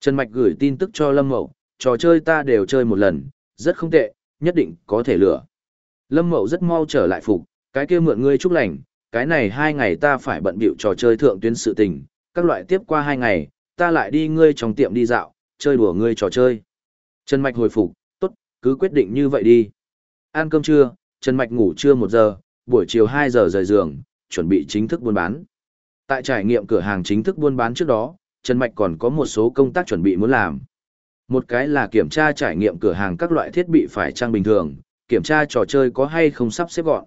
Trần Mạch gửi tin tức cho Lâm Mậu, trò chơi ta đều chơi một lần, rất không tệ, nhất định có thể lửa. Lâm Mậu rất mau trở lại phục, cái kia mượn ngươi chúc lành, cái này hai ngày ta phải bận bịu trò chơi thượng tuyến sự tình, các loại tiếp qua hai ngày, ta lại đi ngươi trong tiệm đi dạo, chơi đùa ngươi trò chơi. Trần Mạch hồi phục, tốt, cứ quyết định như vậy đi. Ăn cơm trưa, Trần Mạch ngủ trưa một giờ, buổi chiều 2 giờ rời giường, chuẩn bị chính thức buôn bán. Tại trải nghiệm cửa hàng chính thức buôn bán trước đó, Trần Mạch còn có một số công tác chuẩn bị muốn làm. Một cái là kiểm tra trải nghiệm cửa hàng các loại thiết bị phải trang bình thường, kiểm tra trò chơi có hay không sắp xếp gọn.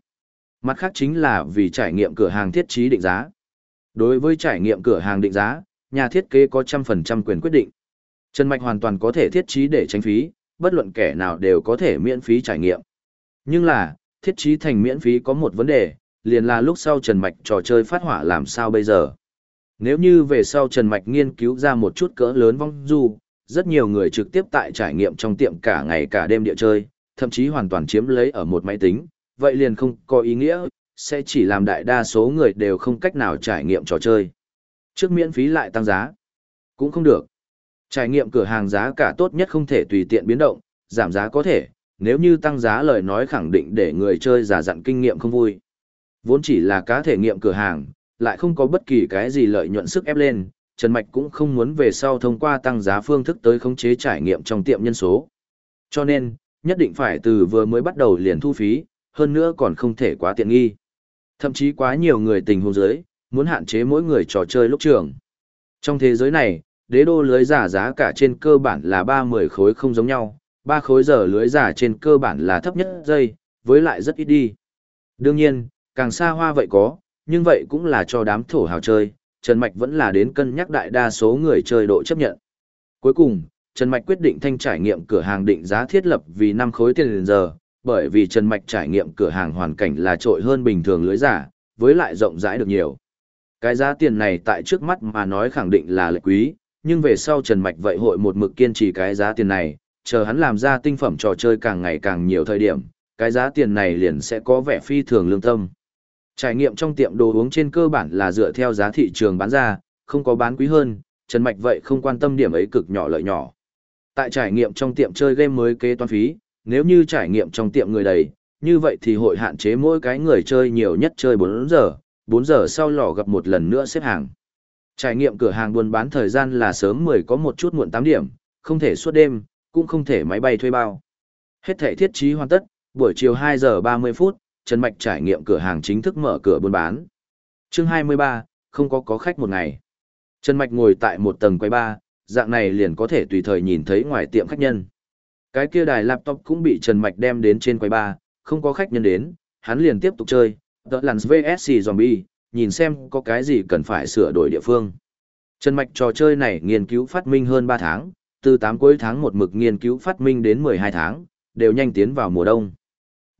Mặt khác chính là vì trải nghiệm cửa hàng thiết trí định giá. Đối với trải nghiệm cửa hàng định giá, nhà thiết kế có trăm phần trăm quyền quyết định. Trần Mạch hoàn toàn có thể thiết trí để tránh phí, bất luận kẻ nào đều có thể miễn phí trải nghiệm. Nhưng là, thiết trí thành miễn phí có một vấn đề, liền là lúc sau Trần Mạch trò chơi phát hỏa làm sao bây giờ. Nếu như về sau Trần Mạch nghiên cứu ra một chút cỡ lớn vong du, rất nhiều người trực tiếp tại trải nghiệm trong tiệm cả ngày cả đêm địa chơi, thậm chí hoàn toàn chiếm lấy ở một máy tính, vậy liền không có ý nghĩa, sẽ chỉ làm đại đa số người đều không cách nào trải nghiệm trò chơi. Trước miễn phí lại tăng giá, cũng không được. Trải nghiệm cửa hàng giá cả tốt nhất không thể tùy tiện biến động, giảm giá có thể, nếu như tăng giá lời nói khẳng định để người chơi giả dặn kinh nghiệm không vui. Vốn chỉ là cá thể nghiệm cửa hàng, lại không có bất kỳ cái gì lợi nhuận sức ép lên, Trần Mạch cũng không muốn về sau thông qua tăng giá phương thức tới khống chế trải nghiệm trong tiệm nhân số. Cho nên, nhất định phải từ vừa mới bắt đầu liền thu phí, hơn nữa còn không thể quá tiện nghi. Thậm chí quá nhiều người tình huống giới, muốn hạn chế mỗi người trò chơi lúc trường. Trong thế giới này, đế đô lưới giả giá cả trên cơ bản là 30 khối không giống nhau, 3 khối giờ lưới giả trên cơ bản là thấp nhất giây, với lại rất ít đi. Đương nhiên, càng xa hoa vậy có, nhưng vậy cũng là cho đám thổ hào chơi, Trần Mạch vẫn là đến cân nhắc đại đa số người chơi độ chấp nhận. Cuối cùng, Trần Mạch quyết định thanh trải nghiệm cửa hàng định giá thiết lập vì 5 khối tiền liền giờ, bởi vì Trần Mạch trải nghiệm cửa hàng hoàn cảnh là trội hơn bình thường lưới giả, với lại rộng rãi được nhiều. Cái giá tiền này tại trước mắt mà nói khẳng định là lệ quý, nhưng về sau Trần Mạch vậy hội một mực kiên trì cái giá tiền này, chờ hắn làm ra tinh phẩm trò chơi càng ngày càng nhiều thời điểm, cái giá tiền này liền sẽ có vẻ phi thường lương tâm. Trải nghiệm trong tiệm đồ uống trên cơ bản là dựa theo giá thị trường bán ra, không có bán quý hơn, Trần Mạch vậy không quan tâm điểm ấy cực nhỏ lợi nhỏ. Tại trải nghiệm trong tiệm chơi game mới kế toán phí, nếu như trải nghiệm trong tiệm người đầy, như vậy thì hội hạn chế mỗi cái người chơi nhiều nhất chơi 4 giờ, 4 giờ sau lò gặp một lần nữa xếp hàng. Trải nghiệm cửa hàng buôn bán thời gian là sớm 10 có một chút muộn 8 điểm, không thể suốt đêm, cũng không thể máy bay thuê bao. Hết thể thiết trí hoàn tất, buổi chiều 2 giờ 30 phút, Trần Mạch trải nghiệm cửa hàng chính thức mở cửa buôn bán. Chương 23, không có có khách một ngày. Trần Mạch ngồi tại một tầng quay ba, dạng này liền có thể tùy thời nhìn thấy ngoài tiệm khách nhân. Cái kia đài laptop cũng bị Trần Mạch đem đến trên quay ba, không có khách nhân đến, hắn liền tiếp tục chơi, The Lands VSC Zombie, nhìn xem có cái gì cần phải sửa đổi địa phương. Trần Mạch trò chơi này nghiên cứu phát minh hơn 3 tháng, từ 8 cuối tháng một mực nghiên cứu phát minh đến 12 tháng, đều nhanh tiến vào mùa đông.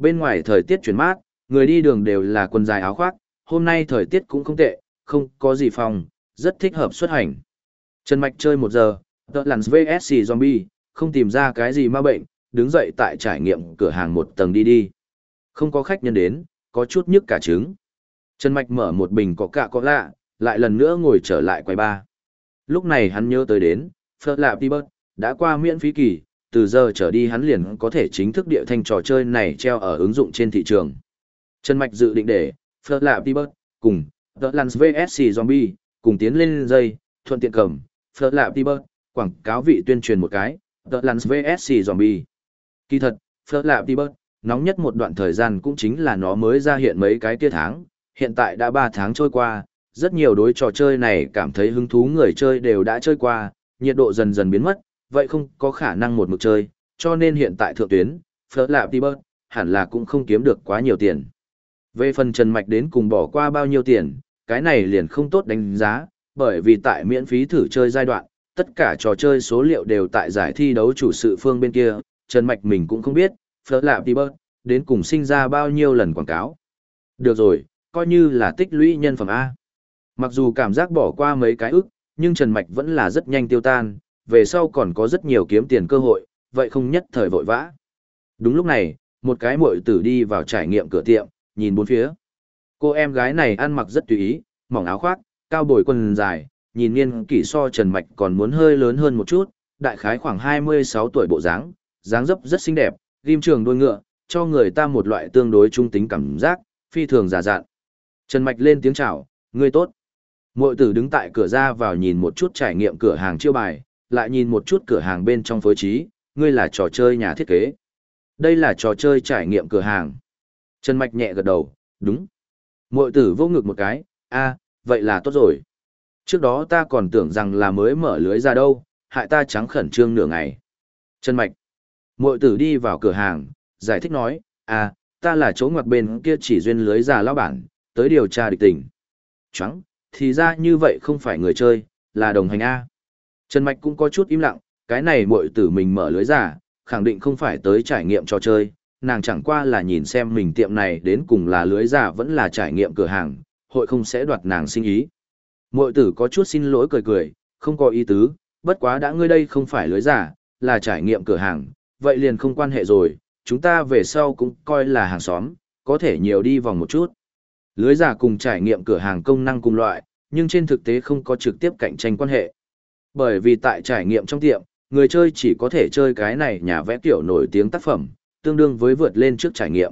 Bên ngoài thời tiết chuyển mát, người đi đường đều là quần dài áo khoác, hôm nay thời tiết cũng không tệ, không có gì phòng, rất thích hợp xuất hành. Trần Mạch chơi một giờ, tợ lằn VSC Zombie, không tìm ra cái gì ma bệnh, đứng dậy tại trải nghiệm cửa hàng một tầng đi đi. Không có khách nhân đến, có chút nhức cả trứng. Trần Mạch mở một bình có cạ có lạ, lại lần nữa ngồi trở lại quầy ba. Lúc này hắn nhớ tới đến, Phật Lạp Tibet, đã qua miễn phí kỳ, từ giờ trở đi hắn liền có thể chính thức địa thanh trò chơi này treo ở ứng dụng trên thị trường. Trần Mạch dự định để, Phật Lạp cùng, The Lance VSC Zombie, cùng tiến lên dây, thuận tiện cầm, Phật Lạp quảng cáo vị tuyên truyền một cái, The Lance VSC Zombie. Kỳ thật, Phật Lạp nóng nhất một đoạn thời gian cũng chính là nó mới ra hiện mấy cái tia tháng, hiện tại đã 3 tháng trôi qua, rất nhiều đối trò chơi này cảm thấy hứng thú người chơi đều đã chơi qua, nhiệt độ dần dần biến mất, vậy không có khả năng một mực chơi, cho nên hiện tại thượng tuyến, Phở Lạp Tibet, hẳn là cũng không kiếm được quá nhiều tiền. Về phần Trần Mạch đến cùng bỏ qua bao nhiêu tiền, cái này liền không tốt đánh giá, bởi vì tại miễn phí thử chơi giai đoạn, tất cả trò chơi số liệu đều tại giải thi đấu chủ sự phương bên kia, Trần Mạch mình cũng không biết, Phở Lạp Tibet, đến cùng sinh ra bao nhiêu lần quảng cáo. Được rồi, coi như là tích lũy nhân phẩm A. Mặc dù cảm giác bỏ qua mấy cái ức, nhưng Trần Mạch vẫn là rất nhanh tiêu tan, về sau còn có rất nhiều kiếm tiền cơ hội, vậy không nhất thời vội vã. Đúng lúc này, một cái muội tử đi vào trải nghiệm cửa tiệm, nhìn bốn phía. Cô em gái này ăn mặc rất tùy ý, mỏng áo khoác, cao bồi quần dài, nhìn niên kỷ so Trần Mạch còn muốn hơi lớn hơn một chút, đại khái khoảng 26 tuổi bộ dáng, dáng dấp rất xinh đẹp, ghim trường đuôi ngựa, cho người ta một loại tương đối trung tính cảm giác, phi thường giả dạn. Trần Mạch lên tiếng chào, ngươi tốt. Mội tử đứng tại cửa ra vào nhìn một chút trải nghiệm cửa hàng chiêu bài, lại nhìn một chút cửa hàng bên trong phối trí, ngươi là trò chơi nhà thiết kế. Đây là trò chơi trải nghiệm cửa hàng. Trần Mạch nhẹ gật đầu, đúng. Mội tử vô ngực một cái, a vậy là tốt rồi. Trước đó ta còn tưởng rằng là mới mở lưới ra đâu, hại ta trắng khẩn trương nửa ngày. Trần Mạch. Mội tử đi vào cửa hàng, giải thích nói, a ta là chỗ ngoặc bên kia chỉ duyên lưới già lao bản, tới điều tra địch tình. Trắng, thì ra như vậy không phải người chơi, là đồng hành A. Trần Mạch cũng có chút im lặng, cái này muội tử mình mở lưới giả, khẳng định không phải tới trải nghiệm trò chơi, nàng chẳng qua là nhìn xem mình tiệm này đến cùng là lưới giả vẫn là trải nghiệm cửa hàng, hội không sẽ đoạt nàng sinh ý. Muội tử có chút xin lỗi cười cười, không có ý tứ, bất quá đã ngươi đây không phải lưới giả, là trải nghiệm cửa hàng, vậy liền không quan hệ rồi, chúng ta về sau cũng coi là hàng xóm, có thể nhiều đi vòng một chút. Lưới giả cùng trải nghiệm cửa hàng công năng cùng loại, nhưng trên thực tế không có trực tiếp cạnh tranh quan hệ. Bởi vì tại trải nghiệm trong tiệm, người chơi chỉ có thể chơi cái này nhà vẽ kiểu nổi tiếng tác phẩm, tương đương với vượt lên trước trải nghiệm.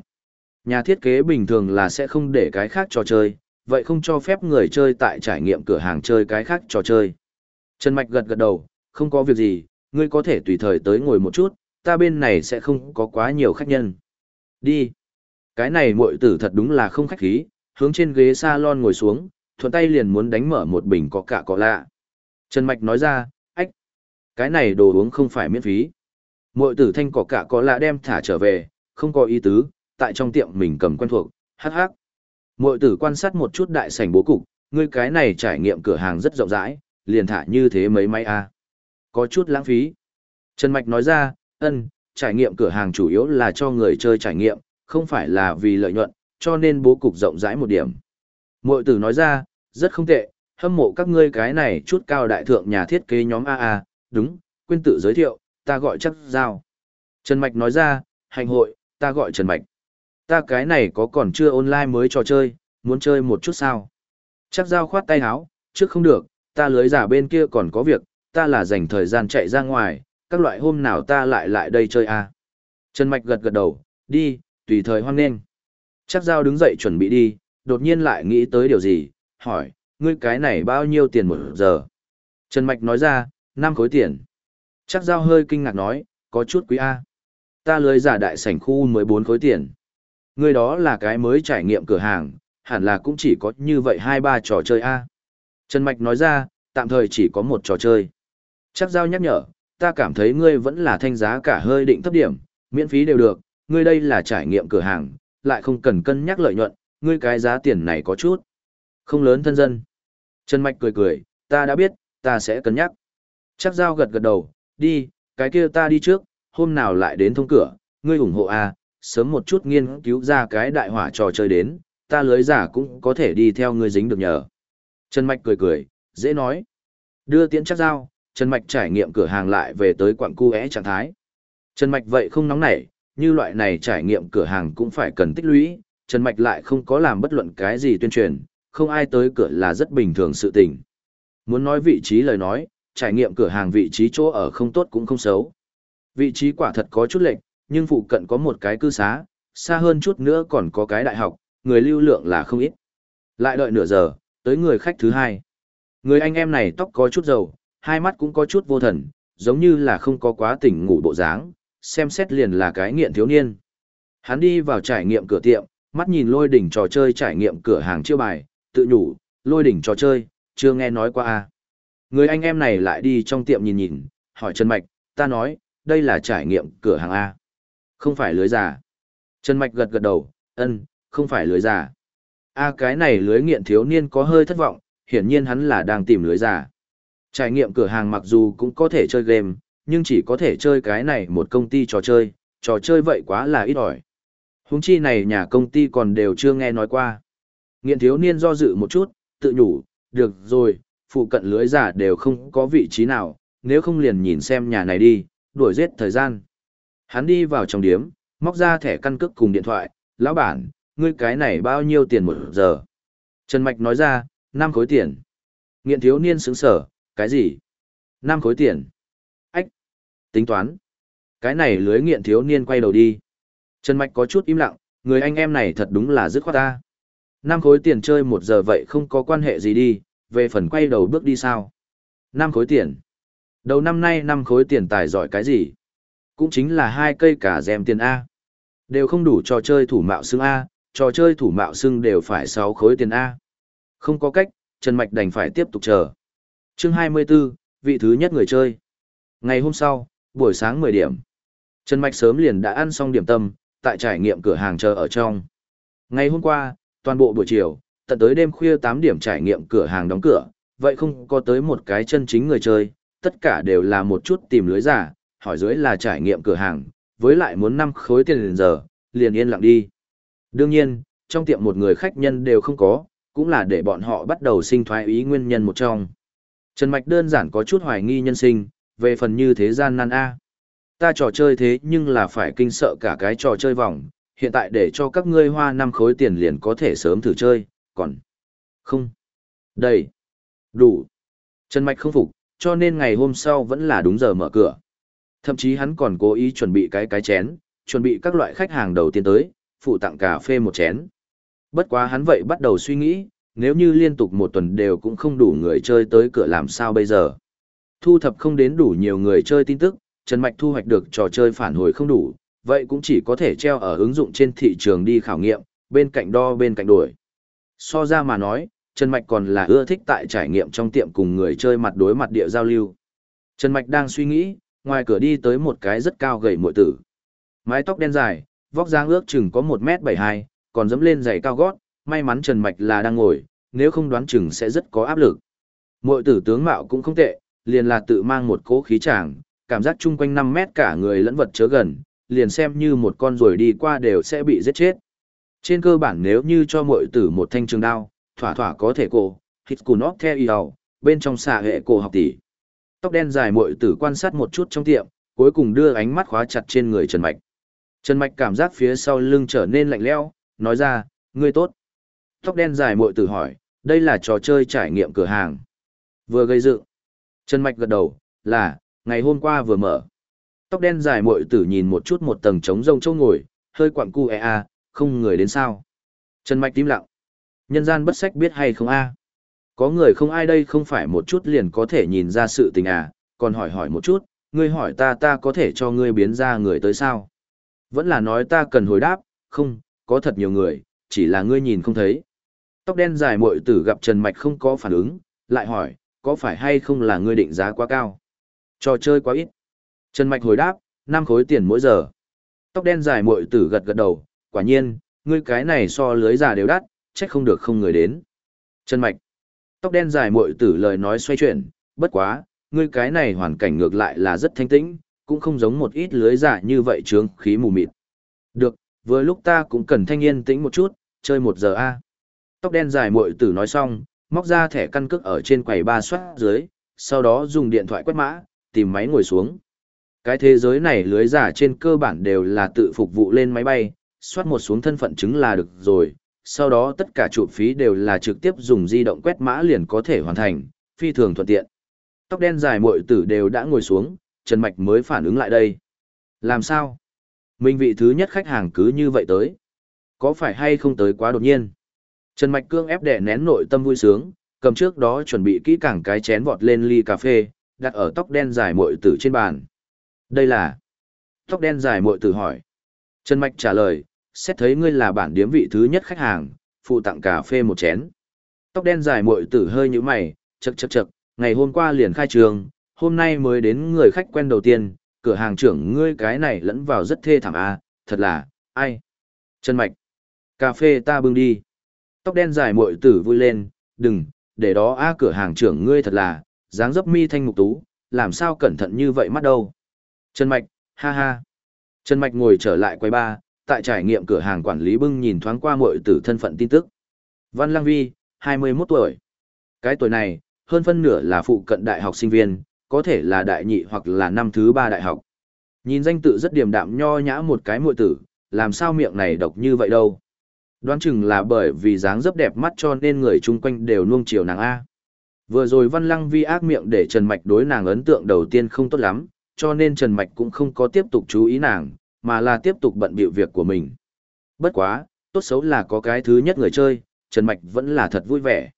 Nhà thiết kế bình thường là sẽ không để cái khác trò chơi, vậy không cho phép người chơi tại trải nghiệm cửa hàng chơi cái khác trò chơi. Trần Mạch gật gật đầu, không có việc gì, ngươi có thể tùy thời tới ngồi một chút, ta bên này sẽ không có quá nhiều khách nhân. Đi. Cái này muội tử thật đúng là không khách khí, hướng trên ghế salon ngồi xuống, thuận tay liền muốn đánh mở một bình có cả có lạ. Trần Mạch nói ra, ách, cái này đồ uống không phải miễn phí. Mội tử thanh cỏ cả có lạ đem thả trở về, không có ý tứ, tại trong tiệm mình cầm quen thuộc, hát hát. Mội tử quan sát một chút đại sảnh bố cục, ngươi cái này trải nghiệm cửa hàng rất rộng rãi, liền thả như thế mấy máy a Có chút lãng phí. Trần Mạch nói ra, ân, trải nghiệm cửa hàng chủ yếu là cho người chơi trải nghiệm, không phải là vì lợi nhuận, cho nên bố cục rộng rãi một điểm. Mội tử nói ra, rất không tệ, hâm mộ các ngươi cái này chút cao đại thượng nhà thiết kế nhóm AA, đúng, quên tự giới thiệu, ta gọi chắc giao. Trần Mạch nói ra, hành hội, ta gọi Trần Mạch. Ta cái này có còn chưa online mới trò chơi, muốn chơi một chút sao? Chắc giao khoát tay háo, trước không được, ta lưới giả bên kia còn có việc, ta là dành thời gian chạy ra ngoài, các loại hôm nào ta lại lại đây chơi à. Trần Mạch gật gật đầu, đi, tùy thời hoan nghênh. Chắc giao đứng dậy chuẩn bị đi, đột nhiên lại nghĩ tới điều gì, hỏi, ngươi cái này bao nhiêu tiền một giờ? Trần Mạch nói ra, 5 khối tiền. Chắc giao hơi kinh ngạc nói, có chút quý A. Ta lưới giả đại sảnh khu 14 khối tiền. Ngươi đó là cái mới trải nghiệm cửa hàng, hẳn là cũng chỉ có như vậy hai ba trò chơi A. Trần Mạch nói ra, tạm thời chỉ có một trò chơi. Chắc giao nhắc nhở, ta cảm thấy ngươi vẫn là thanh giá cả hơi định thấp điểm, miễn phí đều được, ngươi đây là trải nghiệm cửa hàng, lại không cần cân nhắc lợi nhuận, ngươi cái giá tiền này có chút. Không lớn thân dân. Trần Mạch cười cười, ta đã biết, ta sẽ cân nhắc. Chắc giao gật gật đầu, đi, cái kia ta đi trước, hôm nào lại đến thông cửa, ngươi ủng hộ à, sớm một chút nghiên cứu ra cái đại hỏa trò chơi đến, ta lưới giả cũng có thể đi theo ngươi dính được nhờ. Trần Mạch cười cười, dễ nói. Đưa tiễn chắc giao, Trần Mạch trải nghiệm cửa hàng lại về tới quặng cu é trạng thái. Trần Mạch vậy không nóng nảy, như loại này trải nghiệm cửa hàng cũng phải cần tích lũy, Trần Mạch lại không có làm bất luận cái gì tuyên truyền, không ai tới cửa là rất bình thường sự tình. Muốn nói vị trí lời nói, trải nghiệm cửa hàng vị trí chỗ ở không tốt cũng không xấu. Vị trí quả thật có chút lệch, nhưng phụ cận có một cái cư xá, xa hơn chút nữa còn có cái đại học, người lưu lượng là không ít. Lại đợi nửa giờ, tới người khách thứ hai. Người anh em này tóc có chút dầu, hai mắt cũng có chút vô thần, giống như là không có quá tỉnh ngủ bộ dáng, xem xét liền là cái nghiện thiếu niên. Hắn đi vào trải nghiệm cửa tiệm, mắt nhìn lôi đỉnh trò chơi trải nghiệm cửa hàng chiêu bài, tự nhủ, lôi đỉnh trò chơi, chưa nghe nói qua a. Người anh em này lại đi trong tiệm nhìn nhìn, hỏi Trần Mạch, ta nói, đây là trải nghiệm cửa hàng A. Không phải lưới giả. Trần Mạch gật gật đầu, ân, không phải lưới giả. A cái này lưới nghiện thiếu niên có hơi thất vọng, hiển nhiên hắn là đang tìm lưới giả. Trải nghiệm cửa hàng mặc dù cũng có thể chơi game, nhưng chỉ có thể chơi cái này một công ty trò chơi, trò chơi vậy quá là ít ỏi. Húng chi này nhà công ty còn đều chưa nghe nói qua. Nghiện thiếu niên do dự một chút, tự nhủ, được rồi, phụ cận lưới giả đều không có vị trí nào, nếu không liền nhìn xem nhà này đi, đuổi giết thời gian. Hắn đi vào trong điếm, móc ra thẻ căn cước cùng điện thoại, lão bản, ngươi cái này bao nhiêu tiền một giờ? Trần Mạch nói ra, 5 khối tiền. Nghiện thiếu niên sững sở, cái gì? năm khối tiền. Ách! Tính toán. Cái này lưới nghiện thiếu niên quay đầu đi. Trần Mạch có chút im lặng, người anh em này thật đúng là dứt khoát ta năm khối tiền chơi một giờ vậy không có quan hệ gì đi, về phần quay đầu bước đi sao? năm khối tiền. Đầu năm nay năm khối tiền tài giỏi cái gì? Cũng chính là hai cây cả dèm tiền A. Đều không đủ trò chơi thủ mạo xưng A, trò chơi thủ mạo xưng đều phải sáu khối tiền A. Không có cách, Trần Mạch đành phải tiếp tục chờ. chương 24, vị thứ nhất người chơi. Ngày hôm sau, buổi sáng 10 điểm. Trần Mạch sớm liền đã ăn xong điểm tâm, tại trải nghiệm cửa hàng chờ ở trong. Ngày hôm qua, toàn bộ buổi chiều, tận tới đêm khuya 8 điểm trải nghiệm cửa hàng đóng cửa, vậy không có tới một cái chân chính người chơi, tất cả đều là một chút tìm lưới giả, hỏi dưới là trải nghiệm cửa hàng, với lại muốn 5 khối tiền liền giờ, liền yên lặng đi. Đương nhiên, trong tiệm một người khách nhân đều không có, cũng là để bọn họ bắt đầu sinh thoái ý nguyên nhân một trong. Trần Mạch đơn giản có chút hoài nghi nhân sinh, về phần như thế gian nan A. Ta trò chơi thế nhưng là phải kinh sợ cả cái trò chơi vòng, hiện tại để cho các ngươi hoa năm khối tiền liền có thể sớm thử chơi, còn... Không. Đây. Đủ. Trần Mạch không phục, cho nên ngày hôm sau vẫn là đúng giờ mở cửa. Thậm chí hắn còn cố ý chuẩn bị cái cái chén, chuẩn bị các loại khách hàng đầu tiên tới, phụ tặng cà phê một chén. Bất quá hắn vậy bắt đầu suy nghĩ, nếu như liên tục một tuần đều cũng không đủ người chơi tới cửa làm sao bây giờ. Thu thập không đến đủ nhiều người chơi tin tức, Trần Mạch thu hoạch được trò chơi phản hồi không đủ, vậy cũng chỉ có thể treo ở ứng dụng trên thị trường đi khảo nghiệm, bên cạnh đo bên cạnh đổi. So ra mà nói, Trần Mạch còn là ưa thích tại trải nghiệm trong tiệm cùng người chơi mặt đối mặt địa giao lưu. Trần Mạch đang suy nghĩ, ngoài cửa đi tới một cái rất cao gầy muội tử. Mái tóc đen dài, vóc dáng ước chừng có 1m72, còn dẫm lên giày cao gót, may mắn Trần Mạch là đang ngồi, nếu không đoán chừng sẽ rất có áp lực. Muội tử tướng mạo cũng không tệ, liền là tự mang một cố khí tràng, cảm giác chung quanh 5 mét cả người lẫn vật chớ gần, liền xem như một con ruồi đi qua đều sẽ bị giết chết. Trên cơ bản nếu như cho muội tử một thanh trường đao, thỏa thỏa có thể cổ, hít cù nóc theo y đầu, bên trong xà hệ cổ học tỷ. Tóc đen dài muội tử quan sát một chút trong tiệm, cuối cùng đưa ánh mắt khóa chặt trên người Trần Mạch. Trần Mạch cảm giác phía sau lưng trở nên lạnh lẽo, nói ra, ngươi tốt. Tóc đen dài muội tử hỏi, đây là trò chơi trải nghiệm cửa hàng. Vừa gây dựng. Trần Mạch gật đầu, là, ngày hôm qua vừa mở. Tóc đen dài muội tử nhìn một chút một tầng trống rông châu ngồi, hơi quặng cu e a, không người đến sao. Trần Mạch tím lặng. Nhân gian bất sách biết hay không a Có người không ai đây không phải một chút liền có thể nhìn ra sự tình à, còn hỏi hỏi một chút, ngươi hỏi ta ta có thể cho ngươi biến ra người tới sao. Vẫn là nói ta cần hồi đáp, không, có thật nhiều người, chỉ là ngươi nhìn không thấy. Tóc đen dài muội tử gặp Trần Mạch không có phản ứng, lại hỏi, có phải hay không là ngươi định giá quá cao? Trò chơi quá ít. Trần Mạch hồi đáp, năm khối tiền mỗi giờ. Tóc đen dài muội tử gật gật đầu, quả nhiên, ngươi cái này so lưới giả đều đắt, trách không được không người đến. Trần Mạch. Tóc đen dài muội tử lời nói xoay chuyển, bất quá, ngươi cái này hoàn cảnh ngược lại là rất thanh tĩnh, cũng không giống một ít lưới giả như vậy trướng khí mù mịt. Được, vừa lúc ta cũng cần thanh yên tĩnh một chút, chơi một giờ a. Tóc đen dài muội tử nói xong, móc ra thẻ căn cước ở trên quầy ba soát dưới, sau đó dùng điện thoại quét mã, tìm máy ngồi xuống. Cái thế giới này lưới giả trên cơ bản đều là tự phục vụ lên máy bay, soát một xuống thân phận chứng là được rồi, sau đó tất cả trụ phí đều là trực tiếp dùng di động quét mã liền có thể hoàn thành, phi thường thuận tiện. Tóc đen dài muội tử đều đã ngồi xuống, Trần Mạch mới phản ứng lại đây. Làm sao? Mình vị thứ nhất khách hàng cứ như vậy tới. Có phải hay không tới quá đột nhiên? Trần Mạch cương ép đẻ nén nội tâm vui sướng, cầm trước đó chuẩn bị kỹ càng cái chén vọt lên ly cà phê, đặt ở tóc đen dài muội tử trên bàn. Đây là... Tóc đen dài muội tử hỏi. Trần Mạch trả lời, xét thấy ngươi là bản điếm vị thứ nhất khách hàng, phụ tặng cà phê một chén. Tóc đen dài muội tử hơi như mày, chậc chậc chậc, ngày hôm qua liền khai trường, hôm nay mới đến người khách quen đầu tiên, cửa hàng trưởng ngươi cái này lẫn vào rất thê thảm a, thật là, ai? Trần Mạch, cà phê ta bưng đi. Tóc đen dài muội tử vui lên, đừng, để đó a cửa hàng trưởng ngươi thật là, dáng dấp mi thanh mục tú, làm sao cẩn thận như vậy mắt đâu. Trần Mạch, ha ha. Trần Mạch ngồi trở lại quay ba, tại trải nghiệm cửa hàng quản lý bưng nhìn thoáng qua muội tử thân phận tin tức. Văn Lăng Vi, 21 tuổi. Cái tuổi này, hơn phân nửa là phụ cận đại học sinh viên, có thể là đại nhị hoặc là năm thứ ba đại học. Nhìn danh tự rất điềm đạm nho nhã một cái muội tử, làm sao miệng này độc như vậy đâu. Đoán chừng là bởi vì dáng dấp đẹp mắt cho nên người chung quanh đều nuông chiều nàng A. Vừa rồi Văn Lăng Vi ác miệng để Trần Mạch đối nàng ấn tượng đầu tiên không tốt lắm, cho nên Trần Mạch cũng không có tiếp tục chú ý nàng, mà là tiếp tục bận bịu việc của mình. Bất quá, tốt xấu là có cái thứ nhất người chơi, Trần Mạch vẫn là thật vui vẻ.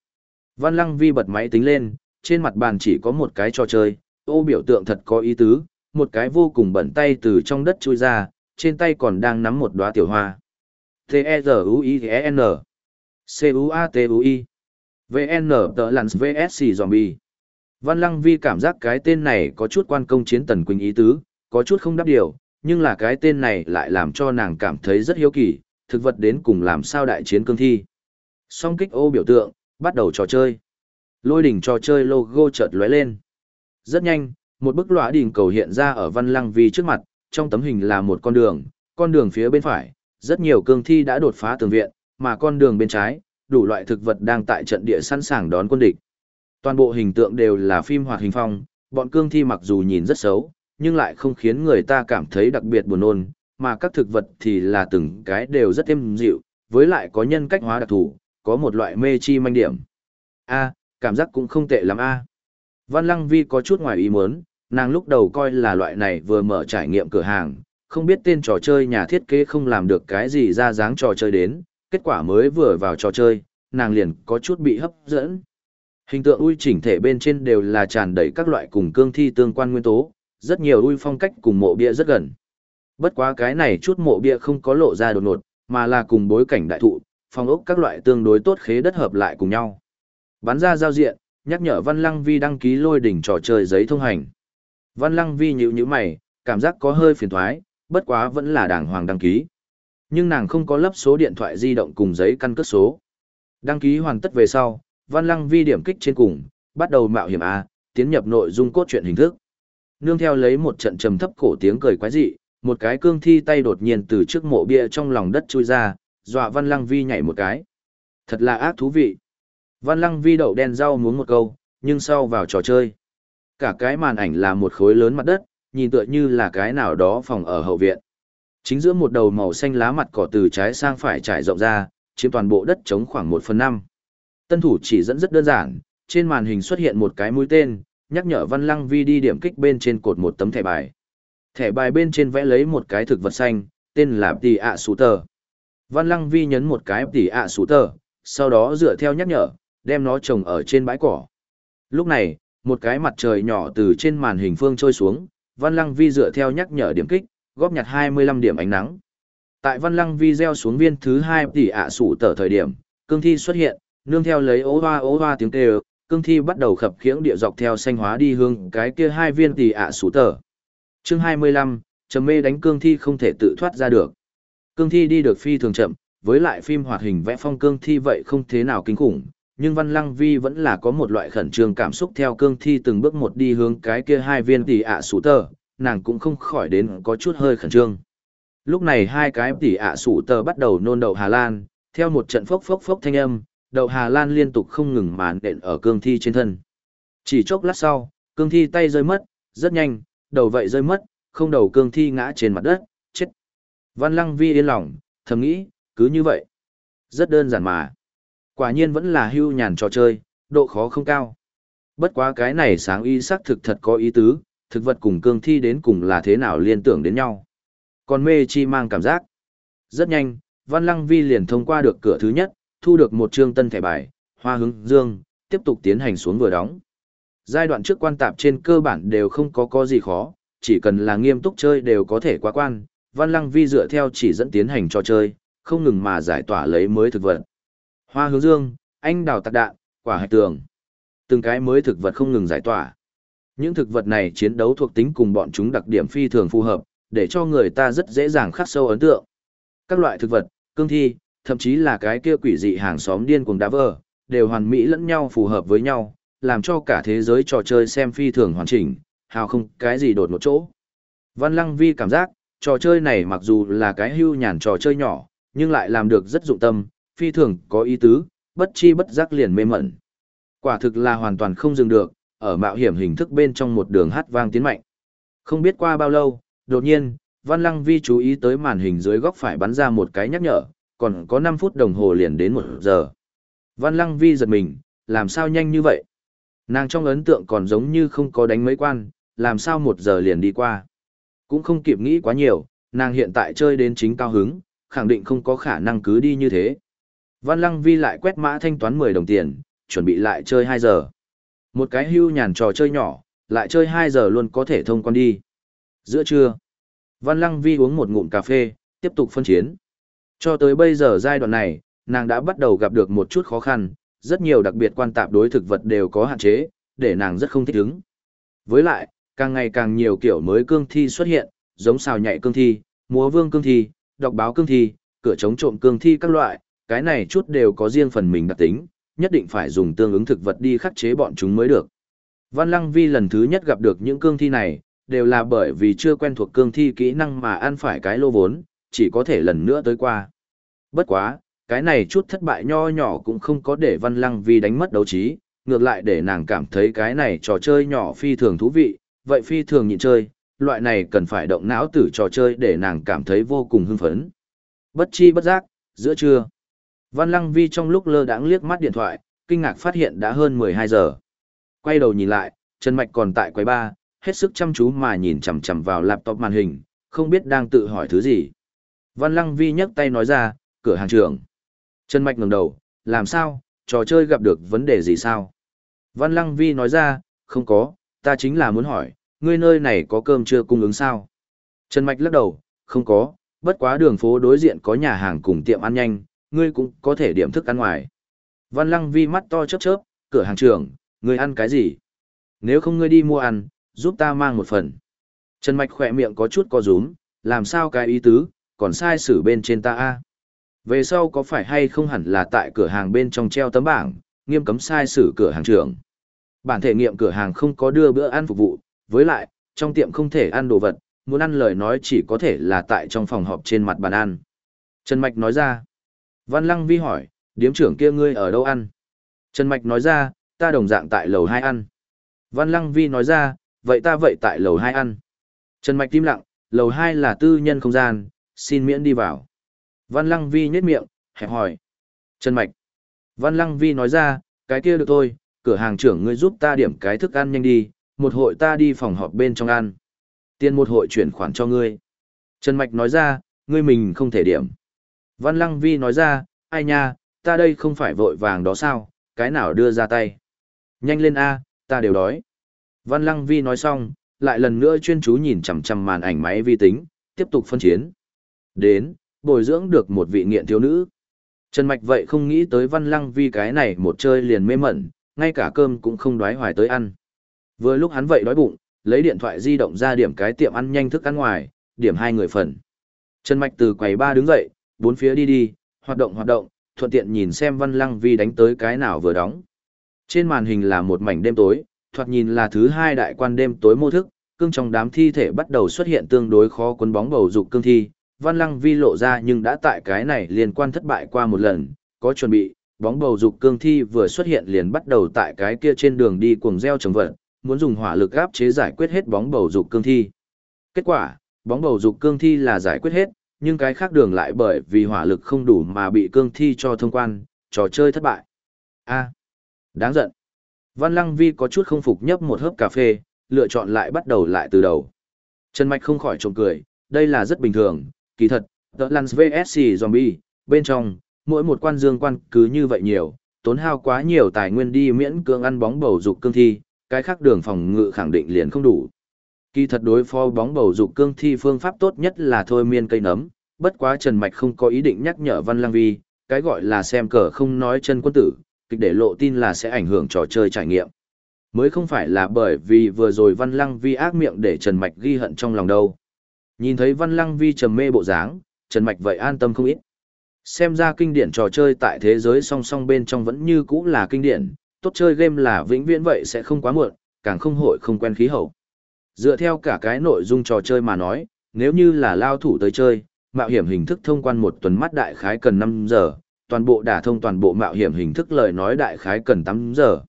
Văn Lăng Vi bật máy tính lên, trên mặt bàn chỉ có một cái trò chơi, ô biểu tượng thật có ý tứ, một cái vô cùng bẩn tay từ trong đất chui ra, trên tay còn đang nắm một đóa tiểu hoa. T-E-Z-U-I-E-N C-U-A-T-U-I VN tờ lặn VSC Zombie Văn Lăng Vi cảm giác cái tên này có chút quan công chiến tần quỳnh ý tứ, có chút không đáp điều, nhưng là cái tên này lại làm cho nàng cảm thấy rất hiếu kỳ, thực vật đến cùng làm sao đại chiến cương thi. Song kích ô biểu tượng, bắt đầu trò chơi. Lôi đỉnh trò chơi logo chợt lóe lên. Rất nhanh, một bức lõa đỉnh cầu hiện ra ở Văn Lăng Vi trước mặt, trong tấm hình là một con đường, con đường phía bên phải, rất nhiều cương thi đã đột phá tường viện, mà con đường bên trái, đủ loại thực vật đang tại trận địa sẵn sàng đón quân địch. Toàn bộ hình tượng đều là phim hoạt hình phong, bọn cương thi mặc dù nhìn rất xấu, nhưng lại không khiến người ta cảm thấy đặc biệt buồn nôn, mà các thực vật thì là từng cái đều rất êm dịu, với lại có nhân cách hóa đặc thù, có một loại mê chi manh điểm. A, cảm giác cũng không tệ lắm a. Văn Lăng Vi có chút ngoài ý muốn, nàng lúc đầu coi là loại này vừa mở trải nghiệm cửa hàng, không biết tên trò chơi nhà thiết kế không làm được cái gì ra dáng trò chơi đến, kết quả mới vừa vào trò chơi, nàng liền có chút bị hấp dẫn. Hình tượng ui chỉnh thể bên trên đều là tràn đầy các loại cùng cương thi tương quan nguyên tố, rất nhiều ui phong cách cùng mộ bia rất gần. Bất quá cái này chút mộ bia không có lộ ra đột ngột, mà là cùng bối cảnh đại thụ, phong ốc các loại tương đối tốt khế đất hợp lại cùng nhau. Bắn ra giao diện, nhắc nhở Văn Lăng Vi đăng ký lôi đỉnh trò chơi giấy thông hành. Văn Lăng Vi nhíu nhíu mày, cảm giác có hơi phiền thoái, bất quá vẫn là đàng hoàng đăng ký. Nhưng nàng không có lấp số điện thoại di động cùng giấy căn cước số. Đăng ký hoàn tất về sau, Văn Lăng Vi điểm kích trên cùng, bắt đầu mạo hiểm A, tiến nhập nội dung cốt truyện hình thức. Nương theo lấy một trận trầm thấp cổ tiếng cười quái dị, một cái cương thi tay đột nhiên từ trước mộ bia trong lòng đất chui ra, dọa Văn Lăng Vi nhảy một cái. Thật là ác thú vị. Văn Lăng Vi đậu đen rau muốn một câu, nhưng sau vào trò chơi. Cả cái màn ảnh là một khối lớn mặt đất, nhìn tựa như là cái nào đó phòng ở hậu viện. Chính giữa một đầu màu xanh lá mặt cỏ từ trái sang phải trải rộng ra, chiếm toàn bộ đất trống khoảng 1 phần 5. Tân thủ chỉ dẫn rất đơn giản, trên màn hình xuất hiện một cái mũi tên, nhắc nhở Văn Lăng Vi đi điểm kích bên trên cột một tấm thẻ bài. Thẻ bài bên trên vẽ lấy một cái thực vật xanh, tên là Tỷ ạ Sú Tờ. Văn Lăng Vi nhấn một cái Tỷ ạ Sú Tờ, sau đó dựa theo nhắc nhở, đem nó trồng ở trên bãi cỏ. Lúc này, một cái mặt trời nhỏ từ trên màn hình phương trôi xuống, Văn Lăng Vi dựa theo nhắc nhở điểm kích, góp nhặt 25 điểm ánh nắng. Tại Văn Lăng Vi gieo xuống viên thứ 2 tỷ ạ sủ tờ thời điểm, cương thi xuất hiện, nương theo lấy ố hoa ố hoa tiếng kêu, cương thi bắt đầu khập khiễng địa dọc theo xanh hóa đi hướng cái kia hai viên tỷ ạ sủ tờ. Chương 25, trầm mê đánh cương thi không thể tự thoát ra được. Cương thi đi được phi thường chậm, với lại phim hoạt hình vẽ phong cương thi vậy không thế nào kinh khủng, nhưng Văn Lăng Vi vẫn là có một loại khẩn trương cảm xúc theo cương thi từng bước một đi hướng cái kia hai viên tỷ ạ sủ tờ, nàng cũng không khỏi đến có chút hơi khẩn trương. Lúc này hai cái tỷ ạ sủ tờ bắt đầu nôn đậu Hà Lan, theo một trận phốc phốc phốc thanh âm, đậu Hà Lan liên tục không ngừng màn đện ở cương thi trên thân. Chỉ chốc lát sau, cương thi tay rơi mất, rất nhanh, đầu vậy rơi mất, không đầu cương thi ngã trên mặt đất, chết. Văn Lăng Vi yên lòng, thầm nghĩ, cứ như vậy. Rất đơn giản mà. Quả nhiên vẫn là hưu nhàn trò chơi, độ khó không cao. Bất quá cái này sáng y xác thực thật có ý tứ, thực vật cùng cương thi đến cùng là thế nào liên tưởng đến nhau. Còn mê chi mang cảm giác. Rất nhanh, Văn Lăng Vi liền thông qua được cửa thứ nhất, thu được một chương tân thẻ bài, hoa hướng dương, tiếp tục tiến hành xuống vừa đóng. Giai đoạn trước quan tạp trên cơ bản đều không có có gì khó, chỉ cần là nghiêm túc chơi đều có thể qua quan. Văn Lăng Vi dựa theo chỉ dẫn tiến hành cho chơi, không ngừng mà giải tỏa lấy mới thực vật. Hoa hướng dương, anh đào tạc đạn, quả hạch tường. Từng cái mới thực vật không ngừng giải tỏa. Những thực vật này chiến đấu thuộc tính cùng bọn chúng đặc điểm phi thường phù hợp, để cho người ta rất dễ dàng khắc sâu ấn tượng. Các loại thực vật, cương thi, thậm chí là cái kia quỷ dị hàng xóm điên cuồng đá vỡ, đều hoàn mỹ lẫn nhau phù hợp với nhau, làm cho cả thế giới trò chơi xem phi thường hoàn chỉnh, hào không cái gì đột một chỗ. Văn Lăng Vi cảm giác, trò chơi này mặc dù là cái hưu nhàn trò chơi nhỏ, nhưng lại làm được rất dụng tâm, phi thường có ý tứ, bất chi bất giác liền mê mẩn. Quả thực là hoàn toàn không dừng được, ở mạo hiểm hình thức bên trong một đường hát vang tiến mạnh. Không biết qua bao lâu, đột nhiên, Văn Lăng Vi chú ý tới màn hình dưới góc phải bắn ra một cái nhắc nhở, còn có 5 phút đồng hồ liền đến 1 giờ. Văn Lăng Vi giật mình, làm sao nhanh như vậy? Nàng trong ấn tượng còn giống như không có đánh mấy quan, làm sao một giờ liền đi qua. Cũng không kịp nghĩ quá nhiều, nàng hiện tại chơi đến chính cao hứng, khẳng định không có khả năng cứ đi như thế. Văn Lăng Vi lại quét mã thanh toán 10 đồng tiền, chuẩn bị lại chơi 2 giờ. Một cái hưu nhàn trò chơi nhỏ, lại chơi 2 giờ luôn có thể thông quan đi. Giữa trưa, Văn Lăng Vi uống một ngụm cà phê, tiếp tục phân chiến. Cho tới bây giờ giai đoạn này, nàng đã bắt đầu gặp được một chút khó khăn, rất nhiều đặc biệt quan tạp đối thực vật đều có hạn chế, để nàng rất không thích ứng. Với lại, càng ngày càng nhiều kiểu mới cương thi xuất hiện, giống xào nhạy cương thi, múa vương cương thi, đọc báo cương thi, cửa chống trộm cương thi các loại, cái này chút đều có riêng phần mình đặc tính, nhất định phải dùng tương ứng thực vật đi khắc chế bọn chúng mới được. Văn Lăng Vi lần thứ nhất gặp được những cương thi này, đều là bởi vì chưa quen thuộc cương thi kỹ năng mà ăn phải cái lô vốn, chỉ có thể lần nữa tới qua. Bất quá, cái này chút thất bại nho nhỏ cũng không có để Văn Lăng Vi đánh mất đấu trí, ngược lại để nàng cảm thấy cái này trò chơi nhỏ phi thường thú vị, vậy phi thường nhịn chơi, loại này cần phải động não tử trò chơi để nàng cảm thấy vô cùng hưng phấn. Bất chi bất giác, giữa trưa, Văn Lăng Vi trong lúc lơ đãng liếc mắt điện thoại, kinh ngạc phát hiện đã hơn 12 giờ. Quay đầu nhìn lại, Trần Mạch còn tại quầy ba, hết sức chăm chú mà nhìn chằm chằm vào laptop màn hình, không biết đang tự hỏi thứ gì. Văn Lăng Vi nhấc tay nói ra, cửa hàng trưởng. Trần Mạch ngẩng đầu, làm sao, trò chơi gặp được vấn đề gì sao? Văn Lăng Vi nói ra, không có, ta chính là muốn hỏi, ngươi nơi này có cơm chưa cung ứng sao? Trần Mạch lắc đầu, không có, bất quá đường phố đối diện có nhà hàng cùng tiệm ăn nhanh, ngươi cũng có thể điểm thức ăn ngoài. Văn Lăng Vi mắt to chớp chớp, cửa hàng trưởng, ngươi ăn cái gì? Nếu không ngươi đi mua ăn, giúp ta mang một phần. Trần Mạch khỏe miệng có chút co rúm, làm sao cái ý tứ, còn sai sử bên trên ta a Về sau có phải hay không hẳn là tại cửa hàng bên trong treo tấm bảng, nghiêm cấm sai sử cửa hàng trưởng. Bản thể nghiệm cửa hàng không có đưa bữa ăn phục vụ, với lại, trong tiệm không thể ăn đồ vật, muốn ăn lời nói chỉ có thể là tại trong phòng họp trên mặt bàn ăn. Trần Mạch nói ra. Văn Lăng Vi hỏi, điếm trưởng kia ngươi ở đâu ăn? Trần Mạch nói ra, ta đồng dạng tại lầu hai ăn. Văn Lăng Vi nói ra, vậy ta vậy tại lầu hai ăn. Trần Mạch im lặng, lầu hai là tư nhân không gian, xin miễn đi vào. Văn Lăng Vi nhếch miệng, hẹp hỏi. Trần Mạch. Văn Lăng Vi nói ra, cái kia được thôi, cửa hàng trưởng ngươi giúp ta điểm cái thức ăn nhanh đi, một hội ta đi phòng họp bên trong ăn. Tiền một hội chuyển khoản cho ngươi. Trần Mạch nói ra, ngươi mình không thể điểm. Văn Lăng Vi nói ra, ai nha, ta đây không phải vội vàng đó sao, cái nào đưa ra tay. Nhanh lên A, ta đều đói. Văn Lăng Vi nói xong, lại lần nữa chuyên chú nhìn chằm chằm màn ảnh máy vi tính, tiếp tục phân chiến. Đến, bồi dưỡng được một vị nghiện thiếu nữ. Trần Mạch vậy không nghĩ tới Văn Lăng Vi cái này một chơi liền mê mẩn, ngay cả cơm cũng không đoái hoài tới ăn. Vừa lúc hắn vậy đói bụng, lấy điện thoại di động ra điểm cái tiệm ăn nhanh thức ăn ngoài, điểm hai người phần. Trần Mạch từ quầy ba đứng dậy, bốn phía đi đi, hoạt động hoạt động, thuận tiện nhìn xem Văn Lăng Vi đánh tới cái nào vừa đóng. Trên màn hình là một mảnh đêm tối, thoạt nhìn là thứ hai đại quan đêm tối mô thức, cương trong đám thi thể bắt đầu xuất hiện tương đối khó cuốn bóng bầu dục cương thi. Văn Lăng Vi lộ ra nhưng đã tại cái này liên quan thất bại qua một lần, có chuẩn bị, bóng bầu dục cương thi vừa xuất hiện liền bắt đầu tại cái kia trên đường đi cuồng gieo trồng vật, muốn dùng hỏa lực áp chế giải quyết hết bóng bầu dục cương thi. Kết quả, bóng bầu dục cương thi là giải quyết hết, nhưng cái khác đường lại bởi vì hỏa lực không đủ mà bị cương thi cho thông quan, trò chơi thất bại. A, đáng giận. Văn Lăng Vi có chút không phục nhấp một hớp cà phê, lựa chọn lại bắt đầu lại từ đầu. Trần Mạch không khỏi trộm cười, đây là rất bình thường, kỳ thật, The Lance VSC Zombie, bên trong, mỗi một quan dương quan cứ như vậy nhiều, tốn hao quá nhiều tài nguyên đi miễn cưỡng ăn bóng bầu dục cương thi, cái khác đường phòng ngự khẳng định liền không đủ. Kỳ thật đối phó bóng bầu dục cương thi phương pháp tốt nhất là thôi miên cây nấm, bất quá Trần Mạch không có ý định nhắc nhở Văn Lang Vi, cái gọi là xem cờ không nói chân quân tử, kịch để lộ tin là sẽ ảnh hưởng trò chơi trải nghiệm. Mới không phải là bởi vì vừa rồi Văn Lăng Vi ác miệng để Trần Mạch ghi hận trong lòng đâu. Nhìn thấy Văn Lăng Vi trầm mê bộ dáng, Trần Mạch vậy an tâm không ít. Xem ra kinh điển trò chơi tại thế giới song song bên trong vẫn như cũ là kinh điển, tốt chơi game là vĩnh viễn vậy sẽ không quá muộn, càng không hội không quen khí hậu. Dựa theo cả cái nội dung trò chơi mà nói, nếu như là lao thủ tới chơi, mạo hiểm hình thức thông quan một tuần mắt đại khái cần 5 giờ, toàn bộ đả thông toàn bộ mạo hiểm hình thức lời nói đại khái cần 8 giờ.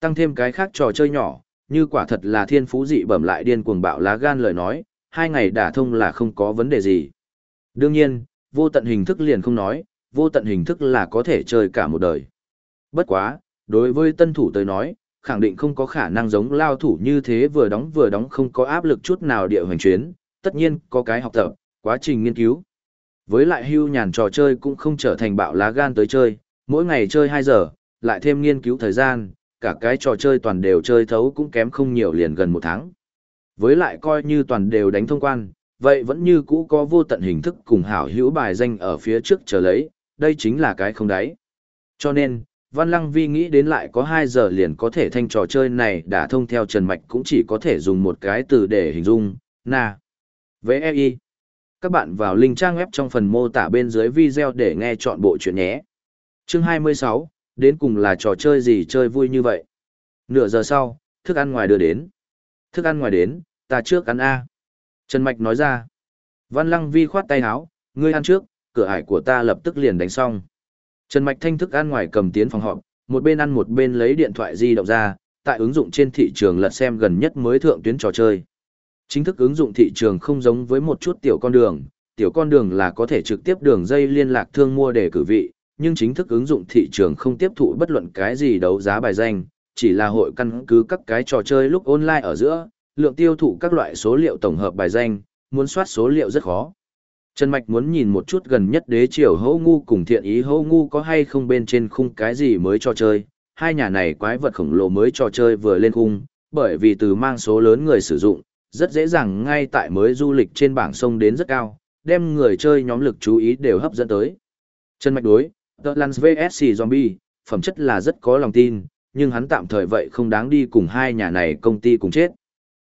Tăng thêm cái khác trò chơi nhỏ, như quả thật là thiên phú dị bẩm lại điên cuồng bạo lá gan lời nói, hai ngày đả thông là không có vấn đề gì. Đương nhiên, vô tận hình thức liền không nói, vô tận hình thức là có thể chơi cả một đời. Bất quá, đối với tân thủ tới nói, khẳng định không có khả năng giống lao thủ như thế vừa đóng vừa đóng không có áp lực chút nào địa hoành chuyến, tất nhiên có cái học tập, quá trình nghiên cứu. Với lại hưu nhàn trò chơi cũng không trở thành bạo lá gan tới chơi, mỗi ngày chơi 2 giờ, lại thêm nghiên cứu thời gian, cả cái trò chơi toàn đều chơi thấu cũng kém không nhiều liền gần một tháng. Với lại coi như toàn đều đánh thông quan, vậy vẫn như cũ có vô tận hình thức cùng hảo hữu bài danh ở phía trước chờ lấy, đây chính là cái không đáy. Cho nên, Văn Lăng Vi nghĩ đến lại có 2 giờ liền có thể thanh trò chơi này đã thông theo Trần Mạch cũng chỉ có thể dùng một cái từ để hình dung, nà VEI. Các bạn vào link trang web trong phần mô tả bên dưới video để nghe chọn bộ chuyện nhé. Chương 26, đến cùng là trò chơi gì chơi vui như vậy? Nửa giờ sau, thức ăn ngoài đưa đến. Thức ăn ngoài đến, ta trước ăn A. Trần Mạch nói ra. Văn Lăng Vi khoát tay áo, ngươi ăn trước, cửa ải của ta lập tức liền đánh xong. Trần Mạch thanh thức ăn ngoài cầm tiến phòng họp, một bên ăn một bên lấy điện thoại di động ra, tại ứng dụng trên thị trường lật xem gần nhất mới thượng tuyến trò chơi. Chính thức ứng dụng thị trường không giống với một chút tiểu con đường, tiểu con đường là có thể trực tiếp đường dây liên lạc thương mua để cử vị, nhưng chính thức ứng dụng thị trường không tiếp thụ bất luận cái gì đấu giá bài danh, chỉ là hội căn cứ các cái trò chơi lúc online ở giữa, lượng tiêu thụ các loại số liệu tổng hợp bài danh, muốn soát số liệu rất khó. Trần Mạch muốn nhìn một chút gần nhất đế triều hô ngu cùng thiện ý hô ngu có hay không bên trên khung cái gì mới cho chơi. Hai nhà này quái vật khổng lồ mới cho chơi vừa lên khung, bởi vì từ mang số lớn người sử dụng, rất dễ dàng ngay tại mới du lịch trên bảng sông đến rất cao, đem người chơi nhóm lực chú ý đều hấp dẫn tới. Trần Mạch đối, The Lance VSC Zombie, phẩm chất là rất có lòng tin, nhưng hắn tạm thời vậy không đáng đi cùng hai nhà này công ty cùng chết.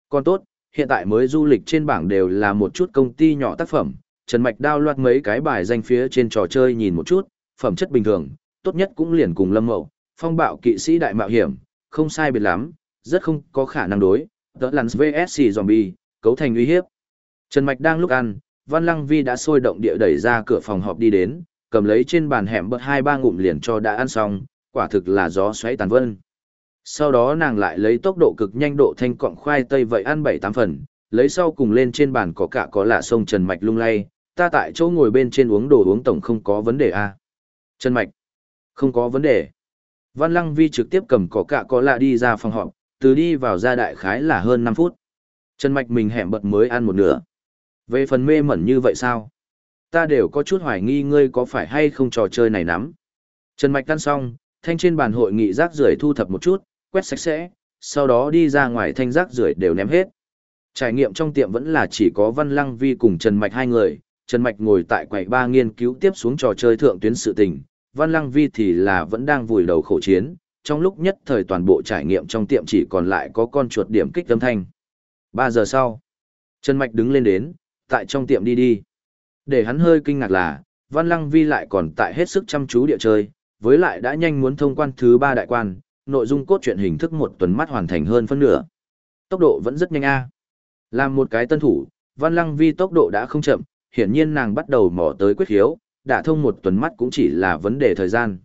Còn tốt, hiện tại mới du lịch trên bảng đều là một chút công ty nhỏ tác phẩm, Trần Mạch đao loạt mấy cái bài danh phía trên trò chơi nhìn một chút, phẩm chất bình thường, tốt nhất cũng liền cùng Lâm Mậu, phong bạo kỵ sĩ đại mạo hiểm, không sai biệt lắm, rất không có khả năng đối, The lắn VSC Zombie, cấu thành uy hiếp. Trần Mạch đang lúc ăn, Văn Lăng Vi đã sôi động địa đẩy ra cửa phòng họp đi đến, cầm lấy trên bàn hẻm bật hai ba ngụm liền cho đã ăn xong, quả thực là gió xoáy tàn vân. Sau đó nàng lại lấy tốc độ cực nhanh độ thanh cọng khoai tây vậy ăn bảy tám phần, lấy sau cùng lên trên bàn có cả có lạ sông Trần Mạch lung lay, ta tại chỗ ngồi bên trên uống đồ uống tổng không có vấn đề à. Trần Mạch, không có vấn đề. Văn Lăng Vi trực tiếp cầm có cả có lạ đi ra phòng họp, từ đi vào ra đại khái là hơn 5 phút. Trần Mạch mình hẻm bật mới ăn một nửa. Về phần mê mẩn như vậy sao? Ta đều có chút hoài nghi ngươi có phải hay không trò chơi này nắm. Trần Mạch tan xong, thanh trên bàn hội nghị rác rưởi thu thập một chút, quét sạch sẽ, sau đó đi ra ngoài thanh rác rưởi đều ném hết. Trải nghiệm trong tiệm vẫn là chỉ có Văn Lăng Vi cùng Trần Mạch hai người, Trần Mạch ngồi tại quầy ba nghiên cứu tiếp xuống trò chơi thượng tuyến sự tình, Văn Lăng Vi thì là vẫn đang vùi đầu khổ chiến, trong lúc nhất thời toàn bộ trải nghiệm trong tiệm chỉ còn lại có con chuột điểm kích âm thanh. 3 giờ sau, Trần Mạch đứng lên đến, tại trong tiệm đi đi. Để hắn hơi kinh ngạc là, Văn Lăng Vi lại còn tại hết sức chăm chú địa chơi, với lại đã nhanh muốn thông quan thứ ba đại quan, nội dung cốt truyện hình thức một tuần mắt hoàn thành hơn phân nửa. Tốc độ vẫn rất nhanh a. Làm một cái tân thủ, Văn Lăng Vi tốc độ đã không chậm, hiển nhiên nàng bắt đầu mò tới quyết hiếu, đã thông một tuần mắt cũng chỉ là vấn đề thời gian.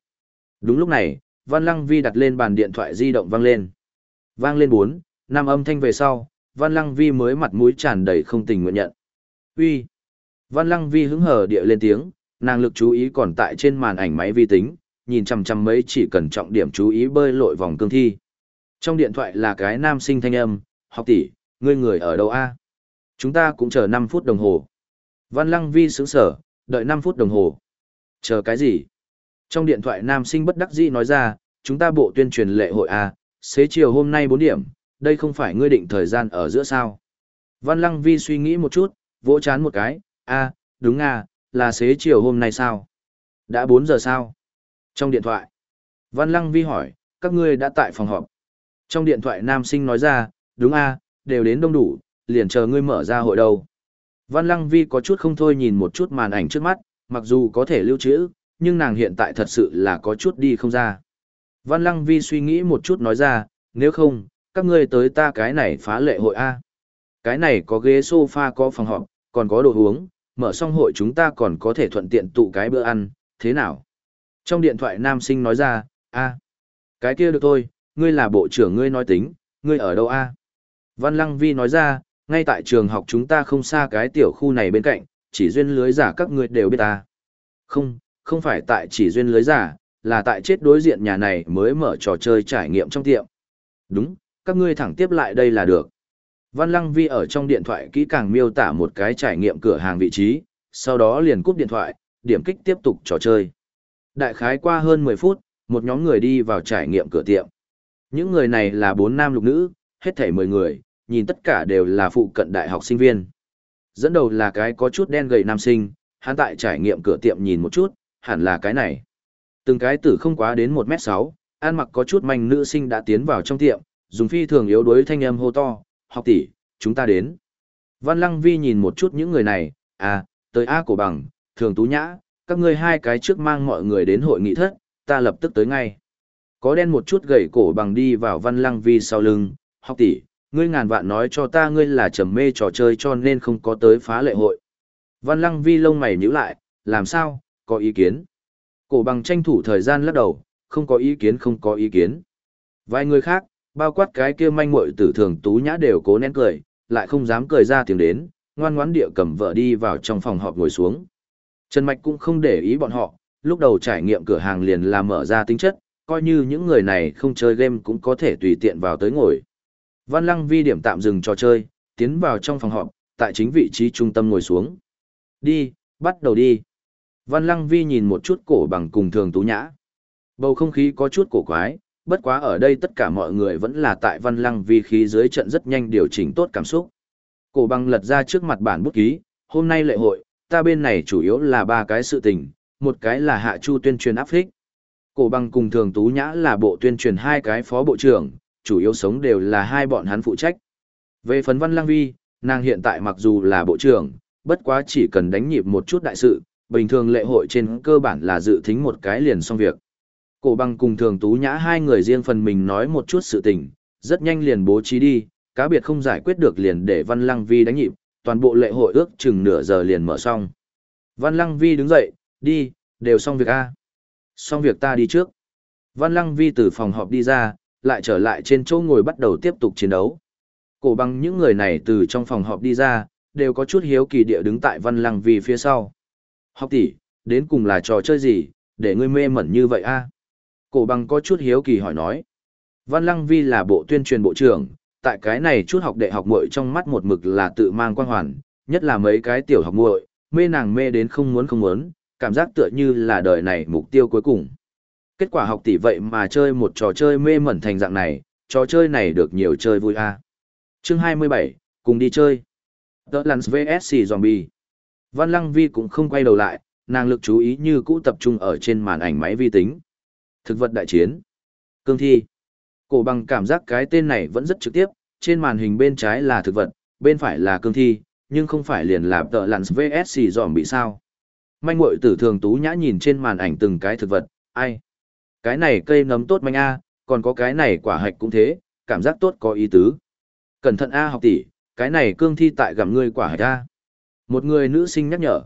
Đúng lúc này, Văn Lăng Vi đặt lên bàn điện thoại di động vang lên. Vang lên 4, năm âm thanh về sau, Văn Lăng Vi mới mặt mũi tràn đầy không tình nguyện nhận. Uy. Văn Lăng Vi hứng hở địa lên tiếng, nàng lực chú ý còn tại trên màn ảnh máy vi tính, nhìn chằm chằm mấy chỉ cần trọng điểm chú ý bơi lội vòng cương thi. Trong điện thoại là cái nam sinh thanh âm, học tỷ, ngươi người ở đâu a? Chúng ta cũng chờ 5 phút đồng hồ. Văn Lăng Vi sững sở, đợi 5 phút đồng hồ. Chờ cái gì? Trong điện thoại nam sinh bất đắc dĩ nói ra, chúng ta bộ tuyên truyền lệ hội A, xế chiều hôm nay 4 điểm, đây không phải ngươi định thời gian ở giữa sao. Văn Lăng Vi suy nghĩ một chút, vỗ chán một cái, a đúng à, là xế chiều hôm nay sao? Đã 4 giờ sao? Trong điện thoại, Văn Lăng Vi hỏi, các ngươi đã tại phòng họp. Trong điện thoại nam sinh nói ra, đúng a đều đến đông đủ, liền chờ ngươi mở ra hội đâu. Văn Lăng Vi có chút không thôi nhìn một chút màn ảnh trước mắt, mặc dù có thể lưu trữ, nhưng nàng hiện tại thật sự là có chút đi không ra. Văn Lăng Vi suy nghĩ một chút nói ra, nếu không, các ngươi tới ta cái này phá lệ hội A. Cái này có ghế sofa có phòng họp, còn có đồ uống, mở xong hội chúng ta còn có thể thuận tiện tụ cái bữa ăn, thế nào? Trong điện thoại nam sinh nói ra, a cái kia được thôi, ngươi là bộ trưởng ngươi nói tính, ngươi ở đâu a Văn Lăng Vi nói ra, ngay tại trường học chúng ta không xa cái tiểu khu này bên cạnh, chỉ duyên lưới giả các ngươi đều biết ta. Không, không phải tại chỉ duyên lưới giả, là tại chết đối diện nhà này mới mở trò chơi trải nghiệm trong tiệm. Đúng, các ngươi thẳng tiếp lại đây là được. Văn Lăng Vi ở trong điện thoại kỹ càng miêu tả một cái trải nghiệm cửa hàng vị trí, sau đó liền cúp điện thoại, điểm kích tiếp tục trò chơi. Đại khái qua hơn 10 phút, một nhóm người đi vào trải nghiệm cửa tiệm. Những người này là bốn nam lục nữ, hết thảy 10 người, nhìn tất cả đều là phụ cận đại học sinh viên. Dẫn đầu là cái có chút đen gầy nam sinh, hắn tại trải nghiệm cửa tiệm nhìn một chút, hẳn là cái này. Từng cái tử không quá đến 1m6, ăn mặc có chút manh nữ sinh đã tiến vào trong tiệm, dùng phi thường yếu đuối thanh âm hô to, học tỷ, chúng ta đến. Văn Lăng Vi nhìn một chút những người này, à, tới A cổ bằng, thường tú nhã, các ngươi hai cái trước mang mọi người đến hội nghị thất, ta lập tức tới ngay. Có đen một chút gầy cổ bằng đi vào Văn Lăng Vi sau lưng, học tỷ, ngươi ngàn vạn nói cho ta ngươi là trầm mê trò chơi cho nên không có tới phá lệ hội. Văn Lăng Vi lông mày nhíu lại, làm sao, có ý kiến. Cổ bằng tranh thủ thời gian lắc đầu, không có ý kiến không có ý kiến. Vài người khác, bao quát cái kia manh muội tử thường tú nhã đều cố nén cười, lại không dám cười ra tiếng đến, ngoan ngoãn địa cầm vợ đi vào trong phòng họp ngồi xuống. Trần Mạch cũng không để ý bọn họ, lúc đầu trải nghiệm cửa hàng liền là mở ra tính chất, coi như những người này không chơi game cũng có thể tùy tiện vào tới ngồi. Văn Lăng vi điểm tạm dừng trò chơi, tiến vào trong phòng họp, tại chính vị trí trung tâm ngồi xuống. Đi, bắt đầu đi. Văn Lăng vi nhìn một chút cổ bằng cùng thường tú nhã. Bầu không khí có chút cổ quái, bất quá ở đây tất cả mọi người vẫn là tại Văn Lăng vi khí dưới trận rất nhanh điều chỉnh tốt cảm xúc. Cổ bằng lật ra trước mặt bản bút ký, hôm nay lệ hội, ta bên này chủ yếu là ba cái sự tình, một cái là hạ chu tuyên truyền áp thích. Cổ bằng cùng thường tú nhã là bộ tuyên truyền hai cái phó bộ trưởng, chủ yếu sống đều là hai bọn hắn phụ trách. Về phần văn lang vi, nàng hiện tại mặc dù là bộ trưởng, bất quá chỉ cần đánh nhịp một chút đại sự, bình thường lệ hội trên cơ bản là dự thính một cái liền xong việc. Cổ bằng cùng thường tú nhã hai người riêng phần mình nói một chút sự tình, rất nhanh liền bố trí đi, cá biệt không giải quyết được liền để Văn Lăng Vi đánh nhịp, toàn bộ lệ hội ước chừng nửa giờ liền mở xong. Văn Lăng Vi đứng dậy, đi, đều xong việc A. Xong việc ta đi trước. Văn Lăng Vi từ phòng họp đi ra, lại trở lại trên chỗ ngồi bắt đầu tiếp tục chiến đấu. Cổ bằng những người này từ trong phòng họp đi ra, đều có chút hiếu kỳ địa đứng tại Văn Lăng Vi phía sau. Học tỷ, đến cùng là trò chơi gì, để ngươi mê mẩn như vậy a? Cổ bằng có chút hiếu kỳ hỏi nói. Văn Lăng Vi là bộ tuyên truyền bộ trưởng, tại cái này chút học đệ học muội trong mắt một mực là tự mang quan hoàn, nhất là mấy cái tiểu học muội, mê nàng mê đến không muốn không muốn, cảm giác tựa như là đời này mục tiêu cuối cùng. Kết quả học tỷ vậy mà chơi một trò chơi mê mẩn thành dạng này, trò chơi này được nhiều chơi vui a. À. Chương 27, cùng đi chơi. The Lance VSC Zombie. Văn Lăng Vi cũng không quay đầu lại, nàng lực chú ý như cũ tập trung ở trên màn ảnh máy vi tính. Thực vật đại chiến. Cương thi. Cổ bằng cảm giác cái tên này vẫn rất trực tiếp, trên màn hình bên trái là thực vật, bên phải là cương thi, nhưng không phải liền là tợ lặn VSC dòm bị sao. Manh mội tử thường tú nhã nhìn trên màn ảnh từng cái thực vật, ai? Cái này cây nấm tốt manh A, còn có cái này quả hạch cũng thế, cảm giác tốt có ý tứ. Cẩn thận A học tỷ, cái này cương thi tại gặm ngươi quả hạch A. Một người nữ sinh nhắc nhở.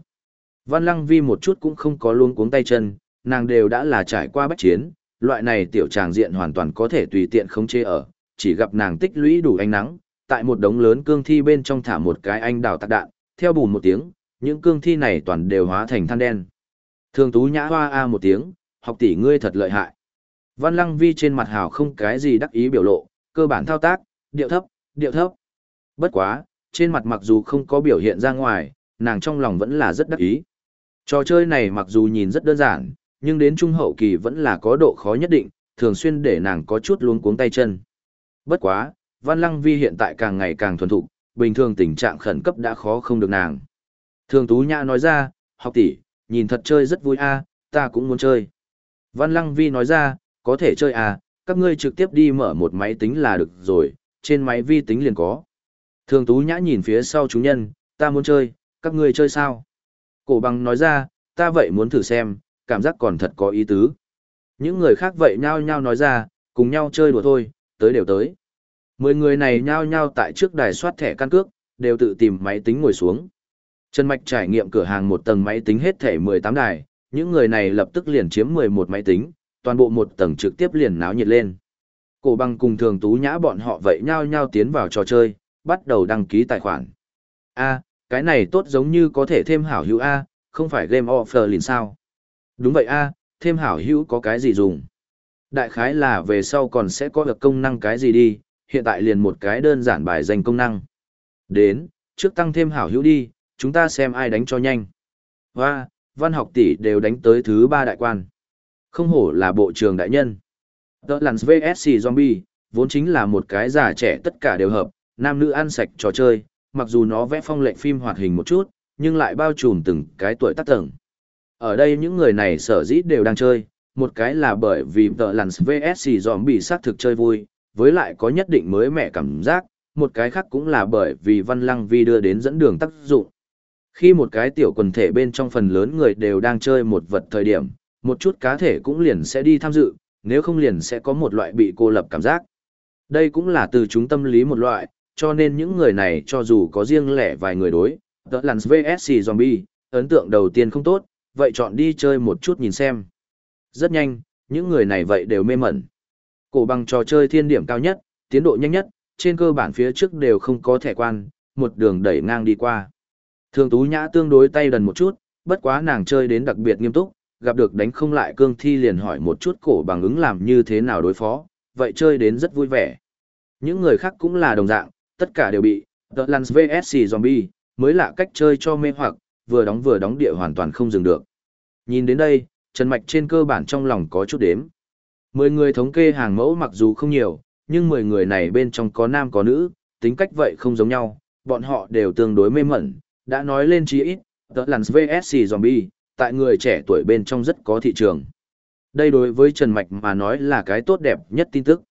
Văn Lăng Vi một chút cũng không có luôn cuống tay chân, nàng đều đã là trải qua bách chiến, loại này tiểu tràng diện hoàn toàn có thể tùy tiện khống chế ở, chỉ gặp nàng tích lũy đủ ánh nắng, tại một đống lớn cương thi bên trong thả một cái anh đào tạc đạn, theo bùn một tiếng, những cương thi này toàn đều hóa thành than đen. Thường tú nhã hoa a một tiếng, học tỷ ngươi thật lợi hại. Văn lăng vi trên mặt hào không cái gì đắc ý biểu lộ, cơ bản thao tác, điệu thấp, điệu thấp. Bất quá, trên mặt mặc dù không có biểu hiện ra ngoài, nàng trong lòng vẫn là rất đắc ý. Trò chơi này mặc dù nhìn rất đơn giản, nhưng đến trung hậu kỳ vẫn là có độ khó nhất định, thường xuyên để nàng có chút luống cuống tay chân. Bất quá, Văn Lăng Vi hiện tại càng ngày càng thuần thục, bình thường tình trạng khẩn cấp đã khó không được nàng. Thường Tú Nhã nói ra, học tỷ, nhìn thật chơi rất vui a, ta cũng muốn chơi. Văn Lăng Vi nói ra, có thể chơi à, các ngươi trực tiếp đi mở một máy tính là được rồi, trên máy vi tính liền có. Thường Tú Nhã nhìn phía sau chúng nhân, ta muốn chơi, các ngươi chơi sao? Cổ bằng nói ra, ta vậy muốn thử xem, cảm giác còn thật có ý tứ. Những người khác vậy nhao nhao nói ra, cùng nhau chơi đùa thôi, tới đều tới. Mười người này nhao nhao tại trước đài soát thẻ căn cước, đều tự tìm máy tính ngồi xuống. Trần Mạch trải nghiệm cửa hàng một tầng máy tính hết thẻ 18 đài, những người này lập tức liền chiếm 11 máy tính, toàn bộ một tầng trực tiếp liền náo nhiệt lên. Cổ băng cùng thường tú nhã bọn họ vậy nhao nhao tiến vào trò chơi, bắt đầu đăng ký tài khoản. A, cái này tốt giống như có thể thêm hảo hữu A, không phải game offer liền sao. Đúng vậy A, thêm hảo hữu có cái gì dùng. Đại khái là về sau còn sẽ có được công năng cái gì đi, hiện tại liền một cái đơn giản bài danh công năng. Đến, trước tăng thêm hảo hữu đi, chúng ta xem ai đánh cho nhanh. Và, văn học tỷ đều đánh tới thứ ba đại quan. Không hổ là bộ trưởng đại nhân. The Lands VSC Zombie, vốn chính là một cái già trẻ tất cả đều hợp, nam nữ ăn sạch trò chơi, mặc dù nó vẽ phong lệnh phim hoạt hình một chút, nhưng lại bao trùm từng cái tuổi tác tầng. Ở đây những người này sở dĩ đều đang chơi, một cái là bởi vì tợ lằn VSC Zombie sát thực chơi vui, với lại có nhất định mới mẻ cảm giác, một cái khác cũng là bởi vì Văn Lăng Vi đưa đến dẫn đường tác dụng. Khi một cái tiểu quần thể bên trong phần lớn người đều đang chơi một vật thời điểm, một chút cá thể cũng liền sẽ đi tham dự, nếu không liền sẽ có một loại bị cô lập cảm giác. Đây cũng là từ chúng tâm lý một loại, cho nên những người này cho dù có riêng lẻ vài người đối, tợ lằn VSC Zombie, ấn tượng đầu tiên không tốt, vậy chọn đi chơi một chút nhìn xem. Rất nhanh, những người này vậy đều mê mẩn. Cổ bằng trò chơi thiên điểm cao nhất, tiến độ nhanh nhất, trên cơ bản phía trước đều không có thẻ quan, một đường đẩy ngang đi qua. Thường Tú Nhã tương đối tay đần một chút, bất quá nàng chơi đến đặc biệt nghiêm túc, gặp được đánh không lại cương thi liền hỏi một chút cổ bằng ứng làm như thế nào đối phó, vậy chơi đến rất vui vẻ. Những người khác cũng là đồng dạng, tất cả đều bị The Lance VSC Zombie, mới lạ cách chơi cho mê hoặc, vừa đóng vừa đóng địa hoàn toàn không dừng được. Nhìn đến đây, Trần Mạch trên cơ bản trong lòng có chút đếm. Mười người thống kê hàng mẫu mặc dù không nhiều, nhưng mười người này bên trong có nam có nữ, tính cách vậy không giống nhau, bọn họ đều tương đối mê mẩn, đã nói lên chí ít, tớ Lance VSC Zombie, tại người trẻ tuổi bên trong rất có thị trường. Đây đối với Trần Mạch mà nói là cái tốt đẹp nhất tin tức.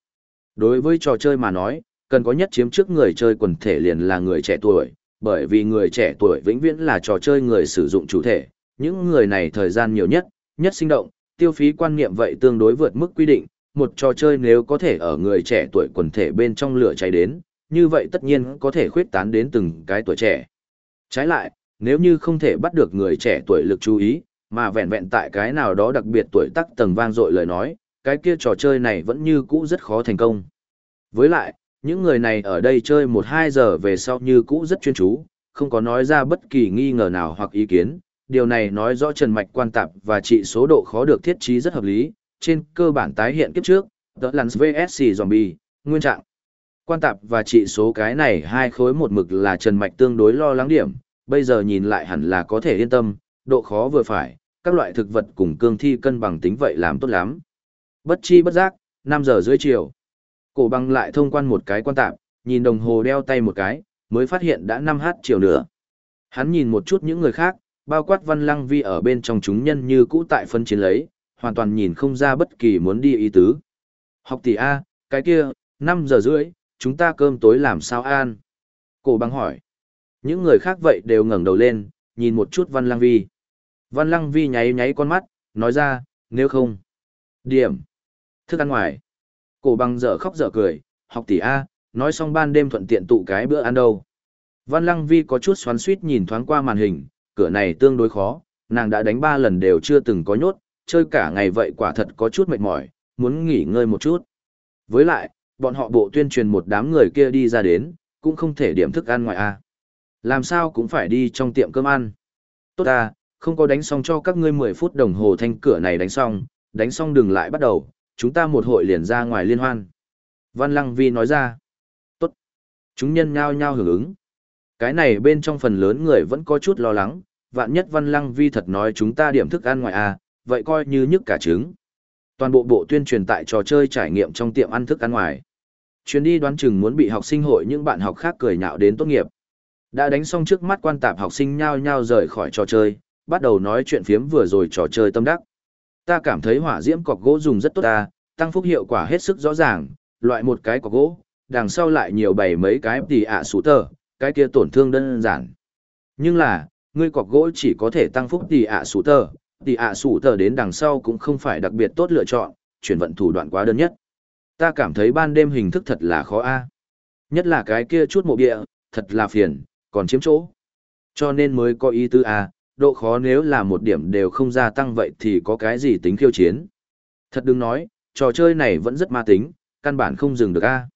Đối với trò chơi mà nói, cần có nhất chiếm trước người chơi quần thể liền là người trẻ tuổi, bởi vì người trẻ tuổi vĩnh viễn là trò chơi người sử dụng chủ thể, những người này thời gian nhiều nhất, nhất sinh động, tiêu phí quan niệm vậy tương đối vượt mức quy định, một trò chơi nếu có thể ở người trẻ tuổi quần thể bên trong lửa cháy đến, như vậy tất nhiên có thể khuyết tán đến từng cái tuổi trẻ. Trái lại, nếu như không thể bắt được người trẻ tuổi lực chú ý, mà vẹn vẹn tại cái nào đó đặc biệt tuổi tác tầng vang dội lời nói, cái kia trò chơi này vẫn như cũ rất khó thành công. Với lại, những người này ở đây chơi 1-2 giờ về sau như cũ rất chuyên chú, không có nói ra bất kỳ nghi ngờ nào hoặc ý kiến. Điều này nói rõ trần mạch quan tạp và trị số độ khó được thiết trí rất hợp lý, trên cơ bản tái hiện kiếp trước, The Lance VSC Zombie, nguyên trạng. Quan tạp và trị số cái này hai khối một mực là trần mạch tương đối lo lắng điểm, bây giờ nhìn lại hẳn là có thể yên tâm, độ khó vừa phải, các loại thực vật cùng cương thi cân bằng tính vậy làm tốt lắm. Bất chi bất giác, 5 giờ dưới chiều. Cổ băng lại thông quan một cái quan tạp, nhìn đồng hồ đeo tay một cái, mới phát hiện đã 5 h chiều nữa. Hắn nhìn một chút những người khác, bao quát văn lăng vi ở bên trong chúng nhân như cũ tại phân chiến lấy, hoàn toàn nhìn không ra bất kỳ muốn đi ý tứ. Học tỷ A, cái kia, 5 giờ rưỡi, chúng ta cơm tối làm sao an? Cổ băng hỏi. Những người khác vậy đều ngẩng đầu lên, nhìn một chút văn lăng vi. Văn lăng vi nháy nháy con mắt, nói ra, nếu không. Điểm. Thức ăn ngoài. Cổ băng dở khóc dở cười, học tỷ A, nói xong ban đêm thuận tiện tụ cái bữa ăn đâu. Văn lăng vi có chút xoắn suýt nhìn thoáng qua màn hình, cửa này tương đối khó, nàng đã đánh ba lần đều chưa từng có nhốt, chơi cả ngày vậy quả thật có chút mệt mỏi, muốn nghỉ ngơi một chút. Với lại, bọn họ bộ tuyên truyền một đám người kia đi ra đến, cũng không thể điểm thức ăn ngoài a. Làm sao cũng phải đi trong tiệm cơm ăn. Tốt à, không có đánh xong cho các ngươi 10 phút đồng hồ thanh cửa này đánh xong, đánh xong đừng lại bắt đầu, chúng ta một hội liền ra ngoài liên hoan. Văn Lăng Vi nói ra. Tốt. Chúng nhân nhao nhao hưởng ứng. Cái này bên trong phần lớn người vẫn có chút lo lắng, vạn nhất Văn Lăng Vi thật nói chúng ta điểm thức ăn ngoài à, vậy coi như nhức cả trứng. Toàn bộ bộ tuyên truyền tại trò chơi trải nghiệm trong tiệm ăn thức ăn ngoài. Chuyến đi đoán chừng muốn bị học sinh hội những bạn học khác cười nhạo đến tốt nghiệp. Đã đánh xong trước mắt quan tạp học sinh nhao nhao rời khỏi trò chơi, bắt đầu nói chuyện phiếm vừa rồi trò chơi tâm đắc. Ta cảm thấy hỏa diễm cọc gỗ dùng rất tốt ta, tăng phúc hiệu quả hết sức rõ ràng, loại một cái cọc gỗ, đằng sau lại nhiều bày mấy cái tỷ ạ à tờ, cái kia tổn thương đơn giản. Nhưng là, ngươi cọc gỗ chỉ có thể tăng phúc tỷ ạ à tờ, tỷ ạ à tờ đến đằng sau cũng không phải đặc biệt tốt lựa chọn, chuyển vận thủ đoạn quá đơn nhất. Ta cảm thấy ban đêm hình thức thật là khó a. Nhất là cái kia chút mộ địa, thật là phiền, còn chiếm chỗ. Cho nên mới có ý tư a, độ khó nếu là một điểm đều không gia tăng vậy thì có cái gì tính khiêu chiến. Thật đừng nói, trò chơi này vẫn rất ma tính, căn bản không dừng được a.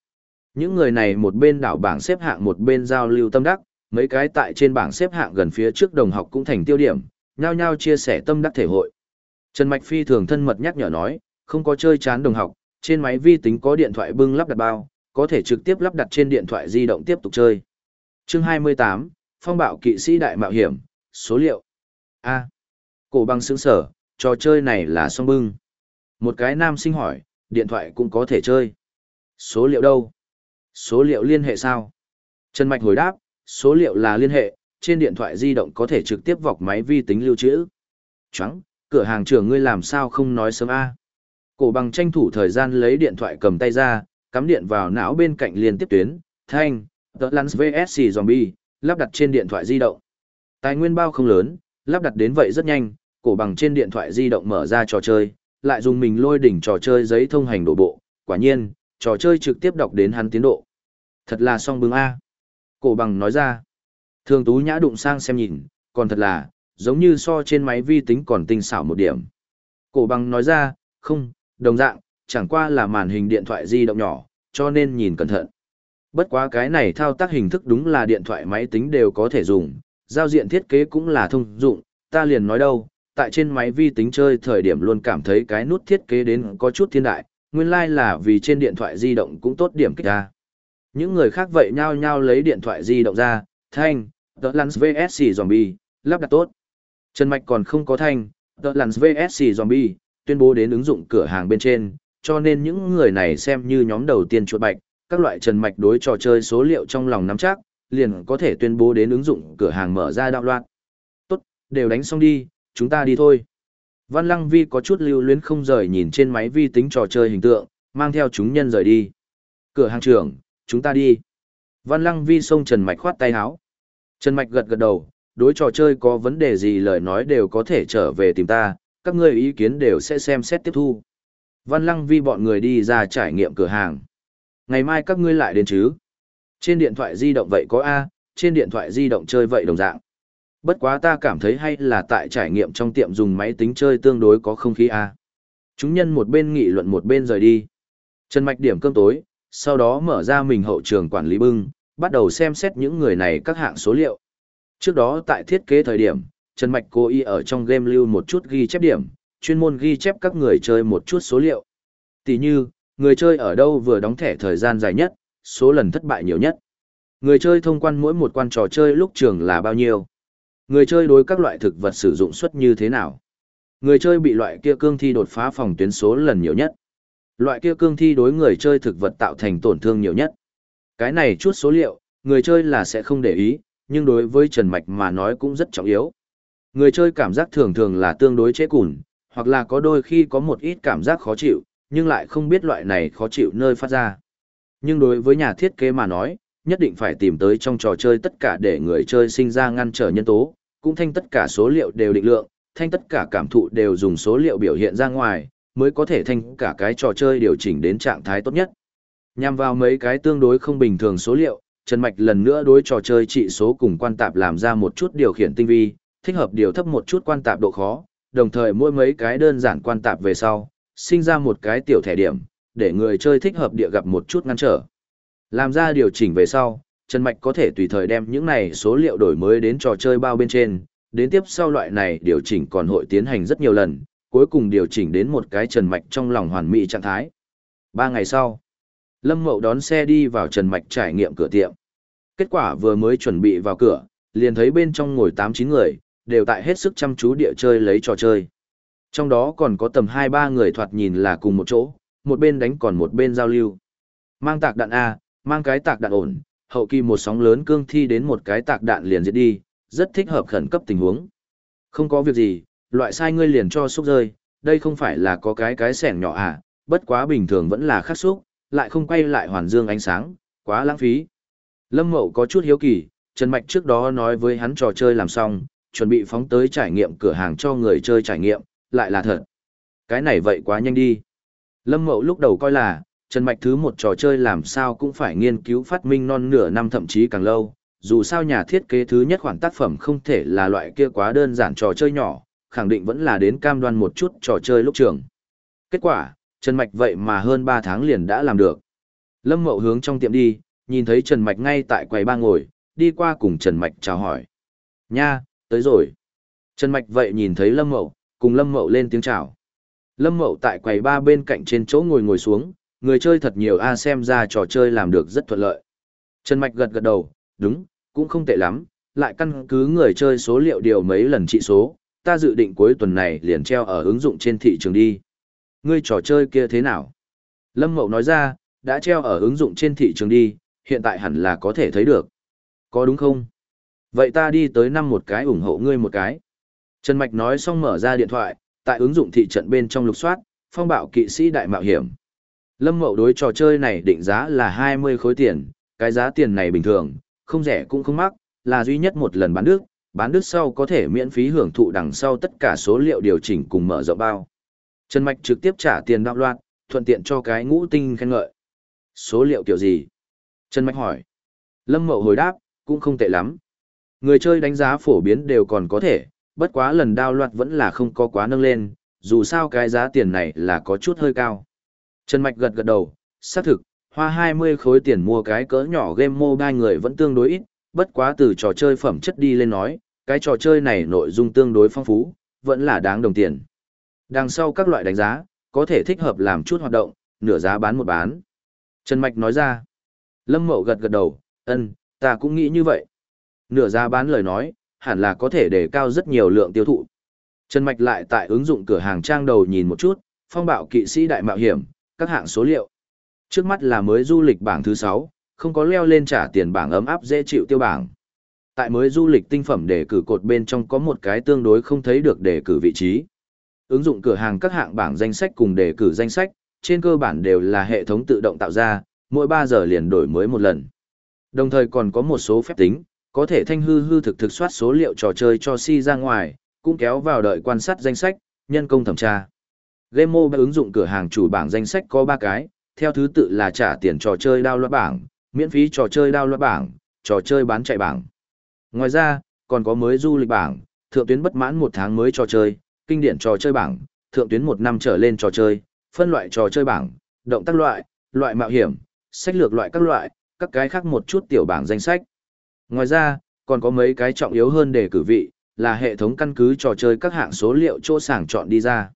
Những người này một bên đảo bảng xếp hạng một bên giao lưu tâm đắc, mấy cái tại trên bảng xếp hạng gần phía trước đồng học cũng thành tiêu điểm, nhao nhao chia sẻ tâm đắc thể hội. Trần Mạch Phi thường thân mật nhắc nhở nói, không có chơi chán đồng học, trên máy vi tính có điện thoại bưng lắp đặt bao, có thể trực tiếp lắp đặt trên điện thoại di động tiếp tục chơi. Chương 28, Phong bạo kỵ sĩ đại mạo hiểm, số liệu. A. cổ băng xứng sở, trò chơi này là song bưng. Một cái nam sinh hỏi, điện thoại cũng có thể chơi. Số liệu đâu? Số liệu liên hệ sao? Trần Mạch hồi đáp, số liệu là liên hệ, trên điện thoại di động có thể trực tiếp vọc máy vi tính lưu trữ. Trắng, cửa hàng trưởng ngươi làm sao không nói sớm a? Cổ bằng tranh thủ thời gian lấy điện thoại cầm tay ra, cắm điện vào não bên cạnh liên tiếp tuyến, thanh, tờ lans VSC Zombie, lắp đặt trên điện thoại di động. Tài nguyên bao không lớn, lắp đặt đến vậy rất nhanh, cổ bằng trên điện thoại di động mở ra trò chơi, lại dùng mình lôi đỉnh trò chơi giấy thông hành đổ bộ, quả nhiên, trò chơi trực tiếp đọc đến hắn tiến độ. Thật là song bưng A. Cổ bằng nói ra. Thường tú nhã đụng sang xem nhìn, còn thật là, giống như so trên máy vi tính còn tinh xảo một điểm. Cổ bằng nói ra, không, đồng dạng, chẳng qua là màn hình điện thoại di động nhỏ, cho nên nhìn cẩn thận. Bất quá cái này thao tác hình thức đúng là điện thoại máy tính đều có thể dùng, giao diện thiết kế cũng là thông dụng, ta liền nói đâu, tại trên máy vi tính chơi thời điểm luôn cảm thấy cái nút thiết kế đến có chút thiên đại, nguyên lai like là vì trên điện thoại di động cũng tốt điểm kích ra. Những người khác vậy nhao nhao lấy điện thoại di động ra, thanh, The Lance VSC Zombie, lắp đặt tốt. Trần Mạch còn không có thanh, The Lance VSC Zombie, tuyên bố đến ứng dụng cửa hàng bên trên, cho nên những người này xem như nhóm đầu tiên chuột bạch, các loại Trần Mạch đối trò chơi số liệu trong lòng nắm chắc, liền có thể tuyên bố đến ứng dụng cửa hàng mở ra đạo loạn. Tốt, đều đánh xong đi, chúng ta đi thôi. Văn Lăng Vi có chút lưu luyến không rời nhìn trên máy vi tính trò chơi hình tượng, mang theo chúng nhân rời đi. Cửa hàng trưởng, chúng ta đi. Văn Lăng Vi xông Trần Mạch khoát tay áo. Trần Mạch gật gật đầu, đối trò chơi có vấn đề gì lời nói đều có thể trở về tìm ta, các ngươi ý kiến đều sẽ xem xét tiếp thu. Văn Lăng Vi bọn người đi ra trải nghiệm cửa hàng. Ngày mai các ngươi lại đến chứ? Trên điện thoại di động vậy có A, trên điện thoại di động chơi vậy đồng dạng. Bất quá ta cảm thấy hay là tại trải nghiệm trong tiệm dùng máy tính chơi tương đối có không khí A. Chúng nhân một bên nghị luận một bên rời đi. Trần Mạch điểm cơm tối, sau đó mở ra mình hậu trường quản lý bưng, bắt đầu xem xét những người này các hạng số liệu. Trước đó tại thiết kế thời điểm, Trần Mạch cố ý ở trong game lưu một chút ghi chép điểm, chuyên môn ghi chép các người chơi một chút số liệu. Tỷ như, người chơi ở đâu vừa đóng thẻ thời gian dài nhất, số lần thất bại nhiều nhất. Người chơi thông quan mỗi một quan trò chơi lúc trường là bao nhiêu. Người chơi đối các loại thực vật sử dụng suất như thế nào. Người chơi bị loại kia cương thi đột phá phòng tuyến số lần nhiều nhất. Loại kia cương thi đối người chơi thực vật tạo thành tổn thương nhiều nhất. Cái này chút số liệu, người chơi là sẽ không để ý, nhưng đối với Trần Mạch mà nói cũng rất trọng yếu. Người chơi cảm giác thường thường là tương đối chế cùn, hoặc là có đôi khi có một ít cảm giác khó chịu, nhưng lại không biết loại này khó chịu nơi phát ra. Nhưng đối với nhà thiết kế mà nói, nhất định phải tìm tới trong trò chơi tất cả để người chơi sinh ra ngăn trở nhân tố, cũng thanh tất cả số liệu đều định lượng, thanh tất cả cảm thụ đều dùng số liệu biểu hiện ra ngoài, mới có thể thanh cả cái trò chơi điều chỉnh đến trạng thái tốt nhất. Nhằm vào mấy cái tương đối không bình thường số liệu, Trần Mạch lần nữa đối trò chơi trị số cùng quan tạp làm ra một chút điều khiển tinh vi, thích hợp điều thấp một chút quan tạp độ khó, đồng thời mỗi mấy cái đơn giản quan tạp về sau, sinh ra một cái tiểu thẻ điểm, để người chơi thích hợp địa gặp một chút ngăn trở. Làm ra điều chỉnh về sau, Trần Mạch có thể tùy thời đem những này số liệu đổi mới đến trò chơi bao bên trên, đến tiếp sau loại này điều chỉnh còn hội tiến hành rất nhiều lần, cuối cùng điều chỉnh đến một cái Trần Mạch trong lòng hoàn mỹ trạng thái. Ba ngày sau, Lâm Mậu đón xe đi vào Trần Mạch trải nghiệm cửa tiệm. Kết quả vừa mới chuẩn bị vào cửa, liền thấy bên trong ngồi 8-9 người, đều tại hết sức chăm chú địa chơi lấy trò chơi. Trong đó còn có tầm 2-3 người thoạt nhìn là cùng một chỗ, một bên đánh còn một bên giao lưu. Mang tạc đạn A, mang cái tạc đạn ổn, hậu kỳ một sóng lớn cương thi đến một cái tạc đạn liền diệt đi, rất thích hợp khẩn cấp tình huống. Không có việc gì, loại sai ngươi liền cho xúc rơi, đây không phải là có cái cái sẻng nhỏ à, bất quá bình thường vẫn là khắc xúc, lại không quay lại hoàn dương ánh sáng, quá lãng phí. Lâm Mậu có chút hiếu kỳ, Trần Mạch trước đó nói với hắn trò chơi làm xong, chuẩn bị phóng tới trải nghiệm cửa hàng cho người chơi trải nghiệm, lại là thật. Cái này vậy quá nhanh đi. Lâm Mậu lúc đầu coi là, Trần Mạch thứ một trò chơi làm sao cũng phải nghiên cứu phát minh non nửa năm thậm chí càng lâu, dù sao nhà thiết kế thứ nhất khoản tác phẩm không thể là loại kia quá đơn giản trò chơi nhỏ, khẳng định vẫn là đến cam đoan một chút trò chơi lúc trường. Kết quả, Trần Mạch vậy mà hơn 3 tháng liền đã làm được. Lâm Mậu hướng trong tiệm đi, nhìn thấy Trần Mạch ngay tại quầy ba ngồi, đi qua cùng Trần Mạch chào hỏi. Nha, tới rồi. Trần Mạch vậy nhìn thấy Lâm Mậu, cùng Lâm Mậu lên tiếng chào. Lâm Mậu tại quầy ba bên cạnh trên chỗ ngồi ngồi xuống, người chơi thật nhiều a xem ra trò chơi làm được rất thuận lợi. Trần Mạch gật gật đầu, đúng, cũng không tệ lắm, lại căn cứ người chơi số liệu điều mấy lần trị số, ta dự định cuối tuần này liền treo ở ứng dụng trên thị trường đi. Ngươi trò chơi kia thế nào? Lâm Mậu nói ra, đã treo ở ứng dụng trên thị trường đi, hiện tại hẳn là có thể thấy được. Có đúng không? Vậy ta đi tới năm một cái ủng hộ ngươi một cái. Trần Mạch nói xong mở ra điện thoại, tại ứng dụng thị trận bên trong lục soát, phong bạo kỵ sĩ đại mạo hiểm. Lâm Mậu đối trò chơi này định giá là 20 khối tiền, cái giá tiền này bình thường, không rẻ cũng không mắc, là duy nhất một lần bán nước, bán nước sau có thể miễn phí hưởng thụ đằng sau tất cả số liệu điều chỉnh cùng mở rộng bao. Trần Mạch trực tiếp trả tiền đạo loạt, thuận tiện cho cái ngũ tinh khen ngợi. Số liệu kiểu gì? Trần Mạch hỏi. Lâm Mậu hồi đáp, cũng không tệ lắm. Người chơi đánh giá phổ biến đều còn có thể, bất quá lần đao loạt vẫn là không có quá nâng lên, dù sao cái giá tiền này là có chút hơi cao. Trần Mạch gật gật đầu, xác thực, hoa 20 khối tiền mua cái cỡ nhỏ game mobile người vẫn tương đối ít, bất quá từ trò chơi phẩm chất đi lên nói, cái trò chơi này nội dung tương đối phong phú, vẫn là đáng đồng tiền. Đằng sau các loại đánh giá, có thể thích hợp làm chút hoạt động, nửa giá bán một bán. Trần Mạch nói ra. Lâm Mậu gật gật đầu, ân, ta cũng nghĩ như vậy. Nửa giá bán lời nói, hẳn là có thể để cao rất nhiều lượng tiêu thụ. Trần Mạch lại tại ứng dụng cửa hàng trang đầu nhìn một chút, phong bạo kỵ sĩ đại mạo hiểm, các hạng số liệu. Trước mắt là mới du lịch bảng thứ 6, không có leo lên trả tiền bảng ấm áp dễ chịu tiêu bảng. Tại mới du lịch tinh phẩm đề cử cột bên trong có một cái tương đối không thấy được đề cử vị trí. Ứng dụng cửa hàng các hạng bảng danh sách cùng đề cử danh sách, trên cơ bản đều là hệ thống tự động tạo ra, mỗi 3 giờ liền đổi mới một lần. Đồng thời còn có một số phép tính, có thể thanh hư hư thực thực soát số liệu trò chơi cho si ra ngoài, cũng kéo vào đợi quan sát danh sách, nhân công thẩm tra. Game Mobile ứng dụng cửa hàng chủ bảng danh sách có 3 cái, theo thứ tự là trả tiền trò chơi download bảng, miễn phí trò chơi download bảng, trò chơi bán chạy bảng. Ngoài ra, còn có mới du lịch bảng, thượng tuyến bất mãn một tháng mới trò chơi, kinh điển trò chơi bảng, thượng tuyến một năm trở lên trò chơi, phân loại trò chơi bảng, động tác loại, loại mạo hiểm, sách lược loại các loại, các cái khác một chút tiểu bảng danh sách. Ngoài ra, còn có mấy cái trọng yếu hơn để cử vị, là hệ thống căn cứ trò chơi các hạng số liệu chỗ sàng chọn đi ra.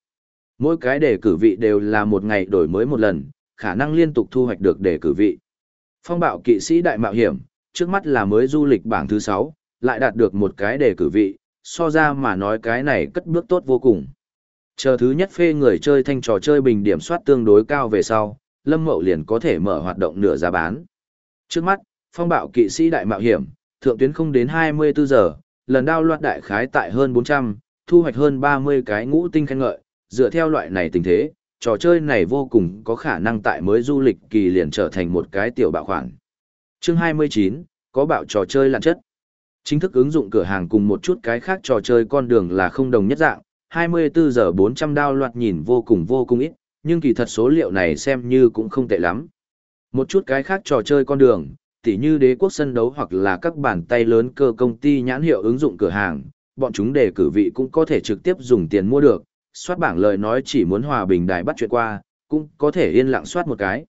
Mỗi cái đề cử vị đều là một ngày đổi mới một lần, khả năng liên tục thu hoạch được đề cử vị. Phong bạo kỵ sĩ đại mạo hiểm, trước mắt là mới du lịch bảng thứ 6, lại đạt được một cái đề cử vị, so ra mà nói cái này cất bước tốt vô cùng. Chờ thứ nhất phê người chơi thanh trò chơi bình điểm soát tương đối cao về sau, Lâm Mậu liền có thể mở hoạt động nửa giá bán. Trước mắt, phong bạo kỵ sĩ đại mạo hiểm, thượng tuyến không đến 24 giờ, lần đao loạt đại khái tại hơn 400, thu hoạch hơn 30 cái ngũ tinh khen ngợi, dựa theo loại này tình thế, trò chơi này vô cùng có khả năng tại mới du lịch kỳ liền trở thành một cái tiểu bạo khoản. Chương 29, có bạo trò chơi lặn chất. Chính thức ứng dụng cửa hàng cùng một chút cái khác trò chơi con đường là không đồng nhất dạng, 24 giờ 400 đao loạt nhìn vô cùng vô cùng ít, nhưng kỳ thật số liệu này xem như cũng không tệ lắm. Một chút cái khác trò chơi con đường, tỉ như đế quốc sân đấu hoặc là các bàn tay lớn cơ công ty nhãn hiệu ứng dụng cửa hàng, bọn chúng đề cử vị cũng có thể trực tiếp dùng tiền mua được, soát bảng lời nói chỉ muốn hòa bình đài bắt chuyện qua, cũng có thể yên lặng soát một cái.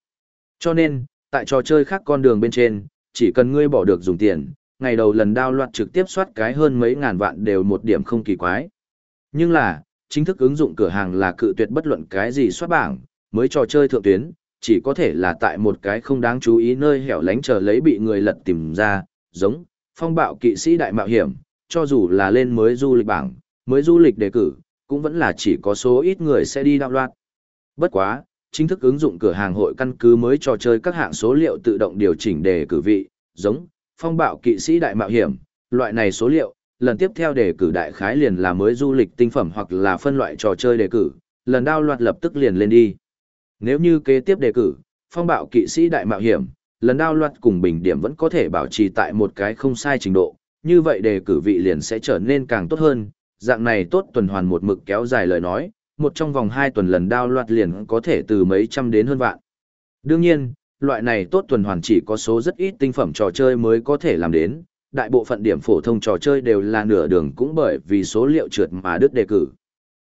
Cho nên, tại trò chơi khác con đường bên trên, chỉ cần ngươi bỏ được dùng tiền, ngày đầu lần đao loạt trực tiếp soát cái hơn mấy ngàn vạn đều một điểm không kỳ quái. Nhưng là, chính thức ứng dụng cửa hàng là cự tuyệt bất luận cái gì soát bảng, mới trò chơi thượng tuyến, chỉ có thể là tại một cái không đáng chú ý nơi hẻo lánh chờ lấy bị người lật tìm ra, giống, phong bạo kỵ sĩ đại mạo hiểm, cho dù là lên mới du lịch bảng, mới du lịch đề cử, cũng vẫn là chỉ có số ít người sẽ đi đạo loạt. Bất quá, chính thức ứng dụng cửa hàng hội căn cứ mới trò chơi các hạng số liệu tự động điều chỉnh đề cử vị, giống, phong bạo kỵ sĩ đại mạo hiểm, loại này số liệu, lần tiếp theo đề cử đại khái liền là mới du lịch tinh phẩm hoặc là phân loại trò chơi đề cử, lần đao loạt lập tức liền lên đi. Nếu như kế tiếp đề cử, phong bạo kỵ sĩ đại mạo hiểm, lần đao loạt cùng bình điểm vẫn có thể bảo trì tại một cái không sai trình độ, như vậy đề cử vị liền sẽ trở nên càng tốt hơn, dạng này tốt tuần hoàn một mực kéo dài lời nói, một trong vòng hai tuần lần đao loạt liền có thể từ mấy trăm đến hơn vạn. Đương nhiên, loại này tốt tuần hoàn chỉ có số rất ít tinh phẩm trò chơi mới có thể làm đến, đại bộ phận điểm phổ thông trò chơi đều là nửa đường cũng bởi vì số liệu trượt mà đứt đề cử.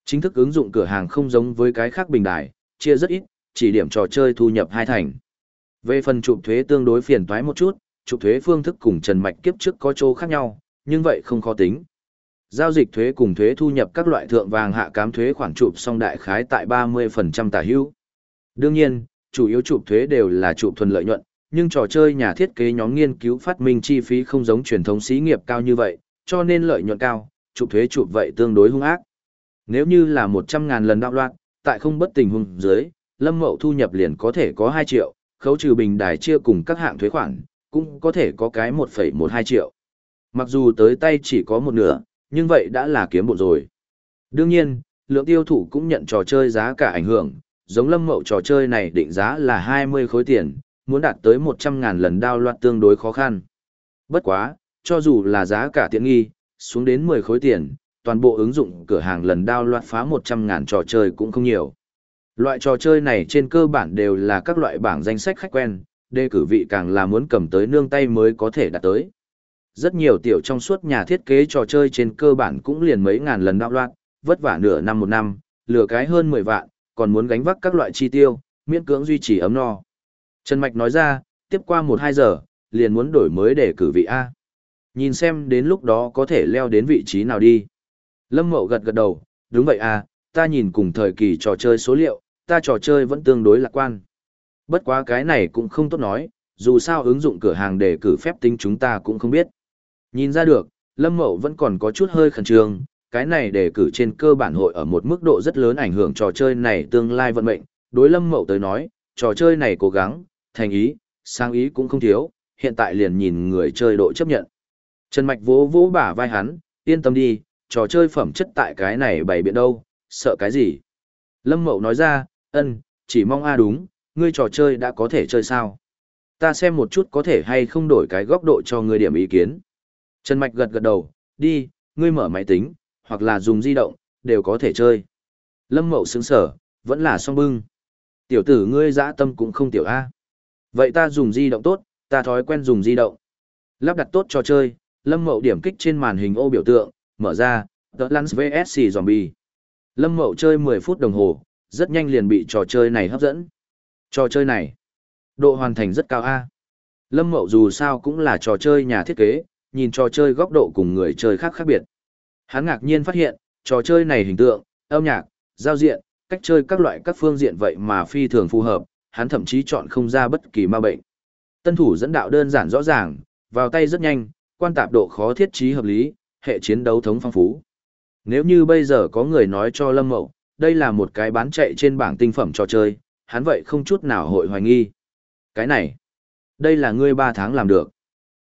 Chính thức ứng dụng cửa hàng không giống với cái khác bình đài, chia rất ít, chỉ điểm trò chơi thu nhập hai thành. Về phần chụp thuế tương đối phiền toái một chút, chụp thuế phương thức cùng Trần Mạch kiếp trước có chỗ khác nhau, nhưng vậy không khó tính. Giao dịch thuế cùng thuế thu nhập các loại thượng vàng hạ cám thuế khoản chụp song đại khái tại 30% tả hữu. Đương nhiên, chủ yếu chụp thuế đều là chụp thuần lợi nhuận, nhưng trò chơi nhà thiết kế nhóm nghiên cứu phát minh chi phí không giống truyền thống xí nghiệp cao như vậy, cho nên lợi nhuận cao, chụp thuế chụp vậy tương đối hung ác. Nếu như là 100.000 lần đạo loạn, tại không bất tình huống dưới, Lâm Mậu thu nhập liền có thể có 2 triệu, khấu trừ bình đài chia cùng các hạng thuế khoản, cũng có thể có cái 1,12 triệu. Mặc dù tới tay chỉ có một nửa, nhưng vậy đã là kiếm bộ rồi. Đương nhiên, lượng tiêu thụ cũng nhận trò chơi giá cả ảnh hưởng, giống lâm mậu trò chơi này định giá là 20 khối tiền, muốn đạt tới 100.000 lần đao loạt tương đối khó khăn. Bất quá, cho dù là giá cả tiện nghi, xuống đến 10 khối tiền, toàn bộ ứng dụng cửa hàng lần đao loạt phá 100.000 trò chơi cũng không nhiều. Loại trò chơi này trên cơ bản đều là các loại bảng danh sách khách quen, đề cử vị càng là muốn cầm tới nương tay mới có thể đạt tới. Rất nhiều tiểu trong suốt nhà thiết kế trò chơi trên cơ bản cũng liền mấy ngàn lần đạo loạn, vất vả nửa năm một năm, lừa cái hơn 10 vạn, còn muốn gánh vác các loại chi tiêu, miễn cưỡng duy trì ấm no. Trần Mạch nói ra, tiếp qua 1-2 giờ, liền muốn đổi mới để cử vị A. Nhìn xem đến lúc đó có thể leo đến vị trí nào đi. Lâm Mậu gật gật đầu, đúng vậy à, ta nhìn cùng thời kỳ trò chơi số liệu, ta trò chơi vẫn tương đối lạc quan. Bất quá cái này cũng không tốt nói, dù sao ứng dụng cửa hàng để cử phép tính chúng ta cũng không biết. Nhìn ra được, Lâm Mậu vẫn còn có chút hơi khẩn trương, cái này để cử trên cơ bản hội ở một mức độ rất lớn ảnh hưởng trò chơi này tương lai vận mệnh. Đối Lâm Mậu tới nói, trò chơi này cố gắng, thành ý, sang ý cũng không thiếu, hiện tại liền nhìn người chơi độ chấp nhận. Trần Mạch vỗ vỗ bả vai hắn, yên tâm đi, trò chơi phẩm chất tại cái này bày biện đâu, sợ cái gì. Lâm Mậu nói ra, ân, chỉ mong a đúng, ngươi trò chơi đã có thể chơi sao. Ta xem một chút có thể hay không đổi cái góc độ cho ngươi điểm ý kiến. Trần Mạch gật gật đầu, đi, ngươi mở máy tính, hoặc là dùng di động, đều có thể chơi. Lâm Mậu xứng sở, vẫn là song bưng. Tiểu tử ngươi dã tâm cũng không tiểu A. Vậy ta dùng di động tốt, ta thói quen dùng di động. Lắp đặt tốt cho chơi, Lâm Mậu điểm kích trên màn hình ô biểu tượng, mở ra, The Lance VSC Zombie. Lâm Mậu chơi 10 phút đồng hồ, rất nhanh liền bị trò chơi này hấp dẫn. Trò chơi này, độ hoàn thành rất cao A. Lâm Mậu dù sao cũng là trò chơi nhà thiết kế, nhìn trò chơi góc độ cùng người chơi khác khác biệt. Hắn ngạc nhiên phát hiện, trò chơi này hình tượng, âm nhạc, giao diện, cách chơi các loại các phương diện vậy mà phi thường phù hợp, hắn thậm chí chọn không ra bất kỳ ma bệnh. Tân thủ dẫn đạo đơn giản rõ ràng, vào tay rất nhanh, quan tạp độ khó thiết trí hợp lý, hệ chiến đấu thống phong phú. Nếu như bây giờ có người nói cho Lâm Mậu, đây là một cái bán chạy trên bảng tinh phẩm trò chơi, hắn vậy không chút nào hội hoài nghi. Cái này, đây là ngươi 3 tháng làm được.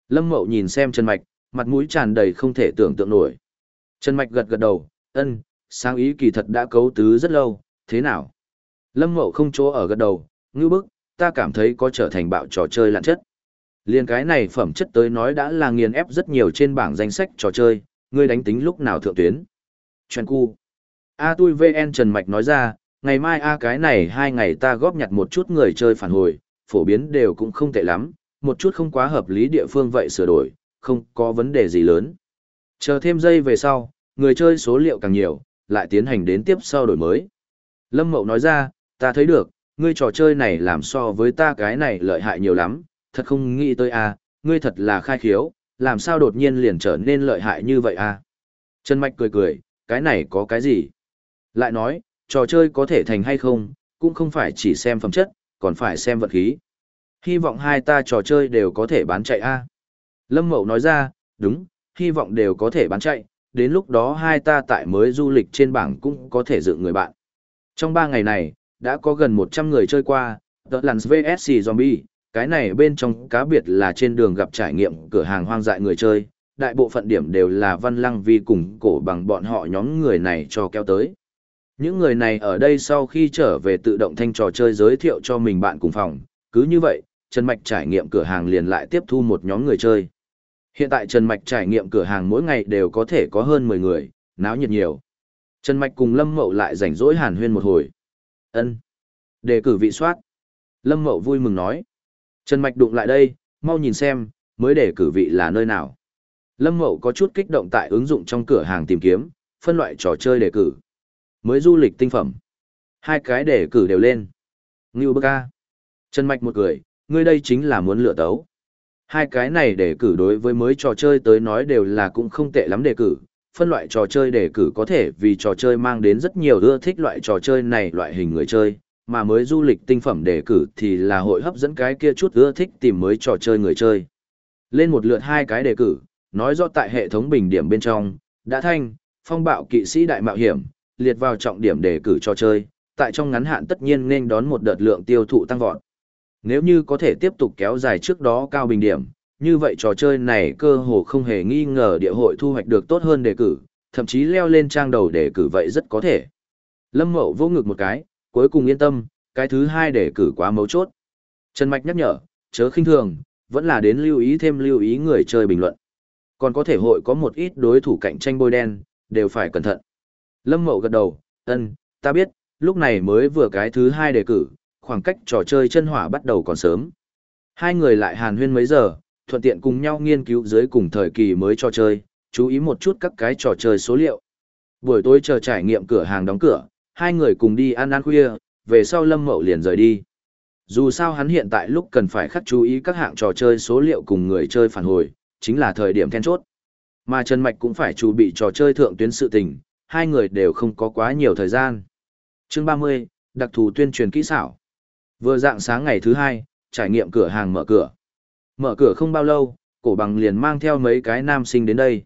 Lâm Mậu nhìn xem Trần Mạch, mặt mũi tràn đầy không thể tưởng tượng nổi. Trần Mạch gật gật đầu, ân, sáng ý kỳ thật đã cấu tứ rất lâu, thế nào? Lâm Mậu không chỗ ở gật đầu, ngư bức, ta cảm thấy có trở thành bạo trò chơi lạn chất. Liên cái này phẩm chất tới nói đã là nghiền ép rất nhiều trên bảng danh sách trò chơi, ngươi đánh tính lúc nào thượng tuyến. Chuyện cu. A tui VN Trần Mạch nói ra, ngày mai A cái này hai ngày ta góp nhặt một chút người chơi phản hồi, phổ biến đều cũng không tệ lắm, một chút không quá hợp lý địa phương vậy sửa đổi, không có vấn đề gì lớn. Chờ thêm giây về sau, người chơi số liệu càng nhiều, lại tiến hành đến tiếp sau đổi mới. Lâm Mậu nói ra, ta thấy được, ngươi trò chơi này làm so với ta cái này lợi hại nhiều lắm, thật không nghĩ tới a, ngươi thật là khai khiếu, làm sao đột nhiên liền trở nên lợi hại như vậy a? Trần Mạch cười cười, cái này có cái gì? Lại nói, trò chơi có thể thành hay không, cũng không phải chỉ xem phẩm chất, còn phải xem vật khí. Hy vọng hai ta trò chơi đều có thể bán chạy a. Lâm Mậu nói ra, đúng, hy vọng đều có thể bán chạy, đến lúc đó hai ta tại mới du lịch trên bảng cũng có thể dựng người bạn. Trong ba ngày này, đã có gần 100 người chơi qua, The Lands VSC Zombie, cái này bên trong cá biệt là trên đường gặp trải nghiệm cửa hàng hoang dại người chơi, đại bộ phận điểm đều là văn lăng vi cùng cổ bằng bọn họ nhóm người này cho kéo tới. Những người này ở đây sau khi trở về tự động thanh trò chơi giới thiệu cho mình bạn cùng phòng, cứ như vậy, Trần Mạch trải nghiệm cửa hàng liền lại tiếp thu một nhóm người chơi. Hiện tại Trần Mạch trải nghiệm cửa hàng mỗi ngày đều có thể có hơn 10 người, náo nhiệt nhiều. Trần Mạch cùng Lâm Mậu lại rảnh rỗi hàn huyên một hồi. ân Đề cử vị soát. Lâm Mậu vui mừng nói. Trần Mạch đụng lại đây, mau nhìn xem, mới đề cử vị là nơi nào. Lâm Mậu có chút kích động tại ứng dụng trong cửa hàng tìm kiếm, phân loại trò chơi đề cử. Mới du lịch tinh phẩm. Hai cái đề cử đều lên. Ngưu bơ ca. Trần Mạch một cười, ngươi đây chính là muốn lựa tấu. Hai cái này đề cử đối với mới trò chơi tới nói đều là cũng không tệ lắm đề cử, phân loại trò chơi đề cử có thể vì trò chơi mang đến rất nhiều ưa thích loại trò chơi này loại hình người chơi, mà mới du lịch tinh phẩm đề cử thì là hội hấp dẫn cái kia chút ưa thích tìm mới trò chơi người chơi. Lên một lượt hai cái đề cử, nói rõ tại hệ thống bình điểm bên trong, đã thanh, phong bạo kỵ sĩ đại mạo hiểm, liệt vào trọng điểm đề cử cho chơi, tại trong ngắn hạn tất nhiên nên đón một đợt lượng tiêu thụ tăng vọt. Nếu như có thể tiếp tục kéo dài trước đó cao bình điểm, như vậy trò chơi này cơ hồ không hề nghi ngờ địa hội thu hoạch được tốt hơn đề cử, thậm chí leo lên trang đầu đề cử vậy rất có thể. Lâm Mậu vô ngực một cái, cuối cùng yên tâm, cái thứ hai đề cử quá mấu chốt. Trần Mạch nhắc nhở, chớ khinh thường, vẫn là đến lưu ý thêm lưu ý người chơi bình luận. Còn có thể hội có một ít đối thủ cạnh tranh bôi đen, đều phải cẩn thận. Lâm Mậu gật đầu, ân, ta biết, lúc này mới vừa cái thứ hai đề cử, khoảng cách trò chơi chân hỏa bắt đầu còn sớm. Hai người lại hàn huyên mấy giờ, thuận tiện cùng nhau nghiên cứu dưới cùng thời kỳ mới trò chơi, chú ý một chút các cái trò chơi số liệu. Buổi tối chờ trải nghiệm cửa hàng đóng cửa, hai người cùng đi ăn ăn khuya, về sau Lâm Mậu liền rời đi. Dù sao hắn hiện tại lúc cần phải khắc chú ý các hạng trò chơi số liệu cùng người chơi phản hồi, chính là thời điểm then chốt. Mà Trần Mạch cũng phải chuẩn bị trò chơi thượng tuyến sự tình, hai người đều không có quá nhiều thời gian. Chương 30, đặc thù tuyên truyền kỹ xảo. Vừa dạng sáng ngày thứ hai, trải nghiệm cửa hàng mở cửa. Mở cửa không bao lâu, cổ bằng liền mang theo mấy cái nam sinh đến đây.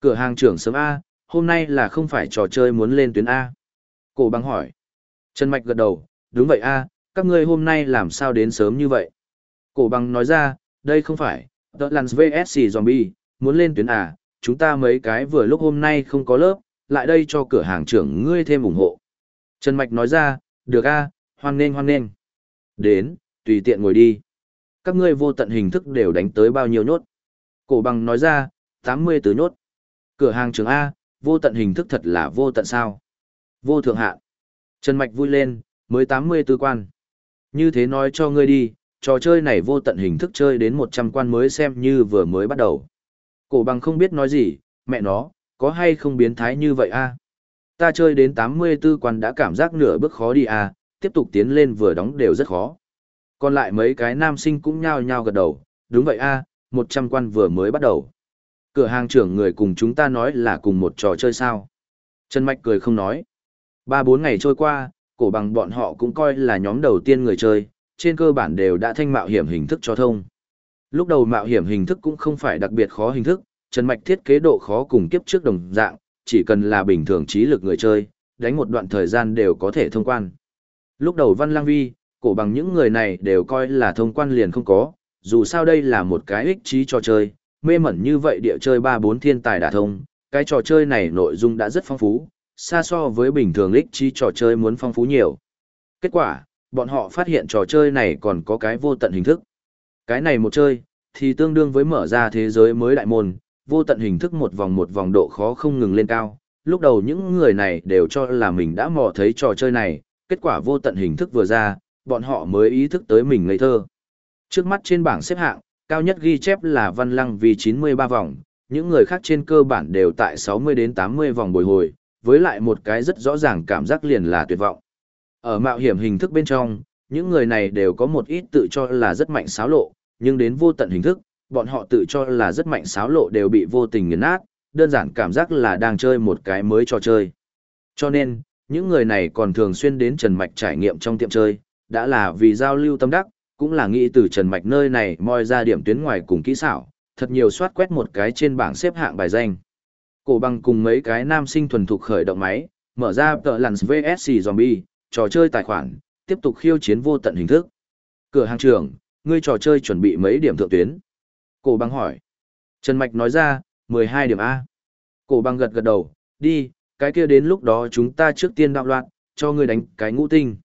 Cửa hàng trưởng sớm A, hôm nay là không phải trò chơi muốn lên tuyến A. Cổ bằng hỏi. Trần Mạch gật đầu, đúng vậy A, các ngươi hôm nay làm sao đến sớm như vậy? Cổ bằng nói ra, đây không phải, The Lance VSC Zombie, muốn lên tuyến à, chúng ta mấy cái vừa lúc hôm nay không có lớp, lại đây cho cửa hàng trưởng ngươi thêm ủng hộ. Trần Mạch nói ra, được a, hoan nghênh hoan nghênh. Đến, tùy tiện ngồi đi. Các ngươi vô tận hình thức đều đánh tới bao nhiêu nhốt. Cổ bằng nói ra, 80 tứ nhốt. Cửa hàng trưởng A, vô tận hình thức thật là vô tận sao. Vô thượng hạ. Trần Mạch vui lên, mới 80 tư quan. Như thế nói cho ngươi đi, trò chơi này vô tận hình thức chơi đến 100 quan mới xem như vừa mới bắt đầu. Cổ bằng không biết nói gì, mẹ nó, có hay không biến thái như vậy a? Ta chơi đến 84 quan đã cảm giác nửa bước khó đi a, tiếp tục tiến lên vừa đóng đều rất khó. Còn lại mấy cái nam sinh cũng nhao nhao gật đầu, đúng vậy a, 100 quan vừa mới bắt đầu. Cửa hàng trưởng người cùng chúng ta nói là cùng một trò chơi sao. Trần Mạch cười không nói. Ba bốn ngày trôi qua, cổ bằng bọn họ cũng coi là nhóm đầu tiên người chơi, trên cơ bản đều đã thanh mạo hiểm hình thức cho thông. Lúc đầu mạo hiểm hình thức cũng không phải đặc biệt khó hình thức, Trần Mạch thiết kế độ khó cùng kiếp trước đồng dạng, chỉ cần là bình thường trí lực người chơi, đánh một đoạn thời gian đều có thể thông quan. Lúc đầu Văn Lang Vi, cổ bằng những người này đều coi là thông quan liền không có, dù sao đây là một cái ích trí trò chơi, mê mẩn như vậy địa chơi 3-4 thiên tài đả thông, cái trò chơi này nội dung đã rất phong phú, xa so với bình thường ích trí trò chơi muốn phong phú nhiều. Kết quả, bọn họ phát hiện trò chơi này còn có cái vô tận hình thức. Cái này một chơi, thì tương đương với mở ra thế giới mới đại môn, vô tận hình thức một vòng một vòng độ khó không ngừng lên cao. Lúc đầu những người này đều cho là mình đã mò thấy trò chơi này, kết quả vô tận hình thức vừa ra, bọn họ mới ý thức tới mình ngây thơ. Trước mắt trên bảng xếp hạng, cao nhất ghi chép là Văn Lăng vì 93 vòng, những người khác trên cơ bản đều tại 60 đến 80 vòng bồi hồi, với lại một cái rất rõ ràng cảm giác liền là tuyệt vọng. Ở mạo hiểm hình thức bên trong, những người này đều có một ít tự cho là rất mạnh xáo lộ, nhưng đến vô tận hình thức, bọn họ tự cho là rất mạnh xáo lộ đều bị vô tình nghiền nát, đơn giản cảm giác là đang chơi một cái mới trò chơi. Cho nên, những người này còn thường xuyên đến Trần Mạch trải nghiệm trong tiệm chơi, đã là vì giao lưu tâm đắc, cũng là nghĩ từ Trần Mạch nơi này moi ra điểm tuyến ngoài cùng kỹ xảo, thật nhiều soát quét một cái trên bảng xếp hạng bài danh. Cổ bằng cùng mấy cái nam sinh thuần thục khởi động máy, mở ra tờ lằn VSC Zombie, trò chơi tài khoản, tiếp tục khiêu chiến vô tận hình thức. Cửa hàng trưởng, ngươi trò chơi chuẩn bị mấy điểm thượng tuyến? Cổ băng hỏi. Trần Mạch nói ra, 12 điểm A. Cổ băng gật gật đầu, đi, cái kia đến lúc đó chúng ta trước tiên đạo loạn, cho ngươi đánh cái ngũ tinh.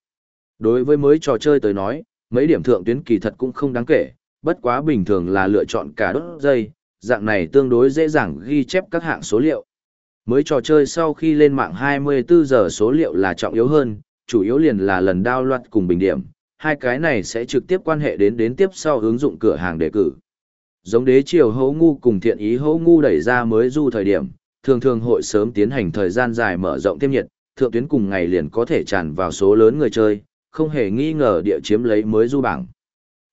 Đối với mới trò chơi tới nói, mấy điểm thượng tuyến kỳ thật cũng không đáng kể, bất quá bình thường là lựa chọn cả đốt dây, dạng này tương đối dễ dàng ghi chép các hạng số liệu. Mới trò chơi sau khi lên mạng 24 giờ số liệu là trọng yếu hơn, chủ yếu liền là lần đao loạt cùng bình điểm, hai cái này sẽ trực tiếp quan hệ đến đến tiếp sau ứng dụng cửa hàng đề cử. Giống đế triều hấu ngu cùng thiện ý hấu ngu đẩy ra mới du thời điểm, thường thường hội sớm tiến hành thời gian dài mở rộng thêm nhiệt, thượng tuyến cùng ngày liền có thể tràn vào số lớn người chơi, không hề nghi ngờ địa chiếm lấy mới du bảng.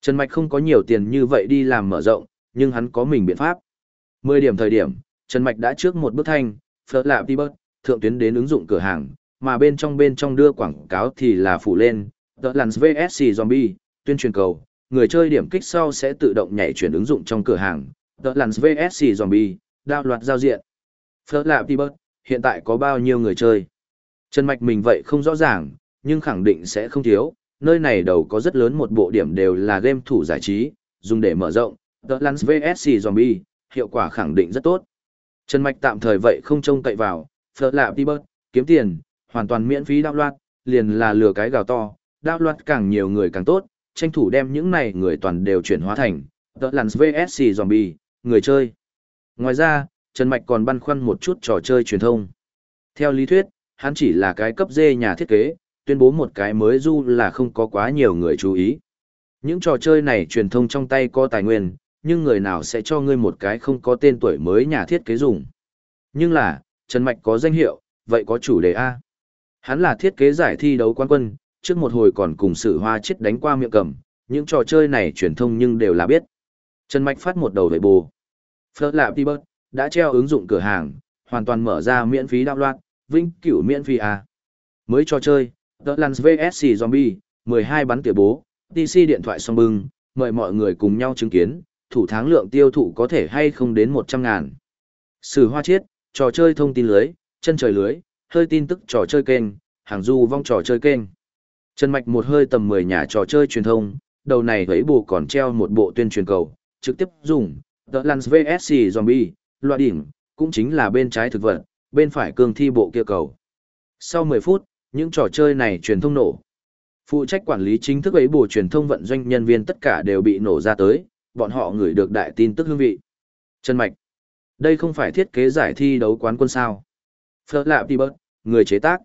Trần Mạch không có nhiều tiền như vậy đi làm mở rộng, nhưng hắn có mình biện pháp. 10 điểm thời điểm, Trần Mạch đã trước một bước thanh, Phở lạp đi bớt, thượng tuyến đến ứng dụng cửa hàng, mà bên trong bên trong đưa quảng cáo thì là phủ lên, The Lance VSC Zombie, tuyên truyền cầu, người chơi điểm kích sau sẽ tự động nhảy chuyển ứng dụng trong cửa hàng, The Lands VSC Zombie, đao loạt giao diện. Phở lạp đi bớt, hiện tại có bao nhiêu người chơi? Trần Mạch mình vậy không rõ ràng, nhưng khẳng định sẽ không thiếu, nơi này đầu có rất lớn một bộ điểm đều là game thủ giải trí, dùng để mở rộng, The Lands VSC Zombie, hiệu quả khẳng định rất tốt. Trần Mạch tạm thời vậy không trông cậy vào, phở lạp đi bớt, kiếm tiền, hoàn toàn miễn phí đao loạt, liền là lừa cái gào to, đao loạt càng nhiều người càng tốt, tranh thủ đem những này người toàn đều chuyển hóa thành, The lằn VSC Zombie, người chơi. Ngoài ra, Trần Mạch còn băn khoăn một chút trò chơi truyền thông. Theo lý thuyết, hắn chỉ là cái cấp dê nhà thiết kế, tuyên bố một cái mới du là không có quá nhiều người chú ý. Những trò chơi này truyền thông trong tay có tài nguyên, nhưng người nào sẽ cho ngươi một cái không có tên tuổi mới nhà thiết kế dùng. Nhưng là, Trần Mạch có danh hiệu, vậy có chủ đề A. Hắn là thiết kế giải thi đấu quan quân, trước một hồi còn cùng sử hoa chết đánh qua miệng cầm, những trò chơi này truyền thông nhưng đều là biết. Trần Mạch phát một đầu vệ bù. Phớt lạp đi bớt, đã treo ứng dụng cửa hàng, hoàn toàn mở ra miễn phí đạo loạt, vinh cửu miễn phí à Mới trò chơi, The Lands VSC Zombie, 12 bắn tỉa bố, dc điện thoại song bưng, mời mọi người cùng nhau chứng kiến, thủ tháng lượng tiêu thụ có thể hay không đến 100 ngàn. Sử hoa chiết, trò chơi thông tin lưới, chân trời lưới, hơi tin tức trò chơi kênh, hàng du vong trò chơi kênh. Trần Mạch một hơi tầm 10 nhà trò chơi truyền thông, đầu này thấy bù còn treo một bộ tuyên truyền cầu, trực tiếp dùng, The Lance VSC Zombie, loại đỉnh, cũng chính là bên trái thực vật, bên phải cương thi bộ kia cầu. Sau 10 phút, những trò chơi này truyền thông nổ. Phụ trách quản lý chính thức ấy bù truyền thông vận doanh nhân viên tất cả đều bị nổ ra tới, bọn họ gửi được đại tin tức hương vị. Trần Mạch. Đây không phải thiết kế giải thi đấu quán quân sao. Phở lạp đi bớt, người chế tác.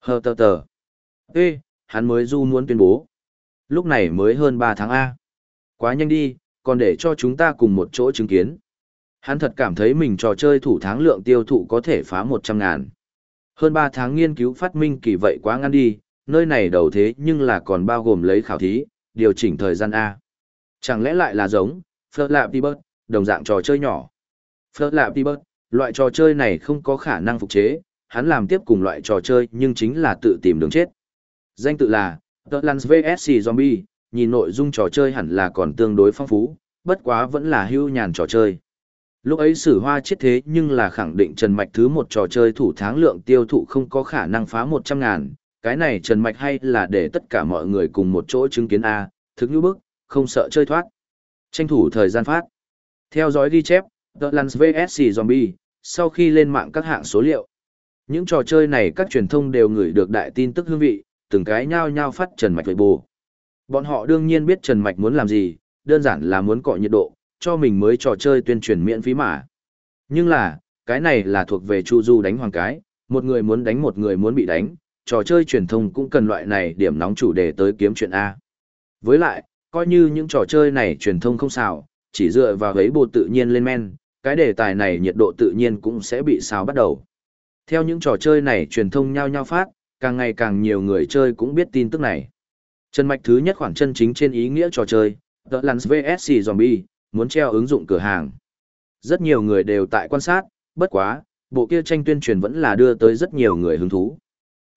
Hờ tờ tờ. Ê, hắn mới du muốn tuyên bố. Lúc này mới hơn 3 tháng A. Quá nhanh đi, còn để cho chúng ta cùng một chỗ chứng kiến. Hắn thật cảm thấy mình trò chơi thủ tháng lượng tiêu thụ có thể phá 100 ngàn. Hơn 3 tháng nghiên cứu phát minh kỳ vậy quá ngắn đi, nơi này đầu thế nhưng là còn bao gồm lấy khảo thí, điều chỉnh thời gian A. Chẳng lẽ lại là giống, Phật Lạp Đi Bớt, đồng dạng trò chơi nhỏ. Phật Lạp Đi Bớt, loại trò chơi này không có khả năng phục chế, hắn làm tiếp cùng loại trò chơi nhưng chính là tự tìm đường chết. Danh tự là, The Lands VSC Zombie, nhìn nội dung trò chơi hẳn là còn tương đối phong phú, bất quá vẫn là hưu nhàn trò chơi. Lúc ấy sử hoa chết thế nhưng là khẳng định Trần Mạch thứ một trò chơi thủ tháng lượng tiêu thụ không có khả năng phá 100 ngàn, cái này Trần Mạch hay là để tất cả mọi người cùng một chỗ chứng kiến A, thực như bức, không sợ chơi thoát. Tranh thủ thời gian phát. Theo dõi ghi chép, The Lance VSC Zombie, sau khi lên mạng các hạng số liệu. Những trò chơi này các truyền thông đều gửi được đại tin tức hương vị, từng cái nhao nhao phát Trần Mạch với bù. Bọn họ đương nhiên biết Trần Mạch muốn làm gì, đơn giản là muốn cọ nhiệt độ, cho mình mới trò chơi tuyên truyền miễn phí mà. Nhưng là, cái này là thuộc về Chu Du đánh hoàng cái, một người muốn đánh một người muốn bị đánh, trò chơi truyền thông cũng cần loại này điểm nóng chủ đề tới kiếm chuyện A. Với lại, coi như những trò chơi này truyền thông không xào, chỉ dựa vào ấy bộ tự nhiên lên men, cái đề tài này nhiệt độ tự nhiên cũng sẽ bị xào bắt đầu. Theo những trò chơi này truyền thông nhau nhau phát, càng ngày càng nhiều người chơi cũng biết tin tức này. Chân mạch thứ nhất khoảng chân chính trên ý nghĩa trò chơi, The Lance VSC Zombie, muốn treo ứng dụng cửa hàng. Rất nhiều người đều tại quan sát, bất quá, bộ kia tranh tuyên truyền vẫn là đưa tới rất nhiều người hứng thú.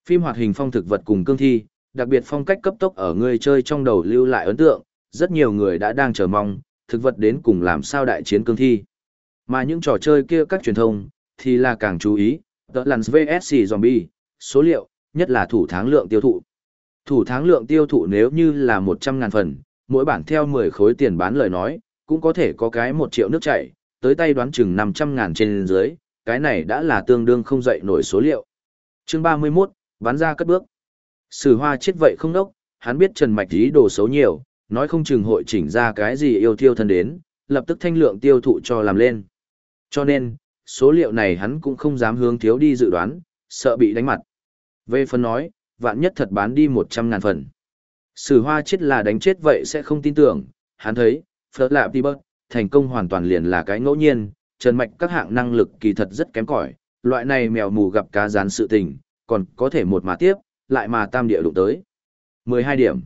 Phim hoạt hình phong thực vật cùng cương thi, đặc biệt phong cách cấp tốc ở người chơi trong đầu lưu lại ấn tượng, rất nhiều người đã đang chờ mong, thực vật đến cùng làm sao đại chiến cương thi. Mà những trò chơi kia các truyền thông, thì là càng chú ý, The Lance VSC Zombie, số liệu, nhất là thủ tháng lượng tiêu thụ. Thủ tháng lượng tiêu thụ nếu như là 100.000 phần, mỗi bản theo 10 khối tiền bán lời nói, cũng có thể có cái 1 triệu nước chảy, tới tay đoán chừng 500.000 trên dưới, cái này đã là tương đương không dậy nổi số liệu. chương 31, bán ra cất bước. Sử hoa chết vậy không đốc, hắn biết Trần Mạch ý đồ xấu nhiều, nói không chừng hội chỉnh ra cái gì yêu tiêu thân đến, lập tức thanh lượng tiêu thụ cho làm lên. Cho nên, số liệu này hắn cũng không dám hướng thiếu đi dự đoán, sợ bị đánh mặt. Về phần nói, vạn nhất thật bán đi 100 ngàn phần. Sử hoa chết là đánh chết vậy sẽ không tin tưởng, hắn thấy, Phớt Lạp Đi Bớt, thành công hoàn toàn liền là cái ngẫu nhiên, Trần Mạch các hạng năng lực kỳ thật rất kém cỏi loại này mèo mù gặp cá rán sự tình, còn có thể một mà tiếp, lại mà tam địa đụng tới. 12 điểm.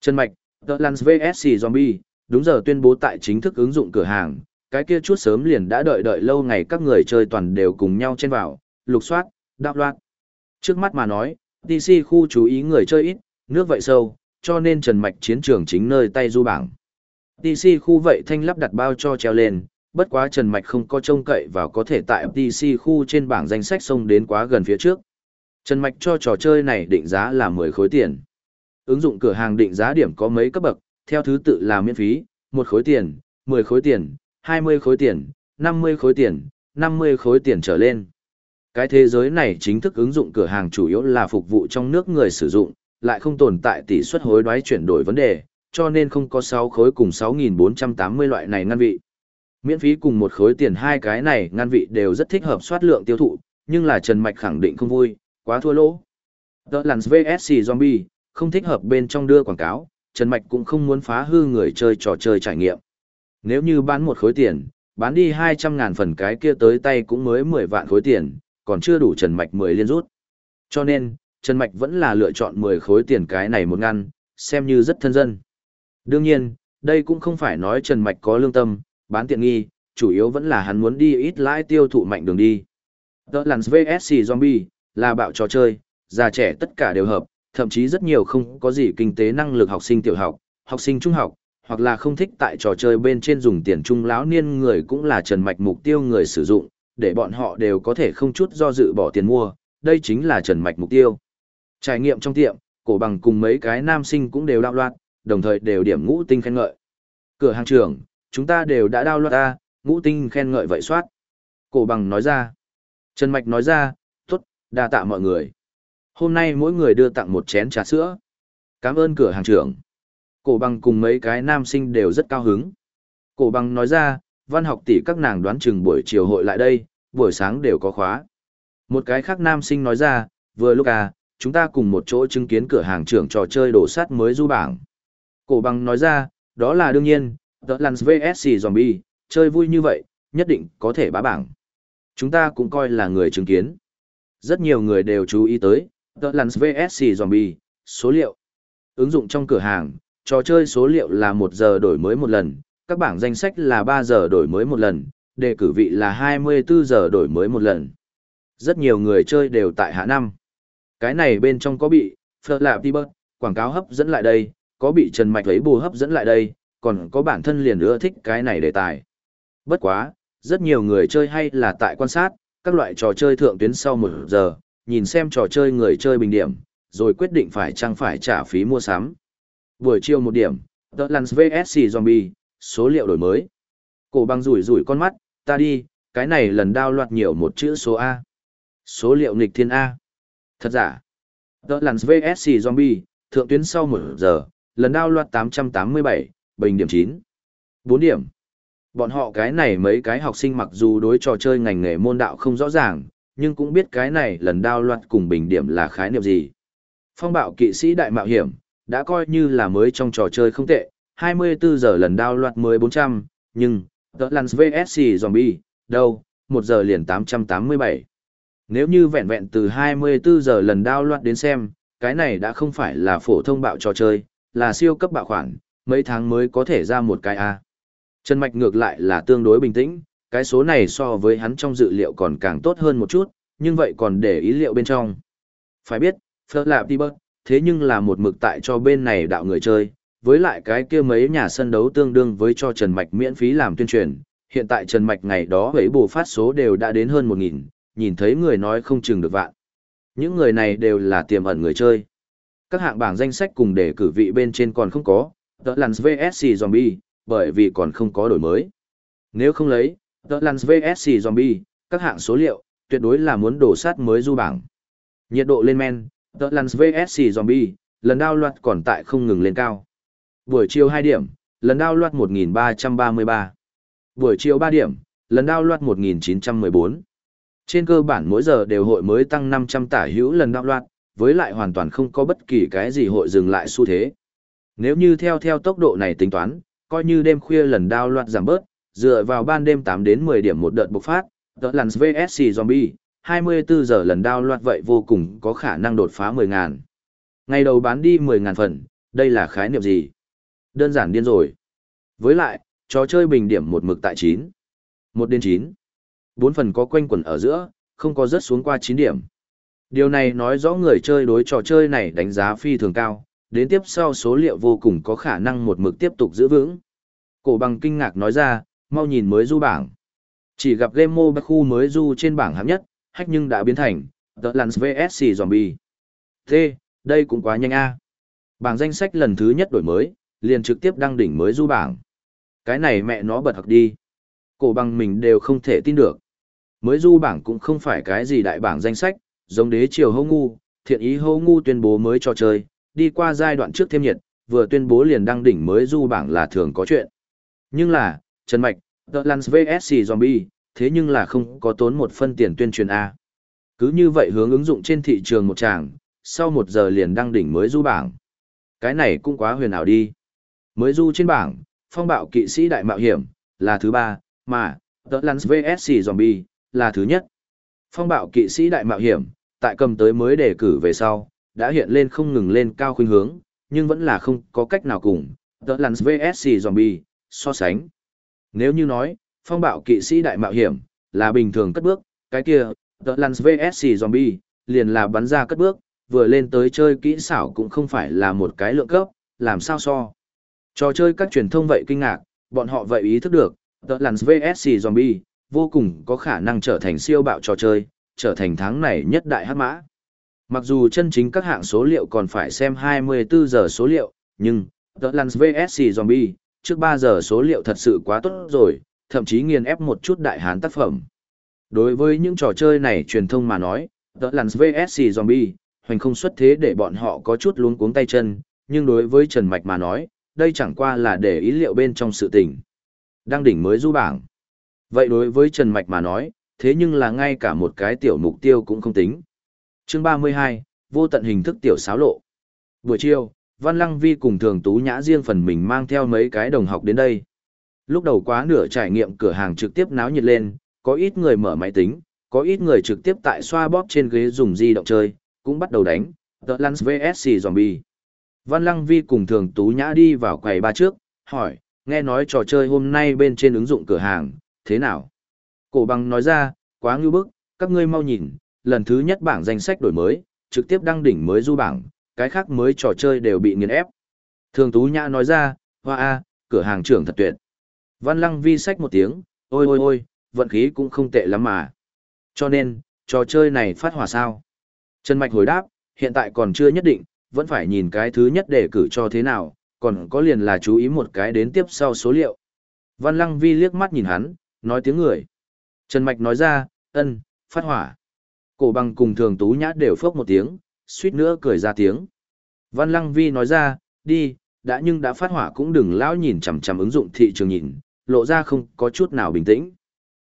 Trần Mạch, The Lance VSC Zombie, đúng giờ tuyên bố tại chính thức ứng dụng cửa hàng, cái kia chút sớm liền đã đợi đợi lâu ngày các người chơi toàn đều cùng nhau chen vào, lục soát, đạo loạt. Trước mắt mà nói, DC khu chú ý người chơi ít, nước vậy sâu, cho nên Trần Mạch chiến trường chính nơi tay du bảng. DC khu vậy thanh lắp đặt bao cho treo lên, bất quá Trần Mạch không có trông cậy và có thể tại DC khu trên bảng danh sách xông đến quá gần phía trước. Trần Mạch cho trò chơi này định giá là 10 khối tiền. Ứng dụng cửa hàng định giá điểm có mấy cấp bậc, theo thứ tự là miễn phí, 1 khối tiền, 10 khối tiền, 20 khối tiền, 50 khối tiền, 50 khối tiền trở lên. Cái thế giới này chính thức ứng dụng cửa hàng chủ yếu là phục vụ trong nước người sử dụng, lại không tồn tại tỷ suất hối đoái chuyển đổi vấn đề, cho nên không có 6 khối cùng 6.480 loại này ngăn vị. Miễn phí cùng một khối tiền hai cái này ngăn vị đều rất thích hợp soát lượng tiêu thụ, nhưng là Trần Mạch khẳng định không vui, quá thua lỗ. The Lance VSC Zombie, không thích hợp bên trong đưa quảng cáo, Trần Mạch cũng không muốn phá hư người chơi trò chơi trải nghiệm. Nếu như bán một khối tiền, bán đi 200 ngàn phần cái kia tới tay cũng mới 10 vạn khối tiền, còn chưa đủ Trần Mạch 10 liên rút. Cho nên, Trần Mạch vẫn là lựa chọn 10 khối tiền cái này một ngăn, xem như rất thân dân. Đương nhiên, đây cũng không phải nói Trần Mạch có lương tâm, bán tiện nghi, chủ yếu vẫn là hắn muốn đi ít lãi tiêu thụ mạnh đường đi. The Lance VSC Zombie, là bạo trò chơi, già trẻ tất cả đều hợp, thậm chí rất nhiều không có gì kinh tế năng lực học sinh tiểu học, học sinh trung học, hoặc là không thích tại trò chơi bên trên dùng tiền trung lão niên người cũng là trần mạch mục tiêu người sử dụng, để bọn họ đều có thể không chút do dự bỏ tiền mua, đây chính là trần mạch mục tiêu. Trải nghiệm trong tiệm, cổ bằng cùng mấy cái nam sinh cũng đều đạo loạt, đồng thời đều điểm ngũ tinh khen ngợi. Cửa hàng trưởng, chúng ta đều đã đao loạt ta, ngũ tinh khen ngợi vậy soát. Cổ bằng nói ra. Trần Mạch nói ra, tốt, đa tạ mọi người. Hôm nay mỗi người đưa tặng một chén trà sữa. Cảm ơn cửa hàng trưởng. Cổ bằng cùng mấy cái nam sinh đều rất cao hứng. Cổ bằng nói ra, văn học tỷ các nàng đoán chừng buổi chiều hội lại đây, buổi sáng đều có khóa. Một cái khác nam sinh nói ra, vừa lúc à, chúng ta cùng một chỗ chứng kiến cửa hàng trưởng trò chơi đổ sắt mới du bảng. Cổ bằng nói ra, đó là đương nhiên, The Lance VSC Zombie, chơi vui như vậy, nhất định có thể bá bảng. Chúng ta cũng coi là người chứng kiến. Rất nhiều người đều chú ý tới, The Lance VSC Zombie, số liệu. Ứng dụng trong cửa hàng, trò chơi số liệu là 1 giờ đổi mới một lần, các bảng danh sách là 3 giờ đổi mới một lần, đề cử vị là 24 giờ đổi mới một lần. Rất nhiều người chơi đều tại hạ năm. Cái này bên trong có bị Phật Lạp bớt quảng cáo hấp dẫn lại đây, có bị Trần Mạch lấy bù hấp dẫn lại đây, còn có bản thân liền ưa thích cái này đề tài. Bất quá, rất nhiều người chơi hay là tại quan sát, các loại trò chơi thượng tuyến sau một giờ, nhìn xem trò chơi người chơi bình điểm, rồi quyết định phải chăng phải trả phí mua sắm. Buổi chiều một điểm, The Lance VSC Zombie, số liệu đổi mới. Cổ băng rủi rủi con mắt, ta đi, cái này lần đao loạt nhiều một chữ số A. Số liệu nghịch thiên A. Thật giả. The lằn VSC Zombie, thượng tuyến sau một giờ, lần đao loạt 887, bình điểm 9. 4 điểm. Bọn họ cái này mấy cái học sinh mặc dù đối trò chơi ngành nghề môn đạo không rõ ràng, nhưng cũng biết cái này lần đao loạt cùng bình điểm là khái niệm gì. Phong bạo kỵ sĩ đại mạo hiểm, đã coi như là mới trong trò chơi không tệ, 24 giờ lần đao loạt 1400, nhưng, The Lance VSC Zombie, đâu, 1 giờ liền 887. Nếu như vẹn vẹn từ 24 giờ lần đao loạt đến xem, cái này đã không phải là phổ thông bạo trò chơi, là siêu cấp bạo khoản, mấy tháng mới có thể ra một cái A. Trần Mạch ngược lại là tương đối bình tĩnh, cái số này so với hắn trong dự liệu còn càng tốt hơn một chút, nhưng vậy còn để ý liệu bên trong. Phải biết, Phật Lạp Tibet, thế nhưng là một mực tại cho bên này đạo người chơi, với lại cái kia mấy nhà sân đấu tương đương với cho Trần Mạch miễn phí làm tuyên truyền, hiện tại Trần Mạch ngày đó ấy bù phát số đều đã đến hơn 1.000, nhìn thấy người nói không chừng được vạn. Những người này đều là tiềm ẩn người chơi. Các hạng bảng danh sách cùng để cử vị bên trên còn không có, The Lance VSC Zombie, bởi vì còn không có đổi mới. Nếu không lấy, The Lance VSC Zombie, các hạng số liệu, tuyệt đối là muốn đổ sát mới du bảng. Nhiệt độ lên men, The Lance VSC Zombie, lần đao loạt còn tại không ngừng lên cao. Buổi chiều 2 điểm, lần đao loạt 1333. Buổi chiều 3 điểm, lần đao loạt 1914. Trên cơ bản mỗi giờ đều hội mới tăng 500 tả hữu lần đao loạt, với lại hoàn toàn không có bất kỳ cái gì hội dừng lại xu thế. Nếu như theo theo tốc độ này tính toán, coi như đêm khuya lần đao loạt giảm bớt, dựa vào ban đêm 8 đến 10 điểm một đợt bộc phát, The lần VSC Zombie, 24 giờ lần đao loạt vậy vô cùng có khả năng đột phá 10.000. Ngày đầu bán đi 10.000 phần, đây là khái niệm gì? Đơn giản điên rồi. Với lại, trò chơi bình điểm một mực tại 9. 1 đến 9. 4 phần có quanh quẩn ở giữa, không có rớt xuống qua 9 điểm. Điều này nói rõ người chơi đối trò chơi này đánh giá phi thường cao, đến tiếp sau số liệu vô cùng có khả năng một mực tiếp tục giữ vững. Cổ bằng kinh ngạc nói ra, mau nhìn mới du bảng. Chỉ gặp game mobile khu mới du trên bảng hạng nhất, hack nhưng đã biến thành The Lance VSC Zombie. Thế, đây cũng quá nhanh a. Bảng danh sách lần thứ nhất đổi mới, liền trực tiếp đăng đỉnh mới du bảng. Cái này mẹ nó bật học đi. Cổ bằng mình đều không thể tin được. Mới du bảng cũng không phải cái gì đại bảng danh sách, giống đế triều hô ngu, thiện ý hô ngu tuyên bố mới cho chơi, đi qua giai đoạn trước thêm nhiệt, vừa tuyên bố liền đăng đỉnh mới du bảng là thường có chuyện. Nhưng là, Trần Mạch, The Lance VSC Zombie, thế nhưng là không có tốn một phân tiền tuyên truyền A. Cứ như vậy hướng ứng dụng trên thị trường một tràng, sau một giờ liền đăng đỉnh mới du bảng. Cái này cũng quá huyền ảo đi. Mới du trên bảng, phong bạo kỵ sĩ đại mạo hiểm, là thứ ba, mà, The Lance VSC Zombie, là thứ nhất. Phong bạo kỵ sĩ đại mạo hiểm, tại cầm tới mới đề cử về sau, đã hiện lên không ngừng lên cao khuynh hướng, nhưng vẫn là không có cách nào cùng, The Lance VSC Zombie, so sánh. Nếu như nói, phong bạo kỵ sĩ đại mạo hiểm, là bình thường cất bước, cái kia, The Lance VSC Zombie, liền là bắn ra cất bước, vừa lên tới chơi kỹ xảo cũng không phải là một cái lượng cấp, làm sao so. Trò chơi các truyền thông vậy kinh ngạc, bọn họ vậy ý thức được, The Lands VSC Zombie, vô cùng có khả năng trở thành siêu bạo trò chơi, trở thành tháng này nhất đại hát mã. Mặc dù chân chính các hạng số liệu còn phải xem 24 giờ số liệu, nhưng The Lands VSC Zombie, trước 3 giờ số liệu thật sự quá tốt rồi, thậm chí nghiền ép một chút đại hán tác phẩm. Đối với những trò chơi này truyền thông mà nói, The Lands VSC Zombie, hoành không xuất thế để bọn họ có chút luống cuống tay chân, nhưng đối với Trần Mạch mà nói, đây chẳng qua là để ý liệu bên trong sự tình. Đăng đỉnh mới du bảng. Vậy đối với Trần Mạch mà nói, thế nhưng là ngay cả một cái tiểu mục tiêu cũng không tính. chương 32, vô tận hình thức tiểu xáo lộ. Buổi chiều, Văn Lăng Vi cùng Thường Tú Nhã riêng phần mình mang theo mấy cái đồng học đến đây. Lúc đầu quá nửa trải nghiệm cửa hàng trực tiếp náo nhiệt lên, có ít người mở máy tính, có ít người trực tiếp tại xoa bóp trên ghế dùng di động chơi, cũng bắt đầu đánh, The Lance VSC Zombie. Văn Lăng Vi cùng Thường Tú Nhã đi vào quầy ba trước, hỏi, nghe nói trò chơi hôm nay bên trên ứng dụng cửa hàng, thế nào? Cổ bằng nói ra, quá ngưu bức, các ngươi mau nhìn, lần thứ nhất bảng danh sách đổi mới, trực tiếp đăng đỉnh mới du bảng, cái khác mới trò chơi đều bị nghiền ép. Thường Tú Nhã nói ra, hoa a, cửa hàng trưởng thật tuyệt. Văn Lăng Vi sách một tiếng, ôi ôi ôi, vận khí cũng không tệ lắm mà. Cho nên, trò chơi này phát hỏa sao? Trần Mạch hồi đáp, hiện tại còn chưa nhất định, vẫn phải nhìn cái thứ nhất để cử cho thế nào, còn có liền là chú ý một cái đến tiếp sau số liệu. Văn Lăng Vi liếc mắt nhìn hắn, nói tiếng người. Trần Mạch nói ra, ân, phát hỏa. Cổ bằng cùng thường tú nhã đều phốc một tiếng, suýt nữa cười ra tiếng. Văn Lăng Vi nói ra, đi, đã nhưng đã phát hỏa cũng đừng lão nhìn chằm chằm ứng dụng thị trường nhìn, lộ ra không có chút nào bình tĩnh.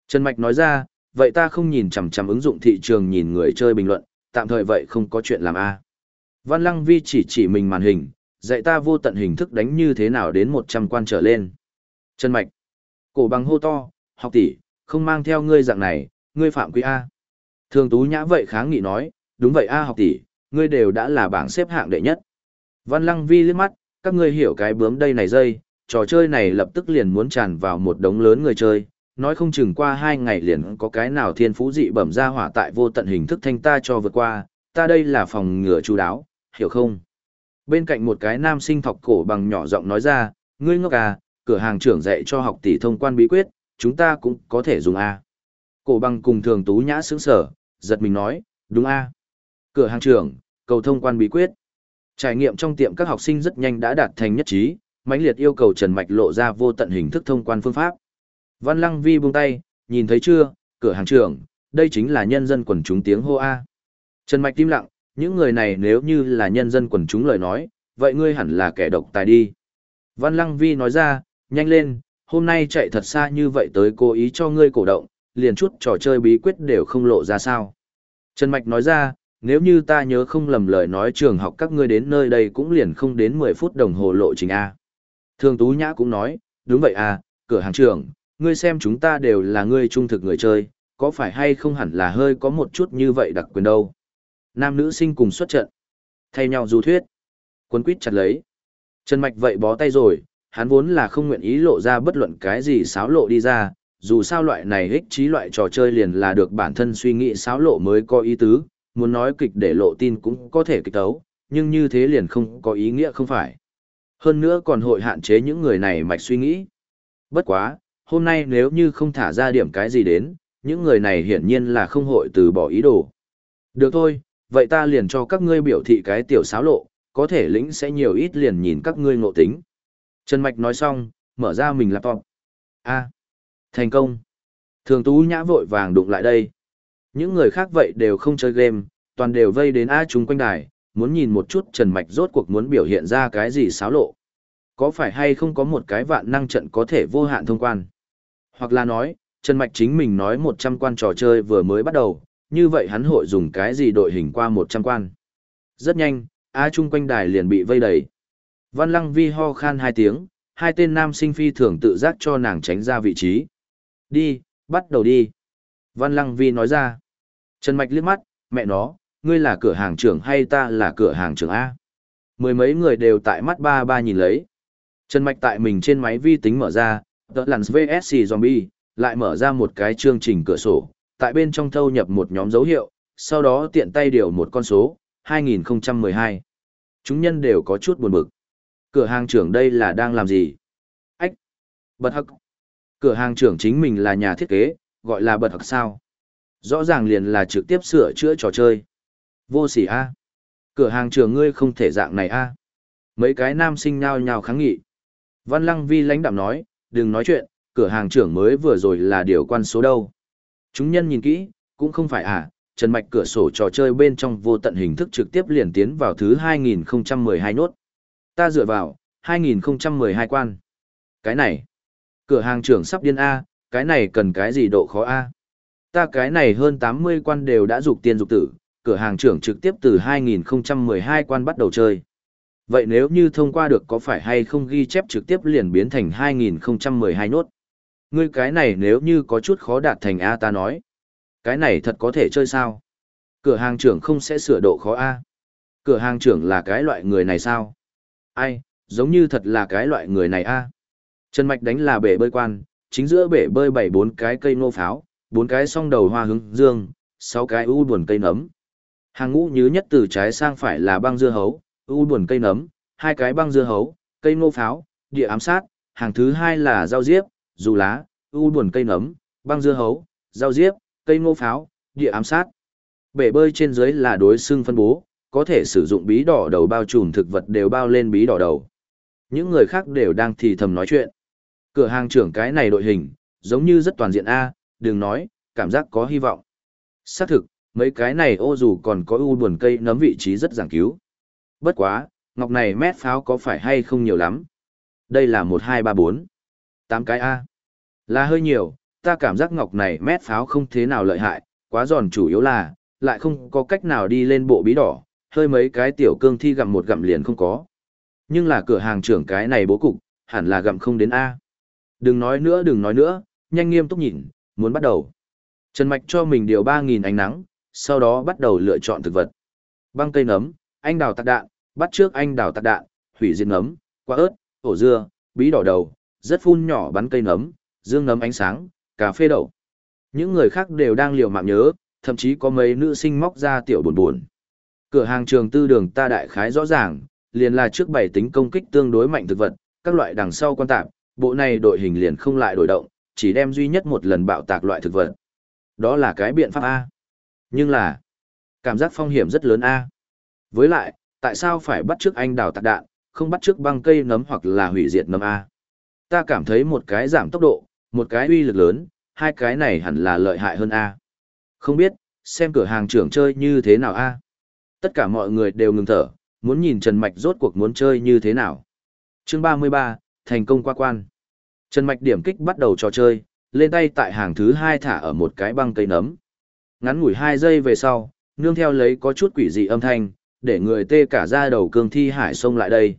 Trần Mạch nói ra, vậy ta không nhìn chằm chằm ứng dụng thị trường nhìn người chơi bình luận, tạm thời vậy không có chuyện làm a. Văn Lăng Vi chỉ chỉ mình màn hình, dạy ta vô tận hình thức đánh như thế nào đến 100 quan trở lên. Trần Mạch, cổ bằng hô to, học tỷ, không mang theo ngươi dạng này, ngươi phạm quy A. Thường Tú Nhã vậy kháng nghị nói, đúng vậy A học tỷ, ngươi đều đã là bảng xếp hạng đệ nhất. Văn Lăng Vi liếc mắt, các ngươi hiểu cái bướm đây này dây, trò chơi này lập tức liền muốn tràn vào một đống lớn người chơi, nói không chừng qua hai ngày liền có cái nào thiên phú dị bẩm ra hỏa tại vô tận hình thức thanh ta cho vượt qua, ta đây là phòng ngừa chú đáo, hiểu không? Bên cạnh một cái nam sinh thọc cổ bằng nhỏ giọng nói ra, ngươi ngốc à, cửa hàng trưởng dạy cho học tỷ thông quan bí quyết, chúng ta cũng có thể dùng A. Cổ bằng cùng thường tú nhã sướng sở, giật mình nói, đúng A. Cửa hàng trưởng, cầu thông quan bí quyết. Trải nghiệm trong tiệm các học sinh rất nhanh đã đạt thành nhất trí, mãnh liệt yêu cầu Trần Mạch lộ ra vô tận hình thức thông quan phương pháp. Văn Lăng Vi buông tay, nhìn thấy chưa, cửa hàng trưởng, đây chính là nhân dân quần chúng tiếng hô A. Trần Mạch tim lặng, những người này nếu như là nhân dân quần chúng lời nói, vậy ngươi hẳn là kẻ độc tài đi. Văn Lăng Vi nói ra, nhanh lên, hôm nay chạy thật xa như vậy tới cố ý cho ngươi cổ động, liền chút trò chơi bí quyết đều không lộ ra sao. Trần Mạch nói ra, nếu như ta nhớ không lầm lời nói trường học các ngươi đến nơi đây cũng liền không đến 10 phút đồng hồ lộ trình A. Thường Tú Nhã cũng nói, đúng vậy à, cửa hàng trưởng, ngươi xem chúng ta đều là ngươi trung thực người chơi, có phải hay không hẳn là hơi có một chút như vậy đặc quyền đâu. Nam nữ sinh cùng xuất trận, thay nhau du thuyết, quân quýt chặt lấy. Trần Mạch vậy bó tay rồi, hắn vốn là không nguyện ý lộ ra bất luận cái gì xáo lộ đi ra, dù sao loại này ích trí loại trò chơi liền là được bản thân suy nghĩ xáo lộ mới có ý tứ, muốn nói kịch để lộ tin cũng có thể kịch tấu, nhưng như thế liền không có ý nghĩa không phải. Hơn nữa còn hội hạn chế những người này mạch suy nghĩ. Bất quá, hôm nay nếu như không thả ra điểm cái gì đến, những người này hiển nhiên là không hội từ bỏ ý đồ. Được thôi, vậy ta liền cho các ngươi biểu thị cái tiểu xáo lộ, có thể lĩnh sẽ nhiều ít liền nhìn các ngươi ngộ tính. Trần Mạch nói xong, mở ra mình laptop. A. thành công. Thường Tú Nhã vội vàng đụng lại đây. Những người khác vậy đều không chơi game, toàn đều vây đến A chúng quanh đài, muốn nhìn một chút Trần Mạch rốt cuộc muốn biểu hiện ra cái gì xáo lộ. Có phải hay không có một cái vạn năng trận có thể vô hạn thông quan? Hoặc là nói, Trần Mạch chính mình nói 100 quan trò chơi vừa mới bắt đầu, như vậy hắn hội dùng cái gì đội hình qua 100 quan. Rất nhanh, A chung quanh đài liền bị vây đầy. Văn Lăng Vi ho khan hai tiếng, hai tên nam sinh phi thường tự giác cho nàng tránh ra vị trí. Đi, bắt đầu đi. Văn Lăng Vi nói ra. Trần Mạch liếc mắt, mẹ nó, ngươi là cửa hàng trưởng hay ta là cửa hàng trưởng A? Mười mấy người đều tại mắt ba ba nhìn lấy. Trần Mạch tại mình trên máy vi tính mở ra, The lằn VSC Zombie, lại mở ra một cái chương trình cửa sổ, tại bên trong thâu nhập một nhóm dấu hiệu, sau đó tiện tay điều một con số, 2012. Chúng nhân đều có chút buồn bực. Cửa hàng trưởng đây là đang làm gì? Ách! Bật hậc! Cửa hàng trưởng chính mình là nhà thiết kế, gọi là bật hậc sao? Rõ ràng liền là trực tiếp sửa chữa trò chơi. Vô sỉ A. Cửa hàng trưởng ngươi không thể dạng này A. Mấy cái nam sinh nhao nhao kháng nghị. Văn Lăng Vi lãnh đạm nói, đừng nói chuyện, cửa hàng trưởng mới vừa rồi là điều quan số đâu. Chúng nhân nhìn kỹ, cũng không phải à, Trần Mạch cửa sổ trò chơi bên trong vô tận hình thức trực tiếp liền tiến vào thứ 2012 nốt. Ta dựa vào, 2012 quan. Cái này, cửa hàng trưởng sắp điên A, cái này cần cái gì độ khó A. Ta cái này hơn 80 quan đều đã dục tiền dục tử, cửa hàng trưởng trực tiếp từ 2012 quan bắt đầu chơi. Vậy nếu như thông qua được có phải hay không ghi chép trực tiếp liền biến thành 2012 nốt? Ngươi cái này nếu như có chút khó đạt thành A ta nói. Cái này thật có thể chơi sao? Cửa hàng trưởng không sẽ sửa độ khó A. Cửa hàng trưởng là cái loại người này sao? Ai, giống như thật là cái loại người này A. Trần Mạch đánh là bể bơi quan, chính giữa bể bơi bảy bốn cái cây nô pháo, bốn cái song đầu hoa hướng dương, sáu cái u buồn cây nấm. Hàng ngũ nhứ nhất từ trái sang phải là băng dưa hấu, u buồn cây nấm, hai cái băng dưa hấu, cây nô pháo, địa ám sát, hàng thứ hai là rau diếp, dù lá, u buồn cây nấm, băng dưa hấu, rau diếp, cây ngô pháo, địa ám sát. Bể bơi trên dưới là đối xương phân bố, có thể sử dụng bí đỏ đầu bao trùm thực vật đều bao lên bí đỏ đầu. Những người khác đều đang thì thầm nói chuyện. Cửa hàng trưởng cái này đội hình, giống như rất toàn diện A, đừng nói, cảm giác có hy vọng. Xác thực, mấy cái này ô dù còn có u buồn cây nấm vị trí rất giảng cứu. Bất quá, ngọc này mét pháo có phải hay không nhiều lắm? Đây là một hai ba bốn tám cái A. Là hơi nhiều, ta cảm giác ngọc này mét pháo không thế nào lợi hại, quá giòn chủ yếu là, lại không có cách nào đi lên bộ bí đỏ, hơi mấy cái tiểu cương thi gặm một gặm liền không có. Nhưng là cửa hàng trưởng cái này bố cục, hẳn là gặm không đến A. Đừng nói nữa đừng nói nữa, nhanh nghiêm túc nhìn, muốn bắt đầu. Trần Mạch cho mình điều 3.000 ánh nắng, sau đó bắt đầu lựa chọn thực vật. Băng cây nấm, anh đào tạc đạn, bắt trước anh đào tạc đạn, hủy diệt nấm, quả ớt, ổ dưa, bí đỏ đầu, rất phun nhỏ bắn cây nấm, dương nấm ánh sáng, cà phê đậu. Những người khác đều đang liều mạng nhớ, thậm chí có mấy nữ sinh móc ra tiểu buồn buồn. Cửa hàng trường tư đường ta đại khái rõ ràng, liền là trước bảy tính công kích tương đối mạnh thực vật, các loại đằng sau quan tạp, bộ này đội hình liền không lại đổi động, chỉ đem duy nhất một lần bạo tạc loại thực vật. Đó là cái biện pháp A. Nhưng là, cảm giác phong hiểm rất lớn A. Với lại, tại sao phải bắt trước anh đào tạc đạn, không bắt trước băng cây nấm hoặc là hủy diệt nấm A? Ta cảm thấy một cái giảm tốc độ, một cái uy lực lớn, hai cái này hẳn là lợi hại hơn A. Không biết, xem cửa hàng trưởng chơi như thế nào A. Tất cả mọi người đều ngừng thở, muốn nhìn Trần Mạch rốt cuộc muốn chơi như thế nào. chương 33, thành công qua quan. Trần Mạch điểm kích bắt đầu trò chơi, lên tay tại hàng thứ hai thả ở một cái băng cây nấm. Ngắn ngủi hai giây về sau, nương theo lấy có chút quỷ dị âm thanh, để người tê cả ra đầu cương thi hải xông lại đây.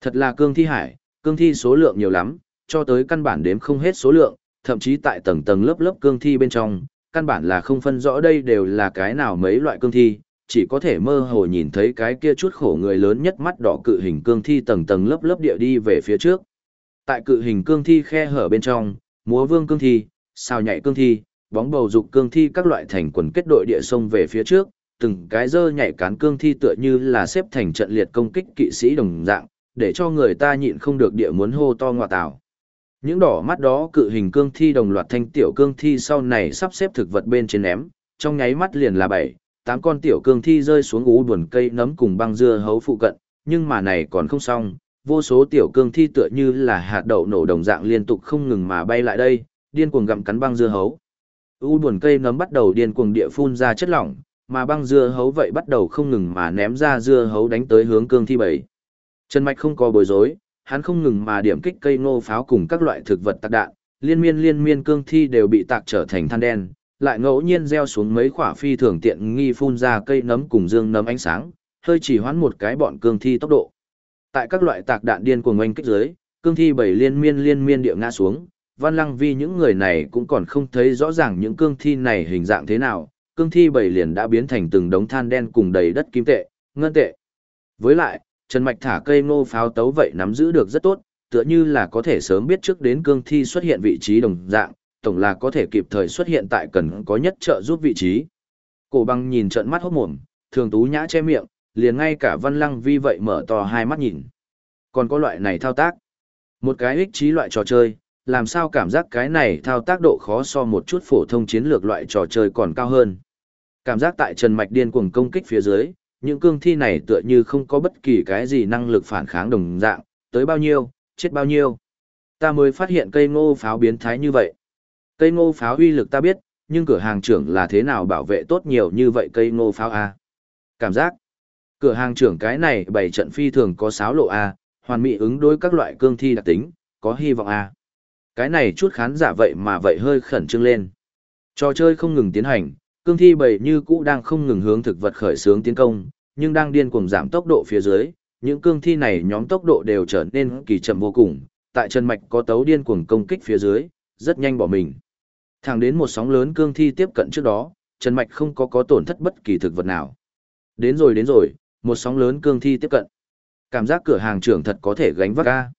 Thật là cương thi hải, cương thi số lượng nhiều lắm, cho tới căn bản đếm không hết số lượng, thậm chí tại tầng tầng lớp lớp cương thi bên trong, căn bản là không phân rõ đây đều là cái nào mấy loại cương thi, chỉ có thể mơ hồ nhìn thấy cái kia chút khổ người lớn nhất mắt đỏ cự hình cương thi tầng tầng lớp lớp địa đi về phía trước. Tại cự hình cương thi khe hở bên trong, múa vương cương thi, sao nhảy cương thi, bóng bầu dục cương thi các loại thành quần kết đội địa sông về phía trước, từng cái dơ nhảy cán cương thi tựa như là xếp thành trận liệt công kích kỵ sĩ đồng dạng, để cho người ta nhịn không được địa muốn hô to ngọa tảo. Những đỏ mắt đó cự hình cương thi đồng loạt thanh tiểu cương thi sau này sắp xếp thực vật bên trên ném, trong nháy mắt liền là bảy, tám con tiểu cương thi rơi xuống ú buồn cây nấm cùng băng dưa hấu phụ cận, nhưng mà này còn không xong, vô số tiểu cương thi tựa như là hạt đậu nổ đồng dạng liên tục không ngừng mà bay lại đây, điên cuồng gặm cắn băng dưa hấu. U buồn cây nấm bắt đầu điên cuồng địa phun ra chất lỏng, mà băng dưa hấu vậy bắt đầu không ngừng mà ném ra dưa hấu đánh tới hướng cương thi bảy. Trần Mạch không có bối rối, hắn không ngừng mà điểm kích cây ngô pháo cùng các loại thực vật tạc đạn, liên miên liên miên cương thi đều bị tạc trở thành than đen, lại ngẫu nhiên gieo xuống mấy quả phi thường tiện nghi phun ra cây nấm cùng dương nấm ánh sáng, hơi chỉ hoãn một cái bọn cương thi tốc độ. Tại các loại tạc đạn điên cuồng oanh kích dưới, cương thi bảy liên miên liên miên địa ngã xuống, Văn Lăng Vi những người này cũng còn không thấy rõ ràng những cương thi này hình dạng thế nào, cương thi bảy liền đã biến thành từng đống than đen cùng đầy đất kim tệ, ngân tệ. Với lại, Trần Mạch thả cây ngô pháo tấu vậy nắm giữ được rất tốt, tựa như là có thể sớm biết trước đến cương thi xuất hiện vị trí đồng dạng, tổng là có thể kịp thời xuất hiện tại cần có nhất trợ giúp vị trí. Cổ băng nhìn trận mắt hốt mồm, thường tú nhã che miệng, liền ngay cả văn lăng vi vậy mở to hai mắt nhìn. Còn có loại này thao tác. Một cái ích trí loại trò chơi, làm sao cảm giác cái này thao tác độ khó so một chút phổ thông chiến lược loại trò chơi còn cao hơn. Cảm giác tại Trần Mạch điên cuồng công kích phía dưới, những cương thi này tựa như không có bất kỳ cái gì năng lực phản kháng đồng dạng, tới bao nhiêu, chết bao nhiêu. Ta mới phát hiện cây ngô pháo biến thái như vậy. Cây ngô pháo uy lực ta biết, nhưng cửa hàng trưởng là thế nào bảo vệ tốt nhiều như vậy cây ngô pháo A. Cảm giác, cửa hàng trưởng cái này bảy trận phi thường có sáo lộ A, hoàn mỹ ứng đối các loại cương thi đặc tính, có hy vọng A. Cái này chút khán giả vậy mà vậy hơi khẩn trương lên. Trò chơi không ngừng tiến hành, cương thi bảy như cũ đang không ngừng hướng thực vật khởi xướng tiến công, nhưng đang điên cuồng giảm tốc độ phía dưới, những cương thi này nhóm tốc độ đều trở nên kỳ chậm vô cùng, tại chân mạch có tấu điên cuồng công kích phía dưới, rất nhanh bỏ mình. Thẳng đến một sóng lớn cương thi tiếp cận trước đó, Trần Mạch không có có tổn thất bất kỳ thực vật nào. Đến rồi đến rồi, một sóng lớn cương thi tiếp cận. Cảm giác cửa hàng trưởng thật có thể gánh vác A.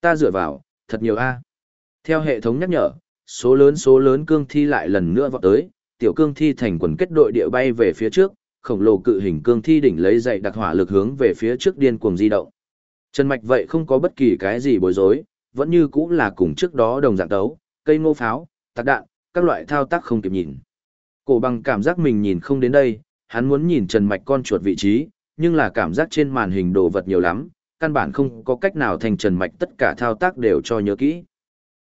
Ta dựa vào, thật nhiều A. Theo hệ thống nhắc nhở, số lớn số lớn cương thi lại lần nữa vọt tới, tiểu cương thi thành quần kết đội địa bay về phía trước, khổng lồ cự hình cương thi đỉnh lấy dậy đặc hỏa lực hướng về phía trước điên cuồng di động. Trần Mạch vậy không có bất kỳ cái gì bối rối, vẫn như cũ là cùng trước đó đồng dạng tấu, cây ngô pháo, tạc đạn, các loại thao tác không kịp nhìn. Cổ bằng cảm giác mình nhìn không đến đây, hắn muốn nhìn Trần Mạch con chuột vị trí, nhưng là cảm giác trên màn hình đồ vật nhiều lắm, căn bản không có cách nào thành Trần Mạch tất cả thao tác đều cho nhớ kỹ.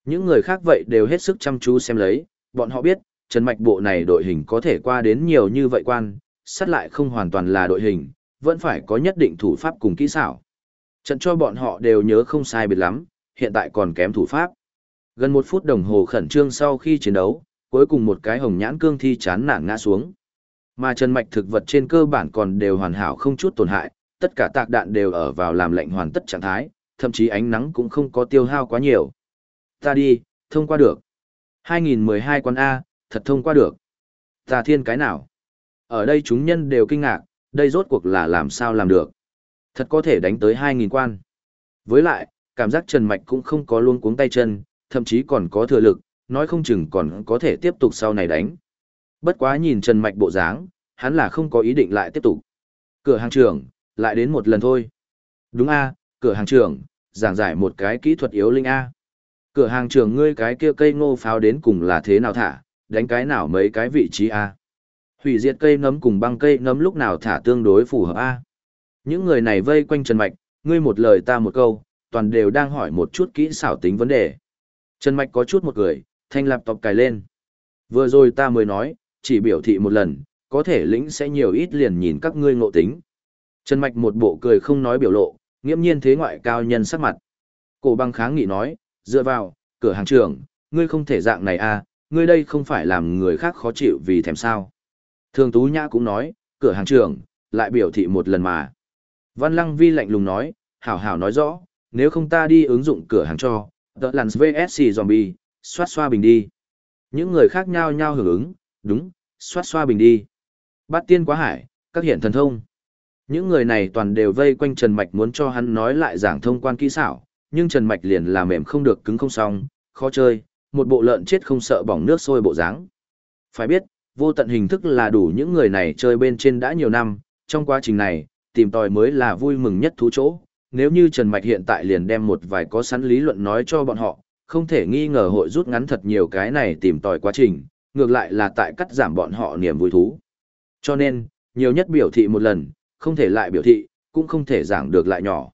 Những người khác vậy đều hết sức chăm chú xem lấy, bọn họ biết, Trần Mạch bộ này đội hình có thể qua đến nhiều như vậy quan, sát lại không hoàn toàn là đội hình, vẫn phải có nhất định thủ pháp cùng kỹ xảo. Trận cho bọn họ đều nhớ không sai biệt lắm, hiện tại còn kém thủ pháp. Gần một phút đồng hồ khẩn trương sau khi chiến đấu, cuối cùng một cái hồng nhãn cương thi chán nản ngã xuống. Mà Trần mạch thực vật trên cơ bản còn đều hoàn hảo không chút tổn hại, tất cả tạc đạn đều ở vào làm lệnh hoàn tất trạng thái, thậm chí ánh nắng cũng không có tiêu hao quá nhiều. Ta đi, thông qua được. 2012 quán A, thật thông qua được. Tà thiên cái nào? Ở đây chúng nhân đều kinh ngạc, đây rốt cuộc là làm sao làm được. Thật có thể đánh tới 2.000 quan. Với lại, cảm giác Trần Mạch cũng không có luôn cuống tay chân, thậm chí còn có thừa lực, nói không chừng còn có thể tiếp tục sau này đánh. Bất quá nhìn Trần Mạch bộ dáng, hắn là không có ý định lại tiếp tục. Cửa hàng trưởng, lại đến một lần thôi. Đúng a cửa hàng trưởng, giảng giải một cái kỹ thuật yếu linh A. Cửa hàng trưởng ngươi cái kia cây ngô pháo đến cùng là thế nào thả, đánh cái nào mấy cái vị trí A. Hủy diệt cây nấm cùng băng cây nấm lúc nào thả tương đối phù hợp A. Những người này vây quanh Trần Mạch, ngươi một lời ta một câu, toàn đều đang hỏi một chút kỹ xảo tính vấn đề. Trần Mạch có chút một cười, thanh laptop cài lên. Vừa rồi ta mới nói, chỉ biểu thị một lần, có thể lĩnh sẽ nhiều ít liền nhìn các ngươi ngộ tính. Trần Mạch một bộ cười không nói biểu lộ, nghiễm nhiên thế ngoại cao nhân sắc mặt. Cổ băng kháng nghị nói, dựa vào, cửa hàng trưởng, ngươi không thể dạng này à, ngươi đây không phải làm người khác khó chịu vì thèm sao. Thường Tú Nhã cũng nói, cửa hàng trưởng, lại biểu thị một lần mà. Văn Lăng Vi lạnh lùng nói, hảo hảo nói rõ, nếu không ta đi ứng dụng cửa hàng cho, tợ Lance VSC Zombie, xoát xoa bình đi. Những người khác nhau nhau hưởng ứng, đúng, xoát xoa bình đi. Bát tiên quá hải, các hiện thần thông. Những người này toàn đều vây quanh Trần Mạch muốn cho hắn nói lại giảng thông quan kỹ xảo, nhưng Trần Mạch liền là mềm không được cứng không xong, khó chơi, một bộ lợn chết không sợ bỏng nước sôi bộ dáng. Phải biết, vô tận hình thức là đủ những người này chơi bên trên đã nhiều năm, trong quá trình này, tìm tòi mới là vui mừng nhất thú chỗ. Nếu như Trần Mạch hiện tại liền đem một vài có sẵn lý luận nói cho bọn họ, không thể nghi ngờ hội rút ngắn thật nhiều cái này tìm tòi quá trình, ngược lại là tại cắt giảm bọn họ niềm vui thú. Cho nên, nhiều nhất biểu thị một lần, không thể lại biểu thị, cũng không thể giảng được lại nhỏ.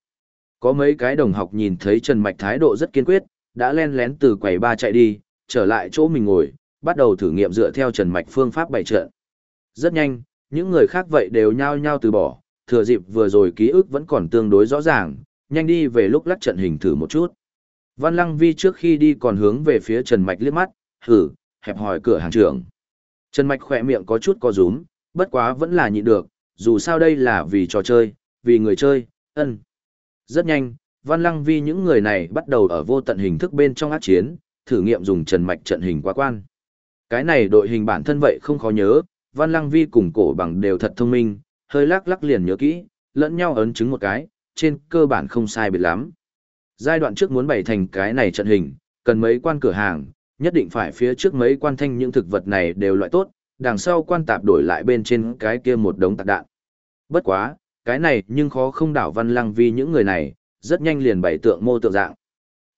Có mấy cái đồng học nhìn thấy Trần Mạch thái độ rất kiên quyết, đã len lén từ quầy ba chạy đi, trở lại chỗ mình ngồi, bắt đầu thử nghiệm dựa theo Trần Mạch phương pháp bày trận. Rất nhanh, những người khác vậy đều nhao nhao từ bỏ, thừa dịp vừa rồi ký ức vẫn còn tương đối rõ ràng, nhanh đi về lúc lắc trận hình thử một chút. Văn Lăng Vi trước khi đi còn hướng về phía Trần Mạch liếc mắt, hử, hẹp hỏi cửa hàng trưởng. Trần Mạch khỏe miệng có chút co rúm, bất quá vẫn là nhịn được, dù sao đây là vì trò chơi, vì người chơi, ân. Rất nhanh, Văn Lăng Vi những người này bắt đầu ở vô tận hình thức bên trong ác chiến, thử nghiệm dùng Trần Mạch trận hình quá quan. Cái này đội hình bản thân vậy không khó nhớ, Văn Lăng Vi cùng cổ bằng đều thật thông minh, hơi lắc lắc liền nhớ kỹ, lẫn nhau ấn chứng một cái, trên cơ bản không sai biệt lắm. Giai đoạn trước muốn bày thành cái này trận hình, cần mấy quan cửa hàng, nhất định phải phía trước mấy quan thanh những thực vật này đều loại tốt, đằng sau quan tạp đổi lại bên trên cái kia một đống tạc đạn. Bất quá, cái này nhưng khó không đảo văn lăng vì những người này, rất nhanh liền bày tượng mô tượng dạng.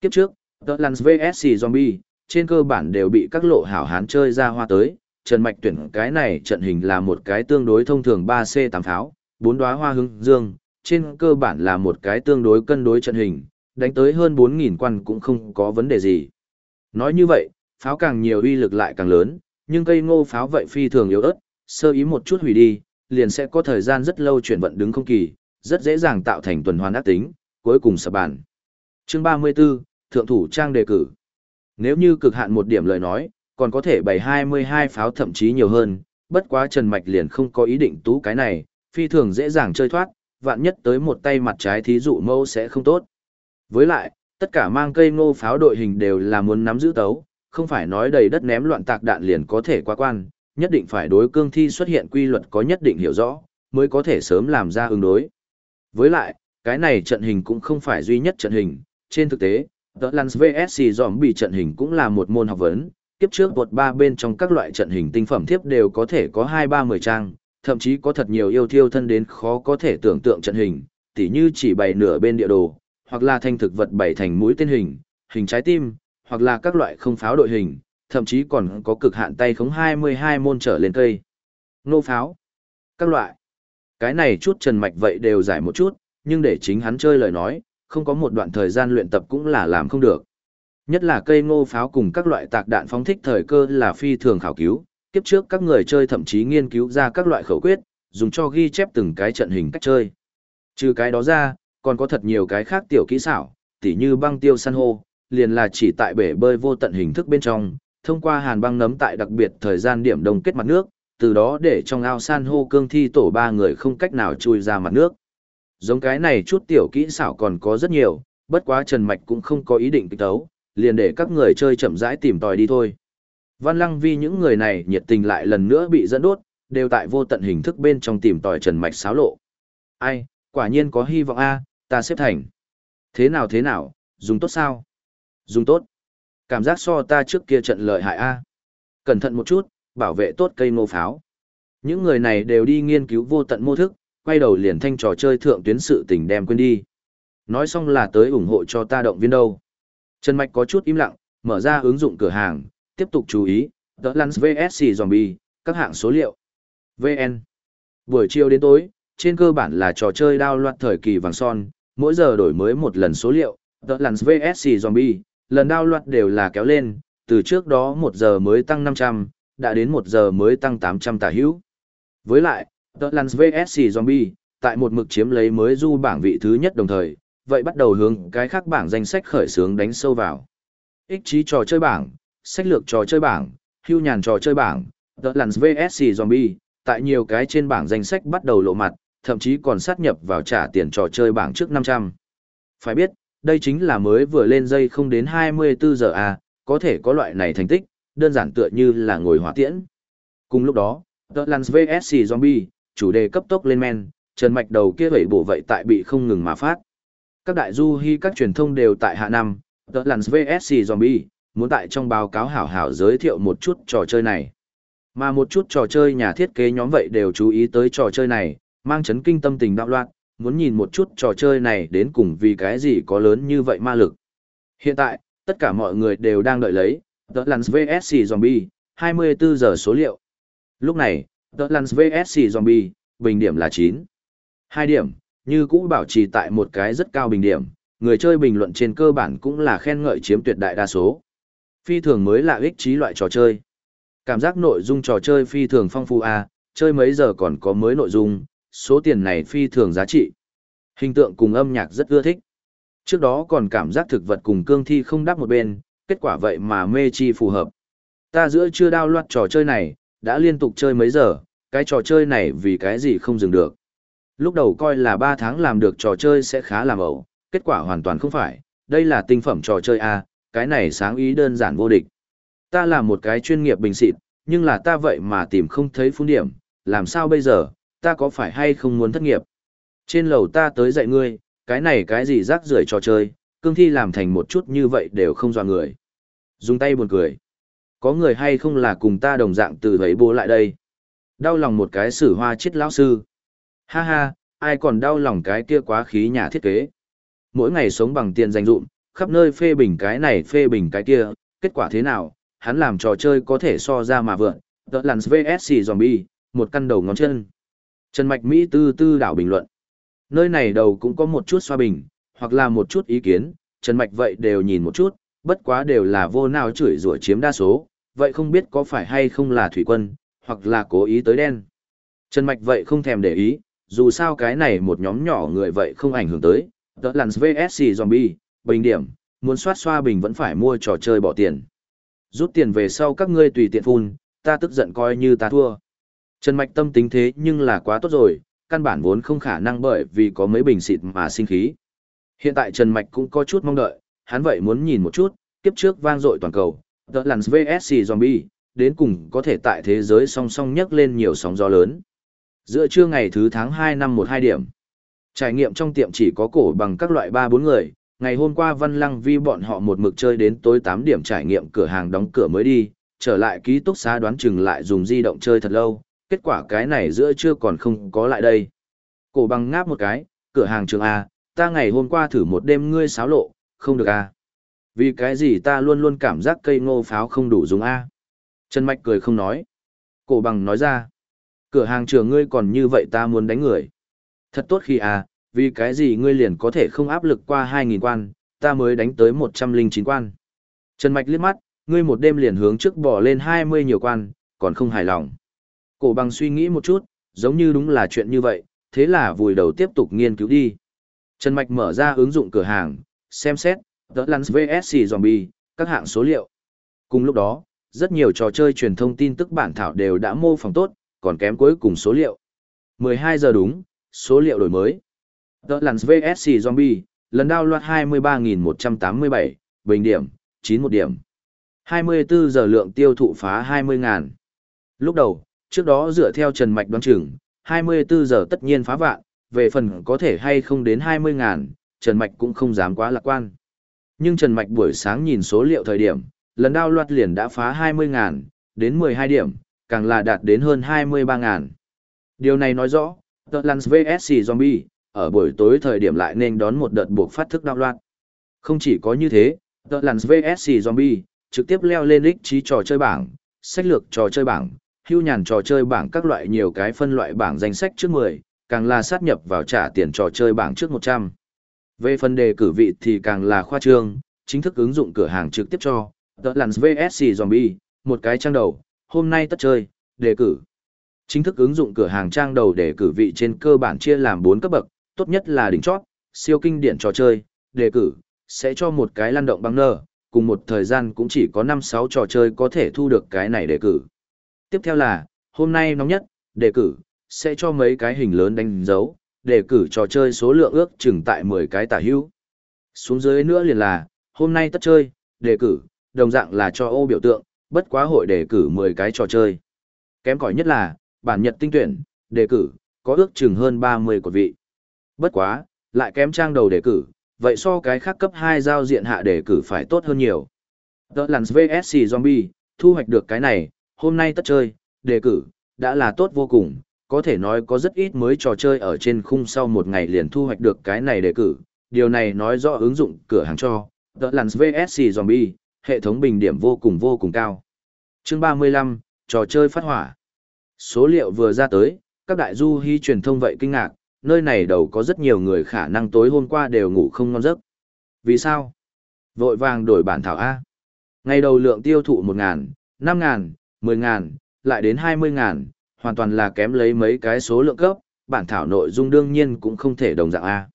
Kiếp trước, The Lance VSC Zombie, trên cơ bản đều bị các lộ hảo hán chơi ra hoa tới, Trần Mạch tuyển cái này trận hình là một cái tương đối thông thường 3C8 pháo, bốn đóa hoa hướng dương, trên cơ bản là một cái tương đối cân đối trận hình, đánh tới hơn 4.000 quan cũng không có vấn đề gì. Nói như vậy, pháo càng nhiều uy lực lại càng lớn, nhưng cây ngô pháo vậy phi thường yếu ớt, sơ ý một chút hủy đi, liền sẽ có thời gian rất lâu chuyển vận đứng không kỳ, rất dễ dàng tạo thành tuần hoàn ác tính, cuối cùng sập bàn. Chương 34, Thượng thủ trang đề cử. Nếu như cực hạn một điểm lời nói, còn có thể bày 22 pháo thậm chí nhiều hơn, bất quá Trần Mạch liền không có ý định tú cái này, phi thường dễ dàng chơi thoát, vạn nhất tới một tay mặt trái thí dụ mâu sẽ không tốt. Với lại, tất cả mang cây ngô pháo đội hình đều là muốn nắm giữ tấu, không phải nói đầy đất ném loạn tạc đạn liền có thể qua quan, nhất định phải đối cương thi xuất hiện quy luật có nhất định hiểu rõ, mới có thể sớm làm ra ứng đối. Với lại, cái này trận hình cũng không phải duy nhất trận hình, trên thực tế, The Lance VSC Zombie trận hình cũng là một môn học vấn, kiếp trước bột ba bên trong các loại trận hình tinh phẩm thiếp đều có thể có 2-3-10 trang, thậm chí có thật nhiều yêu thiêu thân đến khó có thể tưởng tượng trận hình, tỉ như chỉ bày nửa bên địa đồ, hoặc là thanh thực vật bày thành mũi tên hình, hình trái tim, hoặc là các loại không pháo đội hình, thậm chí còn có cực hạn tay khống 22 môn trở lên cây. Nô pháo, các loại. Cái này chút trần mạch vậy đều giải một chút, nhưng để chính hắn chơi lời nói, không có một đoạn thời gian luyện tập cũng là làm không được. Nhất là cây ngô pháo cùng các loại tạc đạn phóng thích thời cơ là phi thường khảo cứu, kiếp trước các người chơi thậm chí nghiên cứu ra các loại khẩu quyết, dùng cho ghi chép từng cái trận hình cách chơi. Trừ cái đó ra, còn có thật nhiều cái khác tiểu kỹ xảo, tỉ như băng tiêu san hô, liền là chỉ tại bể bơi vô tận hình thức bên trong, thông qua hàn băng nấm tại đặc biệt thời gian điểm đông kết mặt nước, từ đó để trong ao san hô cương thi tổ ba người không cách nào chui ra mặt nước. Giống cái này chút tiểu kỹ xảo còn có rất nhiều, bất quá Trần Mạch cũng không có ý định kích tấu, liền để các người chơi chậm rãi tìm tòi đi thôi. Văn Lăng Vi những người này nhiệt tình lại lần nữa bị dẫn đốt, đều tại vô tận hình thức bên trong tìm tòi Trần Mạch xáo lộ. Ai, quả nhiên có hy vọng a, ta xếp thành. Thế nào thế nào, dùng tốt sao? Dùng tốt. Cảm giác so ta trước kia trận lợi hại a. Cẩn thận một chút, bảo vệ tốt cây ngô pháo. Những người này đều đi nghiên cứu vô tận mô thức, quay đầu liền thanh trò chơi thượng tuyến sự tình đem quên đi. Nói xong là tới ủng hộ cho ta động viên đâu. Trần Mạch có chút im lặng, mở ra ứng dụng cửa hàng, tiếp tục chú ý, The Lance VSC Zombie, các hạng số liệu. VN. Buổi chiều đến tối, trên cơ bản là trò chơi đao loạt thời kỳ vàng son, mỗi giờ đổi mới một lần số liệu, The Lance VSC Zombie, lần đao loạt đều là kéo lên, từ trước đó một giờ mới tăng 500, đã đến một giờ mới tăng 800 tả hữu. Với lại, The Lance VSC Zombie, tại một mực chiếm lấy mới du bảng vị thứ nhất đồng thời, vậy bắt đầu hướng cái khác bảng danh sách khởi xướng đánh sâu vào. Ích trí trò chơi bảng, sách lược trò chơi bảng, hưu nhàn trò chơi bảng, The Lance VSC Zombie, tại nhiều cái trên bảng danh sách bắt đầu lộ mặt, thậm chí còn sát nhập vào trả tiền trò chơi bảng trước 500. Phải biết, đây chính là mới vừa lên dây không đến 24 giờ à, có thể có loại này thành tích, đơn giản tựa như là ngồi hỏa tiễn. Cùng lúc đó, The Lance VSC Zombie, chủ đề cấp tốc lên men, Trần Mạch đầu kia vậy bổ vậy tại bị không ngừng mà phát. Các đại du hy các truyền thông đều tại hạ năm, The Lance VSC Zombie, muốn tại trong báo cáo hảo hảo giới thiệu một chút trò chơi này. Mà một chút trò chơi nhà thiết kế nhóm vậy đều chú ý tới trò chơi này, mang chấn kinh tâm tình đạo loạn, muốn nhìn một chút trò chơi này đến cùng vì cái gì có lớn như vậy ma lực. Hiện tại, tất cả mọi người đều đang đợi lấy, The Lands VSC Zombie, 24 giờ số liệu. Lúc này, The Lands VSC Zombie, bình điểm là 9. 2 điểm, như cũ bảo trì tại một cái rất cao bình điểm, người chơi bình luận trên cơ bản cũng là khen ngợi chiếm tuyệt đại đa số. Phi thường mới là ích trí loại trò chơi. Cảm giác nội dung trò chơi phi thường phong phú à, chơi mấy giờ còn có mới nội dung, số tiền này phi thường giá trị. Hình tượng cùng âm nhạc rất ưa thích. Trước đó còn cảm giác thực vật cùng cương thi không đáp một bên, kết quả vậy mà mê chi phù hợp. Ta giữa chưa đao loạt trò chơi này, đã liên tục chơi mấy giờ, cái trò chơi này vì cái gì không dừng được. Lúc đầu coi là 3 tháng làm được trò chơi sẽ khá làm ẩu, kết quả hoàn toàn không phải, đây là tinh phẩm trò chơi A, cái này sáng ý đơn giản vô địch. Ta là một cái chuyên nghiệp bình xịt, nhưng là ta vậy mà tìm không thấy phun điểm, làm sao bây giờ, ta có phải hay không muốn thất nghiệp. Trên lầu ta tới dạy ngươi, cái này cái gì rác rưởi trò chơi, cương thi làm thành một chút như vậy đều không dọa người. Dùng tay buồn cười. Có người hay không là cùng ta đồng dạng từ thấy bố lại đây. Đau lòng một cái sử hoa chết lão sư. Ha ha, ai còn đau lòng cái kia quá khí nhà thiết kế. Mỗi ngày sống bằng tiền dành dụm, khắp nơi phê bình cái này phê bình cái kia, kết quả thế nào, hắn làm trò chơi có thể so ra mà vượn, tợ lằn VSC Zombie, một căn đầu ngón chân. Trần Mạch Mỹ tư tư đảo bình luận. Nơi này đầu cũng có một chút xoa bình, hoặc là một chút ý kiến, Trần Mạch vậy đều nhìn một chút, bất quá đều là vô nào chửi rủa chiếm đa số, vậy không biết có phải hay không là thủy quân, hoặc là cố ý tới đen. Trần Mạch vậy không thèm để ý, dù sao cái này một nhóm nhỏ người vậy không ảnh hưởng tới, The Lands VSC Zombie, bình điểm, muốn soát xoa bình vẫn phải mua trò chơi bỏ tiền. Rút tiền về sau các ngươi tùy tiện phun, ta tức giận coi như ta thua. Trần Mạch tâm tính thế nhưng là quá tốt rồi, căn bản vốn không khả năng bởi vì có mấy bình xịt mà sinh khí. Hiện tại Trần Mạch cũng có chút mong đợi, hắn vậy muốn nhìn một chút, kiếp trước vang dội toàn cầu, The Lands VSC Zombie, đến cùng có thể tại thế giới song song nhấc lên nhiều sóng gió lớn. Giữa trưa ngày thứ tháng 2 năm 12 điểm, trải nghiệm trong tiệm chỉ có cổ bằng các loại 3-4 người, ngày hôm qua Văn Lăng Vi bọn họ một mực chơi đến tối 8 điểm trải nghiệm cửa hàng đóng cửa mới đi, trở lại ký túc xá đoán chừng lại dùng di động chơi thật lâu, kết quả cái này giữa trưa còn không có lại đây. Cổ bằng ngáp một cái, cửa hàng trường A, ta ngày hôm qua thử một đêm ngươi xáo lộ, không được A. Vì cái gì ta luôn luôn cảm giác cây ngô pháo không đủ dùng A. Trần Mạch cười không nói. Cổ bằng nói ra, cửa hàng trường ngươi còn như vậy ta muốn đánh người. Thật tốt khi à vì cái gì ngươi liền có thể không áp lực qua 2.000 quan, ta mới đánh tới 109 quan. Trần Mạch liếc mắt, ngươi một đêm liền hướng trước bỏ lên 20 nhiều quan, còn không hài lòng. Cổ bằng suy nghĩ một chút, giống như đúng là chuyện như vậy, thế là vùi đầu tiếp tục nghiên cứu đi. Trần Mạch mở ra ứng dụng cửa hàng, xem xét, The Lance VSC Zombie, các hạng số liệu. Cùng lúc đó, rất nhiều trò chơi truyền thông tin tức bản thảo đều đã mô phỏng tốt, còn kém cuối cùng số liệu. 12 giờ đúng, số liệu đổi mới. The Lance VSC Zombie, lần đao loạt 23.187, bình điểm, 91 điểm. 24 giờ lượng tiêu thụ phá 20.000. Lúc đầu, trước đó dựa theo Trần Mạch đoán chừng, 24 giờ tất nhiên phá vạn, về phần có thể hay không đến 20 ngàn, Trần Mạch cũng không dám quá lạc quan. Nhưng Trần Mạch buổi sáng nhìn số liệu thời điểm, lần đao loạt liền đã phá 20.000 đến 12 điểm, càng là đạt đến hơn 23.000. Điều này nói rõ, The Lance VSC Zombie, ở buổi tối thời điểm lại nên đón một đợt buộc phát thức đao loạt. Không chỉ có như thế, The Lance VSC Zombie, trực tiếp leo lên lịch trí trò chơi bảng, sách lược trò chơi bảng, hưu nhàn trò chơi bảng các loại nhiều cái phân loại bảng danh sách trước 10, càng là sát nhập vào trả tiền trò chơi bảng trước 100. Về phần đề cử vị thì càng là khoa trương, chính thức ứng dụng cửa hàng trực tiếp cho, The Lance VSC Zombie, một cái trang đầu, hôm nay tất chơi, đề cử. Chính thức ứng dụng cửa hàng trang đầu đề cử vị trên cơ bản chia làm 4 cấp bậc, tốt nhất là đỉnh chót, siêu kinh điển trò chơi, đề cử, sẽ cho một cái lăn động băng nơ, cùng một thời gian cũng chỉ có 5-6 trò chơi có thể thu được cái này đề cử. Tiếp theo là, hôm nay nóng nhất, đề cử, sẽ cho mấy cái hình lớn đánh dấu, đề cử trò chơi số lượng ước chừng tại 10 cái tả hữu. Xuống dưới nữa liền là, hôm nay tất chơi, đề cử, đồng dạng là cho ô biểu tượng, bất quá hội đề cử 10 cái trò chơi. Kém cỏi nhất là, bản nhật tinh tuyển, đề cử, có ước chừng hơn 30 của vị. Bất quá, lại kém trang đầu đề cử, vậy so cái khác cấp 2 giao diện hạ đề cử phải tốt hơn nhiều. The Lands VSC Zombie, thu hoạch được cái này, hôm nay tất chơi, đề cử, đã là tốt vô cùng, có thể nói có rất ít mới trò chơi ở trên khung sau một ngày liền thu hoạch được cái này đề cử, điều này nói rõ ứng dụng cửa hàng cho, The Lands VSC Zombie, hệ thống bình điểm vô cùng vô cùng cao. Chương 35, trò chơi phát hỏa. Số liệu vừa ra tới, các đại du hy truyền thông vậy kinh ngạc, nơi này đầu có rất nhiều người khả năng tối hôm qua đều ngủ không ngon giấc. Vì sao? Vội vàng đổi bản thảo A. Ngày đầu lượng tiêu thụ 1.000, 5.000, 10.000, lại đến 20.000, hoàn toàn là kém lấy mấy cái số lượng cấp, bản thảo nội dung đương nhiên cũng không thể đồng dạng A.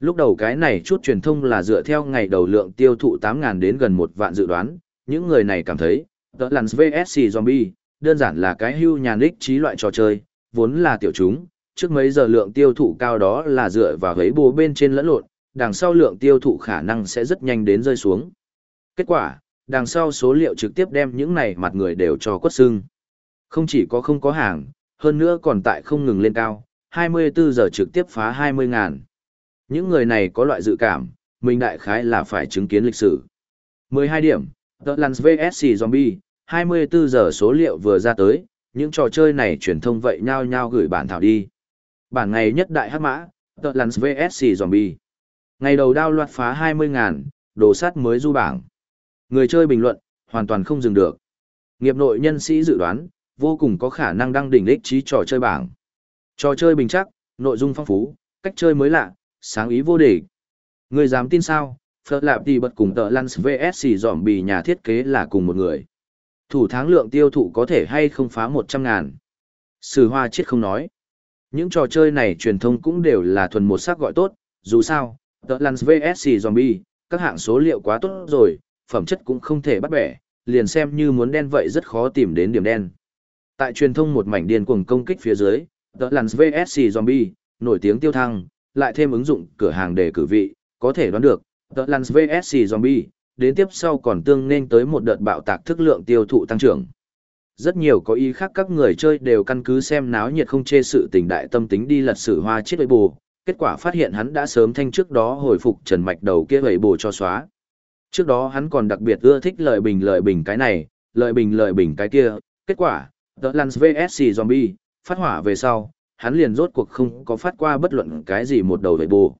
Lúc đầu cái này chút truyền thông là dựa theo ngày đầu lượng tiêu thụ 8.000 đến gần một vạn dự đoán, những người này cảm thấy, The Lands VSC Zombie, đơn giản là cái hưu nhà Nick trí loại trò chơi, vốn là tiểu chúng, trước mấy giờ lượng tiêu thụ cao đó là dựa vào gấy bố bên trên lẫn lộn, đằng sau lượng tiêu thụ khả năng sẽ rất nhanh đến rơi xuống. Kết quả, đằng sau số liệu trực tiếp đem những này mặt người đều cho quất xương. Không chỉ có không có hàng, hơn nữa còn tại không ngừng lên cao, 24 giờ trực tiếp phá 20 ngàn. Những người này có loại dự cảm, mình đại khái là phải chứng kiến lịch sử. 12 điểm, The Lands VSC Zombie, 24 giờ số liệu vừa ra tới, những trò chơi này truyền thông vậy nhau nhau gửi bản thảo đi. Bản ngày nhất đại hắc mã, The Lands VSC Zombie. Ngày đầu đao loạt phá 20 ngàn. đồ sát mới du bảng. Người chơi bình luận, hoàn toàn không dừng được. Nghiệp nội nhân sĩ dự đoán, vô cùng có khả năng đăng đỉnh đích trí trò chơi bảng. Trò chơi bình chắc, nội dung phong phú, cách chơi mới lạ, sáng ý vô địch. Người dám tin sao, Phật Lạp Tì bật cùng tờ Lance VSC dòm bì nhà thiết kế là cùng một người. Thủ tháng lượng tiêu thụ có thể hay không phá 100 ngàn. Sử hoa chết không nói. Những trò chơi này truyền thông cũng đều là thuần một sắc gọi tốt, dù sao, tờ Lance VSC Zombie, các hạng số liệu quá tốt rồi, phẩm chất cũng không thể bắt bẻ, liền xem như muốn đen vậy rất khó tìm đến điểm đen. Tại truyền thông một mảnh điên cuồng công kích phía dưới, The Lance VSC Zombie, nổi tiếng tiêu thăng, lại thêm ứng dụng cửa hàng để cử vị, có thể đoán được, The Lance VSC Zombie, đến tiếp sau còn tương nên tới một đợt bạo tạc thức lượng tiêu thụ tăng trưởng. Rất nhiều có ý khác các người chơi đều căn cứ xem náo nhiệt không chê sự tình đại tâm tính đi lật sử hoa chiếc ấy bù, kết quả phát hiện hắn đã sớm thanh trước đó hồi phục trần mạch đầu kia ấy bù cho xóa. Trước đó hắn còn đặc biệt ưa thích lợi bình lợi bình cái này, lợi bình lợi bình cái kia, kết quả, The Lance VSC Zombie, phát hỏa về sau, hắn liền rốt cuộc không có phát qua bất luận cái gì một đầu vệ bù.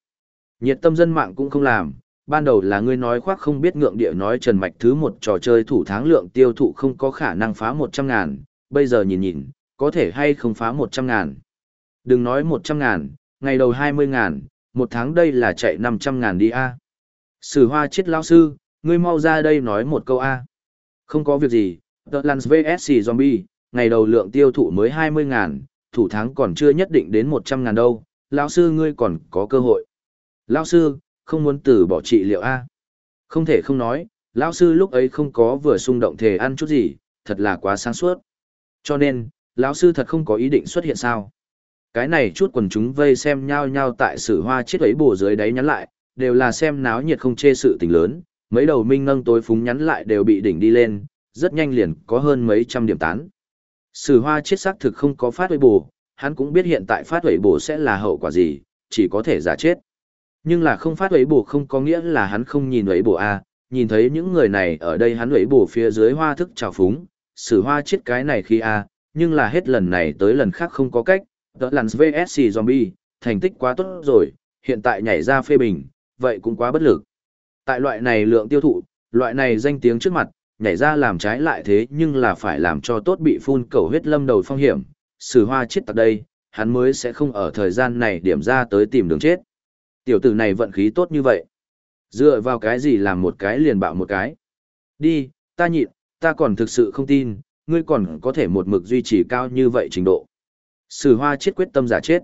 Nhiệt tâm dân mạng cũng không làm, ban đầu là ngươi nói khoác không biết ngượng địa nói Trần Mạch thứ một trò chơi thủ tháng lượng tiêu thụ không có khả năng phá 100 ngàn, bây giờ nhìn nhìn, có thể hay không phá 100 ngàn. Đừng nói 100 ngàn, ngày đầu 20 ngàn, một tháng đây là chạy 500 ngàn đi a Sử hoa chết lao sư, ngươi mau ra đây nói một câu a Không có việc gì, The Lance VSC Zombie, ngày đầu lượng tiêu thụ mới 20 ngàn, thủ tháng còn chưa nhất định đến 100 ngàn đâu, lão sư ngươi còn có cơ hội. Lão sư, không muốn từ bỏ trị liệu A. Không thể không nói, lão sư lúc ấy không có vừa xung động thể ăn chút gì, thật là quá sáng suốt. Cho nên, lão sư thật không có ý định xuất hiện sao. Cái này chút quần chúng vây xem nhau nhau tại sử hoa chết ấy bổ dưới đáy nhắn lại, đều là xem náo nhiệt không chê sự tình lớn, mấy đầu minh nâng tối phúng nhắn lại đều bị đỉnh đi lên, rất nhanh liền có hơn mấy trăm điểm tán. Sử hoa chết xác thực không có phát huệ bổ, hắn cũng biết hiện tại phát huệ bổ sẽ là hậu quả gì, chỉ có thể giả chết. Nhưng là không phát huệ bổ không có nghĩa là hắn không nhìn huệ bổ A, nhìn thấy những người này ở đây hắn huệ bổ phía dưới hoa thức trào phúng, sử hoa chết cái này khi A, nhưng là hết lần này tới lần khác không có cách, Đó là VSC Zombie, thành tích quá tốt rồi, hiện tại nhảy ra phê bình, vậy cũng quá bất lực. Tại loại này lượng tiêu thụ, loại này danh tiếng trước mặt, nhảy ra làm trái lại thế nhưng là phải làm cho tốt bị phun cầu huyết lâm đầu phong hiểm, sử hoa chết tại đây, hắn mới sẽ không ở thời gian này điểm ra tới tìm đường chết. Tiểu tử này vận khí tốt như vậy. Dựa vào cái gì làm một cái liền bạo một cái. Đi, ta nhịn, ta còn thực sự không tin, ngươi còn có thể một mực duy trì cao như vậy trình độ. Sử hoa chết quyết tâm giả chết.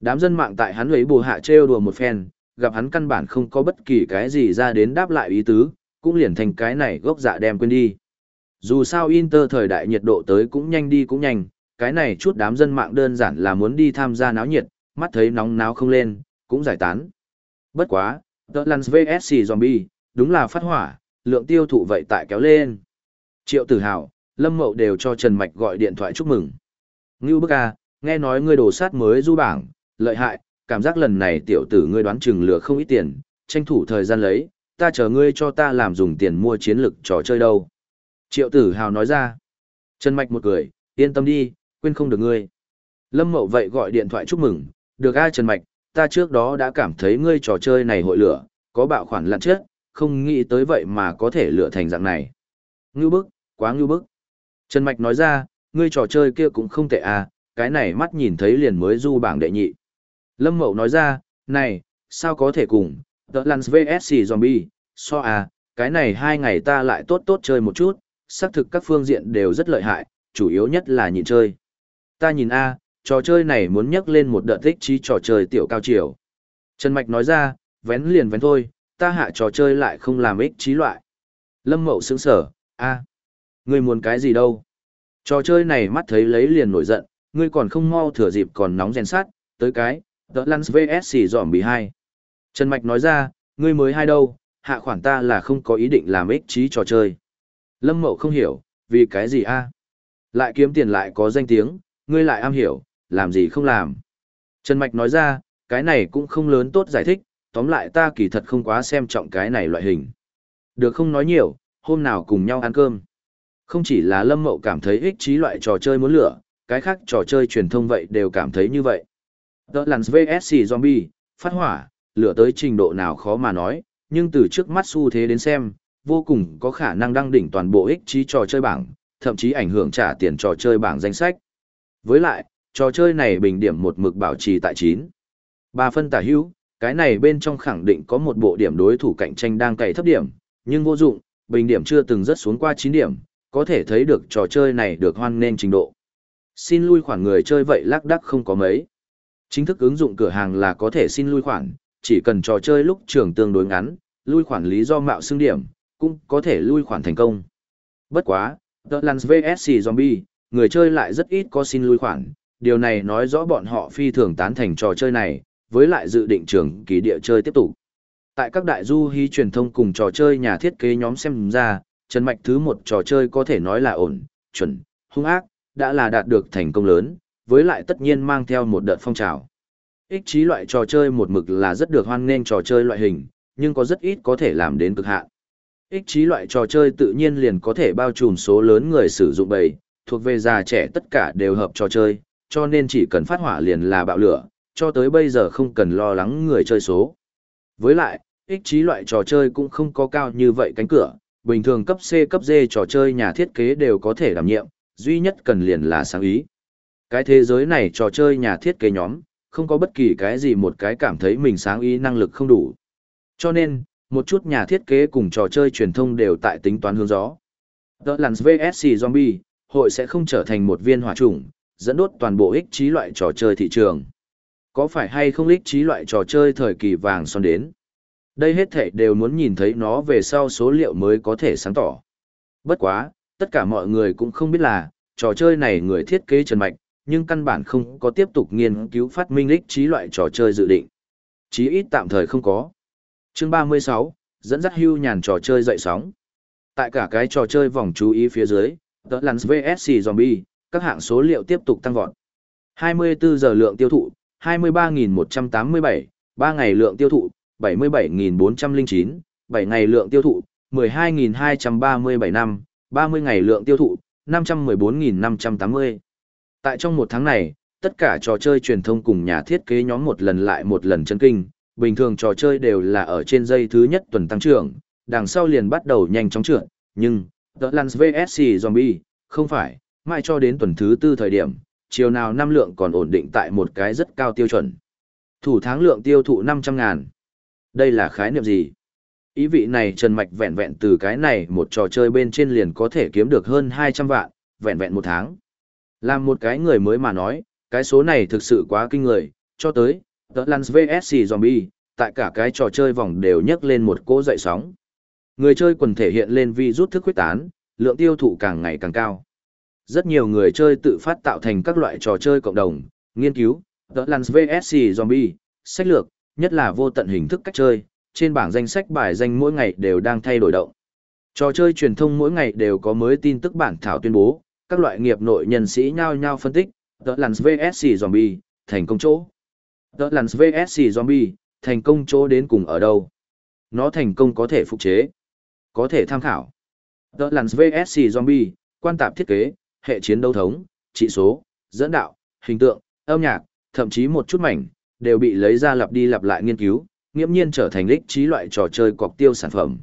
Đám dân mạng tại hắn lấy bù hạ trêu đùa một phen, gặp hắn căn bản không có bất kỳ cái gì ra đến đáp lại ý tứ, cũng liền thành cái này gốc dạ đem quên đi. Dù sao Inter thời đại nhiệt độ tới cũng nhanh đi cũng nhanh, cái này chút đám dân mạng đơn giản là muốn đi tham gia náo nhiệt, mắt thấy nóng náo không lên, cũng giải tán. Bất quá, The Lance VSC Zombie, đúng là phát hỏa, lượng tiêu thụ vậy tại kéo lên. Triệu tử hào, Lâm Mậu đều cho Trần Mạch gọi điện thoại chúc mừng. Ngưu Bức A, nghe nói ngươi đổ sát mới du bảng, lợi hại, cảm giác lần này tiểu tử ngươi đoán chừng lừa không ít tiền, tranh thủ thời gian lấy, ta chờ ngươi cho ta làm dùng tiền mua chiến lực trò chơi đâu. Triệu tử hào nói ra. Trần Mạch một cười, yên tâm đi, quên không được ngươi. Lâm Mậu vậy gọi điện thoại chúc mừng, được ai Trần Mạch, ta trước đó đã cảm thấy ngươi trò chơi này hội lửa, có bạo khoản lặn chết, không nghĩ tới vậy mà có thể lửa thành dạng này. Ngưu bức, quá ngưu bức. Trần Mạch nói ra, ngươi trò chơi kia cũng không tệ à, cái này mắt nhìn thấy liền mới du bảng đệ nhị. Lâm Mậu nói ra, này, sao có thể cùng, The Lance VSC Zombie, so à, cái này hai ngày ta lại tốt tốt chơi một chút, xác thực các phương diện đều rất lợi hại, chủ yếu nhất là nhịn chơi. Ta nhìn a, trò chơi này muốn nhắc lên một đợt thích trí trò chơi tiểu cao chiều. Trần Mạch nói ra, vén liền vén thôi, ta hạ trò chơi lại không làm ích trí loại. Lâm Mậu sững sở, a, ngươi muốn cái gì đâu? Trò chơi này mắt thấy lấy liền nổi giận, ngươi còn không mau thừa dịp còn nóng rèn sát, tới cái, The Lance VSC dòm bị hai. Trần Mạch nói ra, ngươi mới hai đâu, hạ khoản ta là không có ý định làm ích trí trò chơi. Lâm Mậu không hiểu, vì cái gì a? Lại kiếm tiền lại có danh tiếng, ngươi lại am hiểu, làm gì không làm. Trần Mạch nói ra, cái này cũng không lớn tốt giải thích, tóm lại ta kỳ thật không quá xem trọng cái này loại hình. Được không nói nhiều, hôm nào cùng nhau ăn cơm. Không chỉ là Lâm Mậu cảm thấy ích trí loại trò chơi muốn lửa, cái khác trò chơi truyền thông vậy đều cảm thấy như vậy. The Lance VSC Zombie, phát hỏa, lửa tới trình độ nào khó mà nói, nhưng từ trước mắt xu thế đến xem, vô cùng có khả năng đăng đỉnh toàn bộ ích trí trò chơi bảng, thậm chí ảnh hưởng trả tiền trò chơi bảng danh sách. Với lại, trò chơi này bình điểm một mực bảo trì tại 9. Ba phân tả hữu, cái này bên trong khẳng định có một bộ điểm đối thủ cạnh tranh đang cày thấp điểm, nhưng vô dụng, bình điểm chưa từng rất xuống qua 9 điểm, có thể thấy được trò chơi này được hoan nên trình độ. Xin lui khoản người chơi vậy lác đắc không có mấy. Chính thức ứng dụng cửa hàng là có thể xin lui khoản, chỉ cần trò chơi lúc trường tương đối ngắn, lui khoản lý do mạo xương điểm, cũng có thể lui khoản thành công. Bất quá, The Lands VSC Zombie, người chơi lại rất ít có xin lui khoản, điều này nói rõ bọn họ phi thường tán thành trò chơi này, với lại dự định trường kỳ địa chơi tiếp tục. Tại các đại du hí truyền thông cùng trò chơi nhà thiết kế nhóm xem ra, Trần Mạch thứ một trò chơi có thể nói là ổn, chuẩn, hung ác, đã là đạt được thành công lớn, với lại tất nhiên mang theo một đợt phong trào. Ích trí loại trò chơi một mực là rất được hoan nghênh trò chơi loại hình, nhưng có rất ít có thể làm đến cực hạn. Ích trí loại trò chơi tự nhiên liền có thể bao trùm số lớn người sử dụng bầy, thuộc về già trẻ tất cả đều hợp trò chơi, cho nên chỉ cần phát hỏa liền là bạo lửa, cho tới bây giờ không cần lo lắng người chơi số. Với lại, ích trí loại trò chơi cũng không có cao như vậy cánh cửa, bình thường cấp C cấp D trò chơi nhà thiết kế đều có thể đảm nhiệm, duy nhất cần liền là sáng ý. Cái thế giới này trò chơi nhà thiết kế nhóm, không có bất kỳ cái gì một cái cảm thấy mình sáng ý năng lực không đủ. Cho nên, một chút nhà thiết kế cùng trò chơi truyền thông đều tại tính toán hướng gió. The Lands VSC Zombie, hội sẽ không trở thành một viên hỏa chủng, dẫn đốt toàn bộ ích trí loại trò chơi thị trường. Có phải hay không ích trí loại trò chơi thời kỳ vàng son đến? Đây hết thể đều muốn nhìn thấy nó về sau số liệu mới có thể sáng tỏ. Bất quá, tất cả mọi người cũng không biết là, trò chơi này người thiết kế Trần Mạch, nhưng căn bản không có tiếp tục nghiên cứu phát minh ích trí loại trò chơi dự định. Chí ít tạm thời không có. Chương 36, dẫn dắt hưu nhàn trò chơi dậy sóng. Tại cả cái trò chơi vòng chú ý phía dưới, The Lance VSC Zombie, các hạng số liệu tiếp tục tăng vọt. 24 giờ lượng tiêu thụ, 23.187, 3 ngày lượng tiêu thụ, 77.409, 7 ngày lượng tiêu thụ, 12.237 năm, 30 ngày lượng tiêu thụ, 514.580. Tại trong một tháng này, tất cả trò chơi truyền thông cùng nhà thiết kế nhóm một lần lại một lần chân kinh, bình thường trò chơi đều là ở trên dây thứ nhất tuần tăng trưởng, đằng sau liền bắt đầu nhanh chóng trưởng. nhưng, The Lance VSC Zombie, không phải, mãi cho đến tuần thứ tư thời điểm, chiều nào năm lượng còn ổn định tại một cái rất cao tiêu chuẩn. Thủ tháng lượng tiêu thụ 500 ngàn. Đây là khái niệm gì? Ý vị này Trần Mạch vẹn vẹn từ cái này một trò chơi bên trên liền có thể kiếm được hơn 200 vạn, vẹn vẹn một tháng. Làm một cái người mới mà nói, cái số này thực sự quá kinh người, cho tới, The Lance VSC Zombie, tại cả cái trò chơi vòng đều nhấc lên một cỗ dậy sóng. Người chơi quần thể hiện lên vi rút thức quyết tán, lượng tiêu thụ càng ngày càng cao. Rất nhiều người chơi tự phát tạo thành các loại trò chơi cộng đồng, nghiên cứu, The Lance VSC Zombie, sách lược, nhất là vô tận hình thức cách chơi, trên bảng danh sách bài danh mỗi ngày đều đang thay đổi động. Trò chơi truyền thông mỗi ngày đều có mới tin tức bản thảo tuyên bố, các loại nghiệp nội nhân sĩ nhao nhao phân tích, The Lance VSC Zombie, thành công chỗ. The Lance VSC Zombie, thành công chỗ đến cùng ở đâu? Nó thành công có thể phục chế. Có thể tham khảo. The Lance VSC Zombie, quan tạp thiết kế, hệ chiến đấu thống, trị số, dẫn đạo, hình tượng, âm nhạc, thậm chí một chút mảnh, đều bị lấy ra lặp đi lặp lại nghiên cứu, nghiễm nhiên trở thành lích trí loại trò chơi cọc tiêu sản phẩm.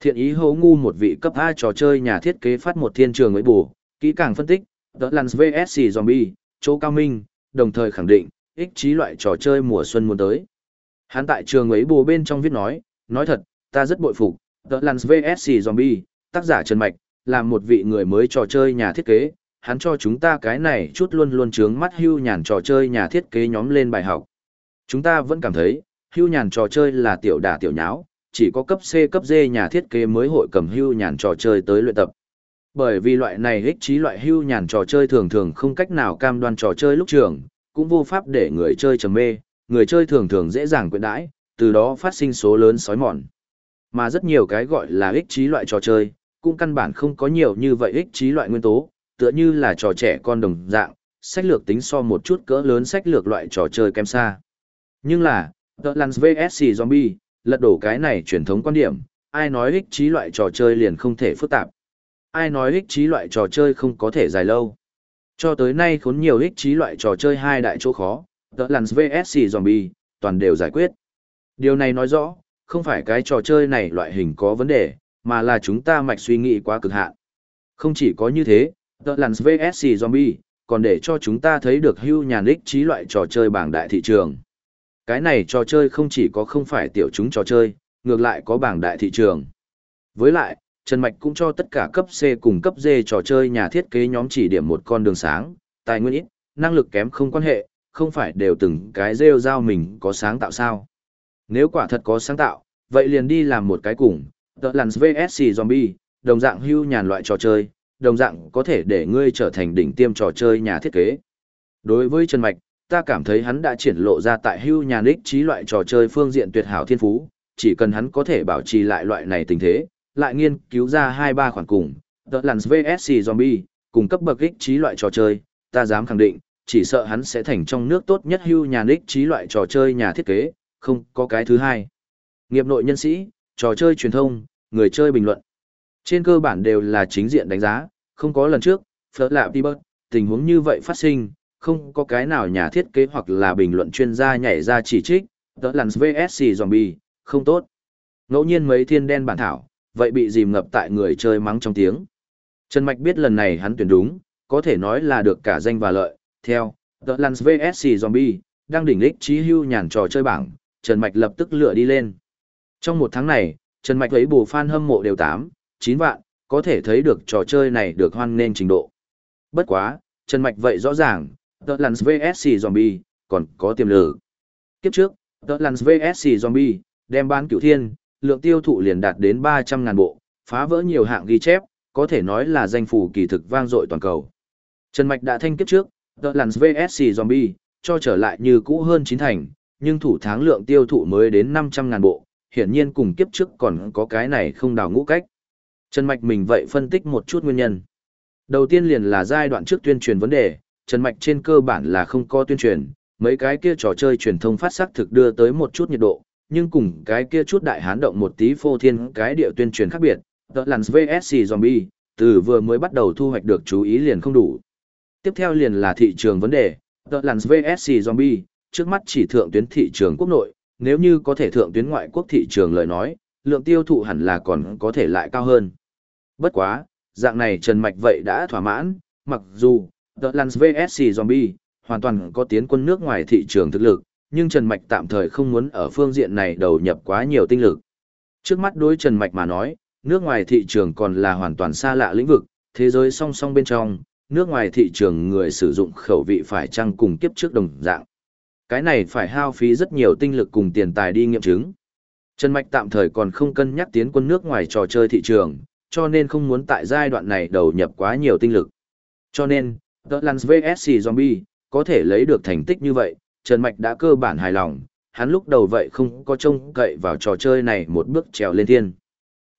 Thiện ý hấu ngu một vị cấp A trò chơi nhà thiết kế phát một thiên trường với bù, kỹ càng phân tích, The Lance VSC Zombie, chỗ cao minh, đồng thời khẳng định, ích trí loại trò chơi mùa xuân muốn tới. Hắn tại trường ấy bù bên trong viết nói, nói thật, ta rất bội phục, The Lance VSC Zombie, tác giả Trần Mạch, là một vị người mới trò chơi nhà thiết kế, hắn cho chúng ta cái này chút luôn luôn trướng mắt hưu nhàn trò chơi nhà thiết kế nhóm lên bài học. Chúng ta vẫn cảm thấy, hưu nhàn trò chơi là tiểu đả tiểu nháo, chỉ có cấp C cấp D nhà thiết kế mới hội cầm hưu nhàn trò chơi tới luyện tập. Bởi vì loại này ích trí loại hưu nhàn trò chơi thường thường không cách nào cam đoan trò chơi lúc trường, cũng vô pháp để người chơi trầm mê, người chơi thường thường dễ dàng quyện đãi, từ đó phát sinh số lớn sói mòn. Mà rất nhiều cái gọi là ích trí loại trò chơi, cũng căn bản không có nhiều như vậy ích trí loại nguyên tố, tựa như là trò trẻ con đồng dạng, sách lược tính so một chút cỡ lớn sách lược loại trò chơi kém xa. Nhưng là, The Lance VSC Zombie, lật đổ cái này truyền thống quan điểm, ai nói ích trí loại trò chơi liền không thể phức tạp. Ai nói ích trí loại trò chơi không có thể dài lâu. Cho tới nay khốn nhiều ích trí loại trò chơi hai đại chỗ khó, The lằn VSC Zombie, toàn đều giải quyết. Điều này nói rõ, không phải cái trò chơi này loại hình có vấn đề, mà là chúng ta mạch suy nghĩ quá cực hạn. Không chỉ có như thế, The lằn VSC Zombie, còn để cho chúng ta thấy được hưu nhàn ích trí loại trò chơi bảng đại thị trường. Cái này trò chơi không chỉ có không phải tiểu chúng trò chơi, ngược lại có bảng đại thị trường. Với lại, Trần Mạch cũng cho tất cả cấp C cùng cấp D trò chơi nhà thiết kế nhóm chỉ điểm một con đường sáng, tài nguyên ít, năng lực kém không quan hệ, không phải đều từng cái rêu giao mình có sáng tạo sao. Nếu quả thật có sáng tạo, vậy liền đi làm một cái cùng, tợ lằn VSC Zombie, đồng dạng hưu nhàn loại trò chơi, đồng dạng có thể để ngươi trở thành đỉnh tiêm trò chơi nhà thiết kế. Đối với Trần Mạch, ta cảm thấy hắn đã triển lộ ra tại hưu nhàn ích trí loại trò chơi phương diện tuyệt hảo thiên phú, chỉ cần hắn có thể bảo trì lại loại này tình thế, lại nghiên cứu ra hai ba khoản cùng, The Lance VSC Zombie, cùng cấp bậc ích trí loại trò chơi, ta dám khẳng định, chỉ sợ hắn sẽ thành trong nước tốt nhất hưu nhà ích trí loại trò chơi nhà thiết kế, không có cái thứ hai. Nghiệp nội nhân sĩ, trò chơi truyền thông, người chơi bình luận. Trên cơ bản đều là chính diện đánh giá, không có lần trước, phớt lạ đi bớt, tình huống như vậy phát sinh, không có cái nào nhà thiết kế hoặc là bình luận chuyên gia nhảy ra chỉ trích, tớ lằn VSC zombie, không tốt. Ngẫu nhiên mấy thiên đen bản thảo, vậy bị dìm ngập tại người chơi mắng trong tiếng. Trần Mạch biết lần này hắn tuyển đúng, có thể nói là được cả danh và lợi, theo, The Lance VSC Zombie, đang đỉnh lích trí hưu nhàn trò chơi bảng, Trần Mạch lập tức lựa đi lên. Trong một tháng này, Trần Mạch thấy bù fan hâm mộ đều 8, 9 vạn, có thể thấy được trò chơi này được hoan nên trình độ. Bất quá, Trần Mạch vậy rõ ràng, The Lance VSC Zombie, còn có tiềm lực. Kiếp trước, The Lance VSC Zombie, đem bán cửu thiên, lượng tiêu thụ liền đạt đến 300.000 bộ, phá vỡ nhiều hạng ghi chép, có thể nói là danh phủ kỳ thực vang dội toàn cầu. Trần Mạch đã thanh kiếp trước, The Lance VSC Zombie, cho trở lại như cũ hơn chín thành, nhưng thủ tháng lượng tiêu thụ mới đến 500.000 bộ, hiển nhiên cùng kiếp trước còn có cái này không đào ngũ cách. Trần Mạch mình vậy phân tích một chút nguyên nhân. Đầu tiên liền là giai đoạn trước tuyên truyền vấn đề, Trần Mạch trên cơ bản là không có tuyên truyền, mấy cái kia trò chơi truyền thông phát sắc thực đưa tới một chút nhiệt độ, nhưng cùng cái kia chút đại hán động một tí phô thiên cái địa tuyên truyền khác biệt, The Lance VSC Zombie, từ vừa mới bắt đầu thu hoạch được chú ý liền không đủ. Tiếp theo liền là thị trường vấn đề, The Lance VSC Zombie, trước mắt chỉ thượng tuyến thị trường quốc nội, nếu như có thể thượng tuyến ngoại quốc thị trường lời nói, lượng tiêu thụ hẳn là còn có thể lại cao hơn. Bất quá, dạng này Trần Mạch vậy đã thỏa mãn, mặc dù, The Lance VSC Zombie, hoàn toàn có tiến quân nước ngoài thị trường thực lực, nhưng Trần Mạch tạm thời không muốn ở phương diện này đầu nhập quá nhiều tinh lực. Trước mắt đối Trần Mạch mà nói, nước ngoài thị trường còn là hoàn toàn xa lạ lĩnh vực, thế giới song song bên trong, nước ngoài thị trường người sử dụng khẩu vị phải chăng cùng kiếp trước đồng dạng. Cái này phải hao phí rất nhiều tinh lực cùng tiền tài đi nghiệm chứng. Trần Mạch tạm thời còn không cân nhắc tiến quân nước ngoài trò chơi thị trường, cho nên không muốn tại giai đoạn này đầu nhập quá nhiều tinh lực. Cho nên, The Lance VSC Zombie, có thể lấy được thành tích như vậy, Trần Mạch đã cơ bản hài lòng, hắn lúc đầu vậy không có trông cậy vào trò chơi này một bước trèo lên thiên.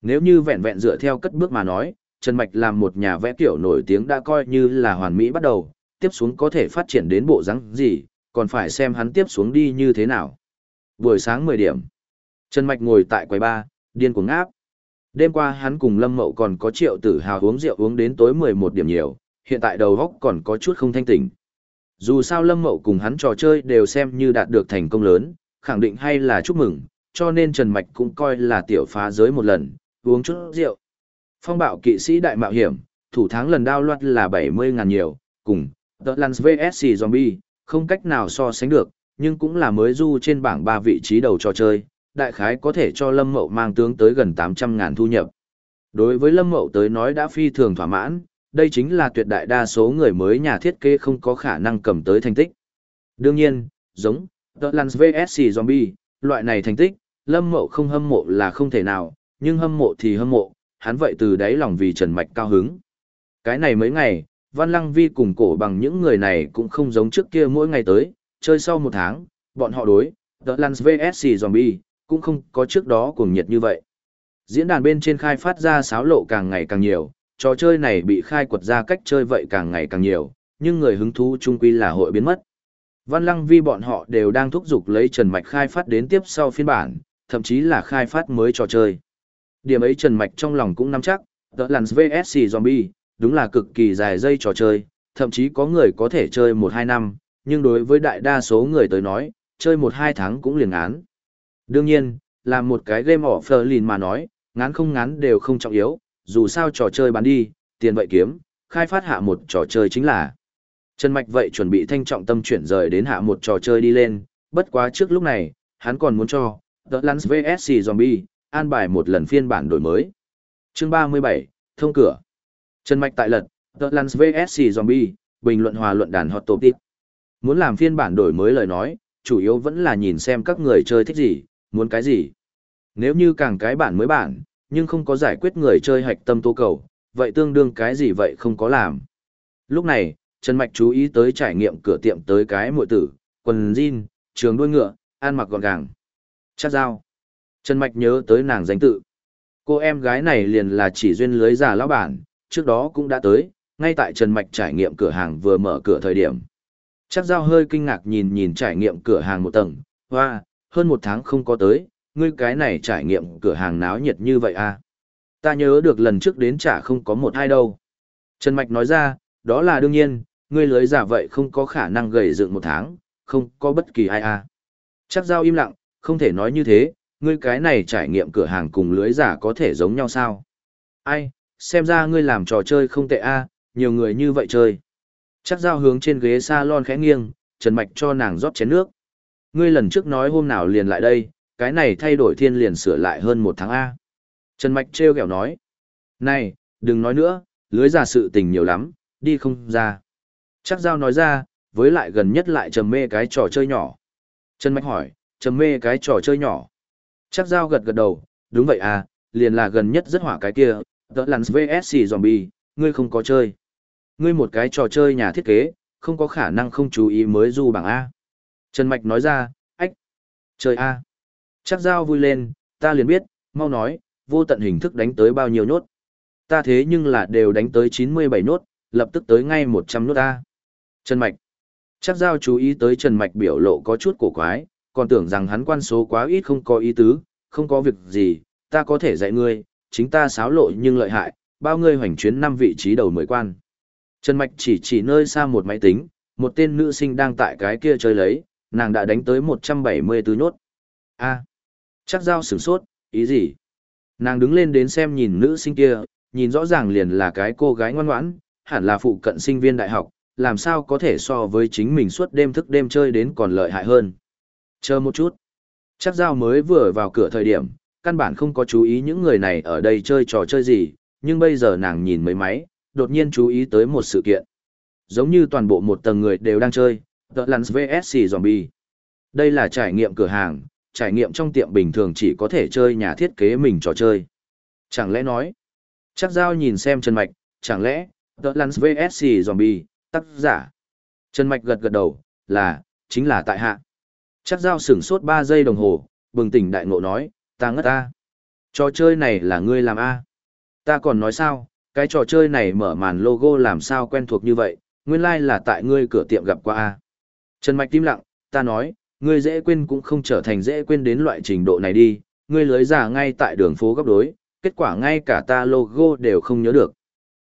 Nếu như vẹn vẹn dựa theo cất bước mà nói, Trần Mạch làm một nhà vẽ kiểu nổi tiếng đã coi như là hoàn mỹ bắt đầu, tiếp xuống có thể phát triển đến bộ rắn gì, còn phải xem hắn tiếp xuống đi như thế nào. Buổi sáng 10 điểm, Trần Mạch ngồi tại quầy ba, điên cuồng áp. Đêm qua hắn cùng Lâm Mậu còn có triệu tử hào uống rượu uống đến tối 11 điểm nhiều, hiện tại đầu góc còn có chút không thanh tỉnh. Dù sao Lâm Mậu cùng hắn trò chơi đều xem như đạt được thành công lớn, khẳng định hay là chúc mừng, cho nên Trần Mạch cũng coi là tiểu phá giới một lần, uống chút rượu. Phong bạo kỵ sĩ đại mạo hiểm, thủ thắng lần đao loạt là 70 ngàn nhiều, cùng The Lance VSC Zombie, không cách nào so sánh được, nhưng cũng là mới du trên bảng 3 vị trí đầu trò chơi, đại khái có thể cho Lâm Mậu mang tướng tới gần 800 ngàn thu nhập. Đối với Lâm Mậu tới nói đã phi thường thỏa mãn, đây chính là tuyệt đại đa số người mới nhà thiết kế không có khả năng cầm tới thành tích. Đương nhiên, giống The Lance VSC Zombie, loại này thành tích, Lâm Mậu không hâm mộ là không thể nào, nhưng hâm mộ thì hâm mộ, hắn vậy từ đáy lòng vì Trần Mạch cao hứng. Cái này mấy ngày, Văn Lăng Vi cùng cổ bằng những người này cũng không giống trước kia mỗi ngày tới, chơi sau một tháng, bọn họ đối, The Lance VSC Zombie, cũng không có trước đó cuồng nhiệt như vậy. Diễn đàn bên trên khai phát ra sáo lộ càng ngày càng nhiều, trò chơi này bị khai quật ra cách chơi vậy càng ngày càng nhiều, nhưng người hứng thú chung quy là hội biến mất. Văn Lăng Vi bọn họ đều đang thúc giục lấy Trần Mạch khai phát đến tiếp sau phiên bản, thậm chí là khai phát mới trò chơi. Điểm ấy Trần Mạch trong lòng cũng nắm chắc, The Lands VSC Zombie, đúng là cực kỳ dài dây trò chơi, thậm chí có người có thể chơi 1-2 năm, nhưng đối với đại đa số người tới nói, chơi 1-2 tháng cũng liền án. Đương nhiên, là một cái game offline mà nói, ngán không ngán đều không trọng yếu, dù sao trò chơi bán đi, tiền vậy kiếm, khai phát hạ một trò chơi chính là. Trần Mạch vậy chuẩn bị thanh trọng tâm chuyển rời đến hạ một trò chơi đi lên, bất quá trước lúc này, hắn còn muốn cho The Lance VSC Zombie an bài một lần phiên bản đổi mới. Chương 37, thông cửa. Trần Mạch tại lật, The Lance VSC Zombie, bình luận hòa luận đàn hot topic. Muốn làm phiên bản đổi mới lời nói, chủ yếu vẫn là nhìn xem các người chơi thích gì, muốn cái gì. Nếu như càng cái bản mới bản, nhưng không có giải quyết người chơi hạch tâm tố cầu, vậy tương đương cái gì vậy không có làm. Lúc này, Trần Mạch chú ý tới trải nghiệm cửa tiệm tới cái muội tử, quần jean, trường đuôi ngựa, ăn mặc gọn gàng. Chắc dao. Trần Mạch nhớ tới nàng danh tự. Cô em gái này liền là chỉ duyên lưới già lão bản, trước đó cũng đã tới, ngay tại Trần Mạch trải nghiệm cửa hàng vừa mở cửa thời điểm. Chắc dao hơi kinh ngạc nhìn nhìn trải nghiệm cửa hàng một tầng, hoa, hơn một tháng không có tới, ngươi cái này trải nghiệm cửa hàng náo nhiệt như vậy à? Ta nhớ được lần trước đến chả không có một ai đâu. Trần Mạch nói ra, đó là đương nhiên, ngươi lưới giả vậy không có khả năng gầy dựng một tháng, không có bất kỳ ai à. Chắc giao im lặng, không thể nói như thế, ngươi cái này trải nghiệm cửa hàng cùng lưới giả có thể giống nhau sao? Ai, xem ra ngươi làm trò chơi không tệ a, à, nhiều người như vậy chơi. Chắc giao hướng trên ghế salon khẽ nghiêng, Trần Mạch cho nàng rót chén nước. Ngươi lần trước nói hôm nào liền lại đây, cái này thay đổi thiên liền sửa lại hơn một tháng A. Trần Mạch treo kẹo nói. Này, đừng nói nữa, lưới giả sự tình nhiều lắm, đi không ra. Chắc giao nói ra, với lại gần nhất lại trầm mê cái trò chơi nhỏ. Trần Mạch hỏi, trầm mê cái trò chơi nhỏ. Chắc giao gật gật đầu, đúng vậy à, liền là gần nhất rất hỏa cái kia, The Lance VSC Zombie, ngươi không có chơi. Ngươi một cái trò chơi nhà thiết kế, không có khả năng không chú ý mới du bảng A. Trần Mạch nói ra, ách, chơi A. Chắc giao vui lên, ta liền biết, mau nói, vô tận hình thức đánh tới bao nhiêu nốt. Ta thế nhưng là đều đánh tới 97 nốt, lập tức tới ngay 100 nốt A. Trần Mạch. Chắc giao chú ý tới Trần Mạch biểu lộ có chút cổ quái, còn tưởng rằng hắn quan số quá ít không có ý tứ, không có việc gì, ta có thể dạy ngươi, chính ta xáo lộ nhưng lợi hại, bao ngươi hoành chuyến năm vị trí đầu mới quan. Trần Mạch chỉ chỉ nơi xa một máy tính, một tên nữ sinh đang tại cái kia chơi lấy, nàng đã đánh tới 174 nhốt. a chắc giao sửng sốt, ý gì? Nàng đứng lên đến xem nhìn nữ sinh kia, nhìn rõ ràng liền là cái cô gái ngoan ngoãn, hẳn là phụ cận sinh viên đại học, làm sao có thể so với chính mình suốt đêm thức đêm chơi đến còn lợi hại hơn. Chờ một chút. Chắc giao mới vừa vào cửa thời điểm, căn bản không có chú ý những người này ở đây chơi trò chơi gì, nhưng bây giờ nàng nhìn mấy máy, đột nhiên chú ý tới một sự kiện. Giống như toàn bộ một tầng người đều đang chơi, The Lance VSC Zombie. Đây là trải nghiệm cửa hàng, trải nghiệm trong tiệm bình thường chỉ có thể chơi nhà thiết kế mình trò chơi. Chẳng lẽ nói, chắc giao nhìn xem Trần Mạch, chẳng lẽ, The Lance VSC Zombie, tác giả. Trần Mạch gật gật đầu, là, chính là tại hạ. Chắc giao sửng sốt 3 giây đồng hồ, bừng tỉnh đại ngộ nói, ta ngất ta. Trò chơi này là ngươi làm A. Ta còn nói sao, cái trò chơi này mở màn logo làm sao quen thuộc như vậy, nguyên lai like là tại ngươi cửa tiệm gặp qua A. Trần Mạch tim lặng, ta nói, ngươi dễ quên cũng không trở thành dễ quên đến loại trình độ này đi, ngươi lưới giả ngay tại đường phố góc đối, kết quả ngay cả ta logo đều không nhớ được.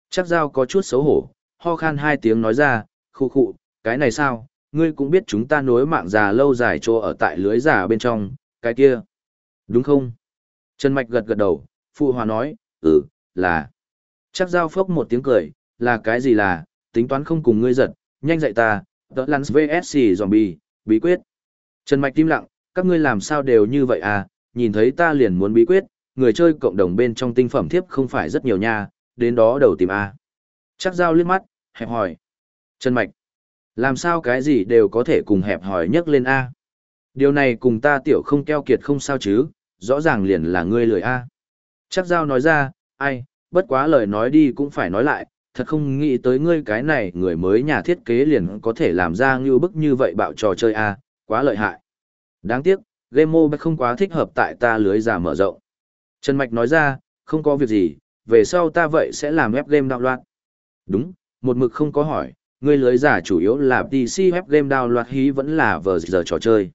Chắc giao có chút xấu hổ, ho khan hai tiếng nói ra, khu khụ, cái này sao, ngươi cũng biết chúng ta nối mạng già lâu dài chỗ ở tại lưới giả bên trong, cái kia. Đúng không? Trần Mạch gật gật đầu, phụ hòa nói, ừ, là. Chắc giao phốc một tiếng cười, là cái gì là, tính toán không cùng ngươi giật, nhanh dạy ta, tớ lăn VSC zombie, bí quyết. Trần Mạch tim lặng, các ngươi làm sao đều như vậy à, nhìn thấy ta liền muốn bí quyết, người chơi cộng đồng bên trong tinh phẩm thiếp không phải rất nhiều nha, đến đó đầu tìm A. Chắc giao liếc mắt, hẹp hỏi. Trần Mạch, làm sao cái gì đều có thể cùng hẹp hỏi nhắc lên A. Điều này cùng ta tiểu không keo kiệt không sao chứ, rõ ràng liền là ngươi lười A. Chắc giao nói ra, ai, bất quá lời nói đi cũng phải nói lại, thật không nghĩ tới ngươi cái này người mới nhà thiết kế liền có thể làm ra như bức như vậy bạo trò chơi A, quá lợi hại. Đáng tiếc, game mobile không quá thích hợp tại ta lưới giả mở rộng. Trần Mạch nói ra, không có việc gì, về sau ta vậy sẽ làm web game đạo loạt. Đúng, một mực không có hỏi, người lưới giả chủ yếu là PC web game đạo loạt hí vẫn là vờ giờ trò chơi.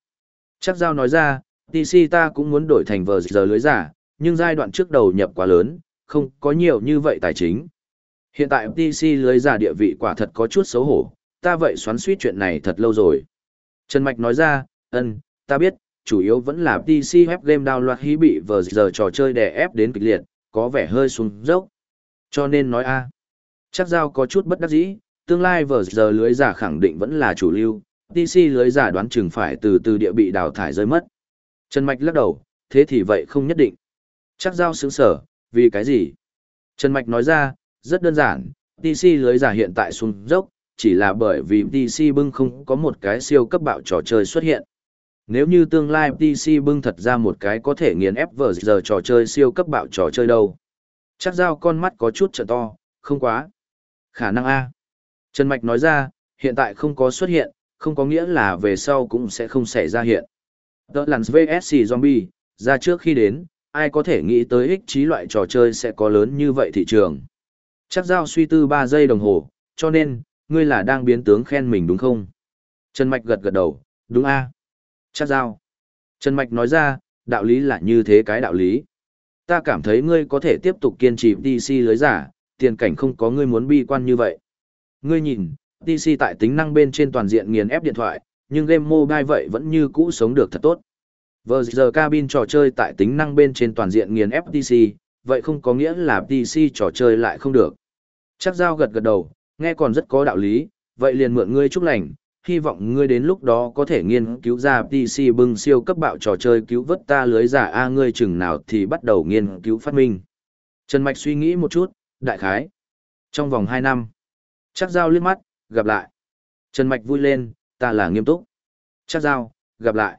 Chắc giao nói ra, PC ta cũng muốn đổi thành vờ giờ lưới giả, nhưng giai đoạn trước đầu nhập quá lớn, không có nhiều như vậy tài chính. Hiện tại PC lưới giả địa vị quả thật có chút xấu hổ, ta vậy xoắn suýt chuyện này thật lâu rồi. Trần Mạch nói ra, ơn, ta biết, chủ yếu vẫn là PC web game download hí bị vờ giờ trò chơi đè ép đến kịch liệt, có vẻ hơi xuống dốc. Cho nên nói a Chắc giao có chút bất đắc dĩ, tương lai vờ giờ lưới giả khẳng định vẫn là chủ lưu, PC lưới giả đoán chừng phải từ từ địa bị đào thải rơi mất. Trần Mạch lắc đầu, thế thì vậy không nhất định. Chắc giao sướng sở, vì cái gì? Trần Mạch nói ra, rất đơn giản, PC lưới giả hiện tại xuống dốc, chỉ là bởi vì PC bưng không có một cái siêu cấp bạo trò chơi xuất hiện. Nếu như tương lai PC bưng thật ra một cái có thể nghiền ép vở giờ trò chơi siêu cấp bạo trò chơi đâu. Chắc giao con mắt có chút trợ to, không quá. Khả năng A. Trần Mạch nói ra, hiện tại không có xuất hiện, không có nghĩa là về sau cũng sẽ không xảy ra hiện. đó là VSC Zombie, ra trước khi đến, ai có thể nghĩ tới ích trí loại trò chơi sẽ có lớn như vậy thị trường. Chắc giao suy tư 3 giây đồng hồ, cho nên, ngươi là đang biến tướng khen mình đúng không? Trần Mạch gật gật đầu, đúng a Chắc giao. Trần Mạch nói ra, đạo lý là như thế cái đạo lý. Ta cảm thấy ngươi có thể tiếp tục kiên trì DC lưới giả, tiền cảnh không có ngươi muốn bi quan như vậy. Ngươi nhìn, DC tại tính năng bên trên toàn diện nghiền ép điện thoại, nhưng game mobile vậy vẫn như cũ sống được thật tốt. Vừa giờ cabin trò chơi tại tính năng bên trên toàn diện nghiền ép DC, vậy không có nghĩa là PC trò chơi lại không được. Chắc giao gật gật đầu, nghe còn rất có đạo lý, vậy liền mượn ngươi chúc lành, hy vọng ngươi đến lúc đó có thể nghiên cứu ra PC bưng siêu cấp bạo trò chơi cứu vớt ta lưới giả A ngươi chừng nào thì bắt đầu nghiên cứu phát minh. Trần Mạch suy nghĩ một chút, đại khái. Trong vòng 2 năm, chắc giao liếc mắt, gặp lại. Trần Mạch vui lên, ta là nghiêm túc. Chắc giao, gặp lại.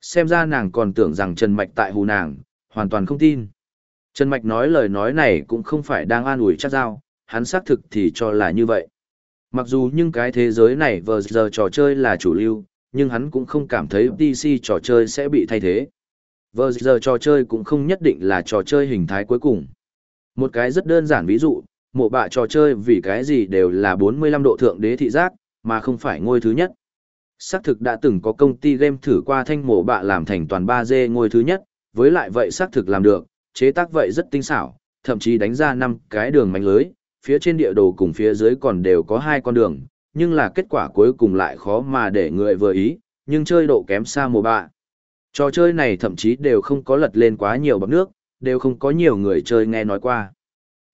Xem ra nàng còn tưởng rằng Trần Mạch tại hù nàng, hoàn toàn không tin. Trần Mạch nói lời nói này cũng không phải đang an ủi chắc giao, hắn xác thực thì cho là như vậy. Mặc dù nhưng cái thế giới này vừa giờ trò chơi là chủ lưu, nhưng hắn cũng không cảm thấy PC trò chơi sẽ bị thay thế. Vừa giờ trò chơi cũng không nhất định là trò chơi hình thái cuối cùng. Một cái rất đơn giản ví dụ, mộ bạ trò chơi vì cái gì đều là 45 độ thượng đế thị giác, mà không phải ngôi thứ nhất. Xác thực đã từng có công ty game thử qua thanh mộ bạ làm thành toàn 3D ngôi thứ nhất, với lại vậy xác thực làm được, chế tác vậy rất tinh xảo, thậm chí đánh ra năm cái đường mảnh lưới, phía trên địa đồ cùng phía dưới còn đều có hai con đường, nhưng là kết quả cuối cùng lại khó mà để người vừa ý, nhưng chơi độ kém xa mùa bạ. Trò chơi này thậm chí đều không có lật lên quá nhiều bậc nước, đều không có nhiều người chơi nghe nói qua.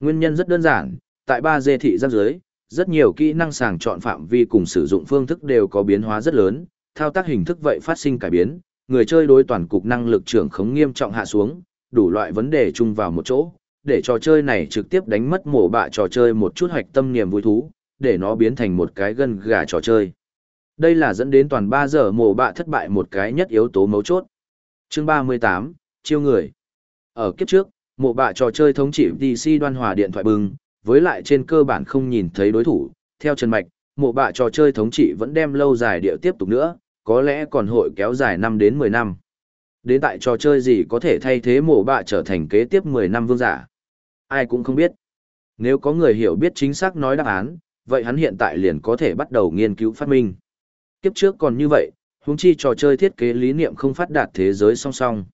Nguyên nhân rất đơn giản, tại ba dê thị giáp dưới, rất nhiều kỹ năng sàng chọn phạm vi cùng sử dụng phương thức đều có biến hóa rất lớn, thao tác hình thức vậy phát sinh cải biến, người chơi đối toàn cục năng lực trưởng khống nghiêm trọng hạ xuống, đủ loại vấn đề chung vào một chỗ, để trò chơi này trực tiếp đánh mất mổ bạ trò chơi một chút hoạch tâm niềm vui thú, để nó biến thành một cái gân gà trò chơi. Đây là dẫn đến toàn 3 giờ mổ bạ thất bại một cái nhất yếu tố mấu chốt. Chương 38, chiêu người. Ở kiếp trước, mổ bạ trò chơi thống trị DC đoan hòa điện thoại bừng, với lại trên cơ bản không nhìn thấy đối thủ. Theo Trần Mạch, mổ bạ trò chơi thống trị vẫn đem lâu dài địa tiếp tục nữa, có lẽ còn hội kéo dài 5 đến 10 năm. Đến tại trò chơi gì có thể thay thế mổ bạ trở thành kế tiếp 10 năm vương giả ai cũng không biết. Nếu có người hiểu biết chính xác nói đáp án, vậy hắn hiện tại liền có thể bắt đầu nghiên cứu phát minh. Kiếp trước còn như vậy, huống chi trò chơi thiết kế lý niệm không phát đạt thế giới song song.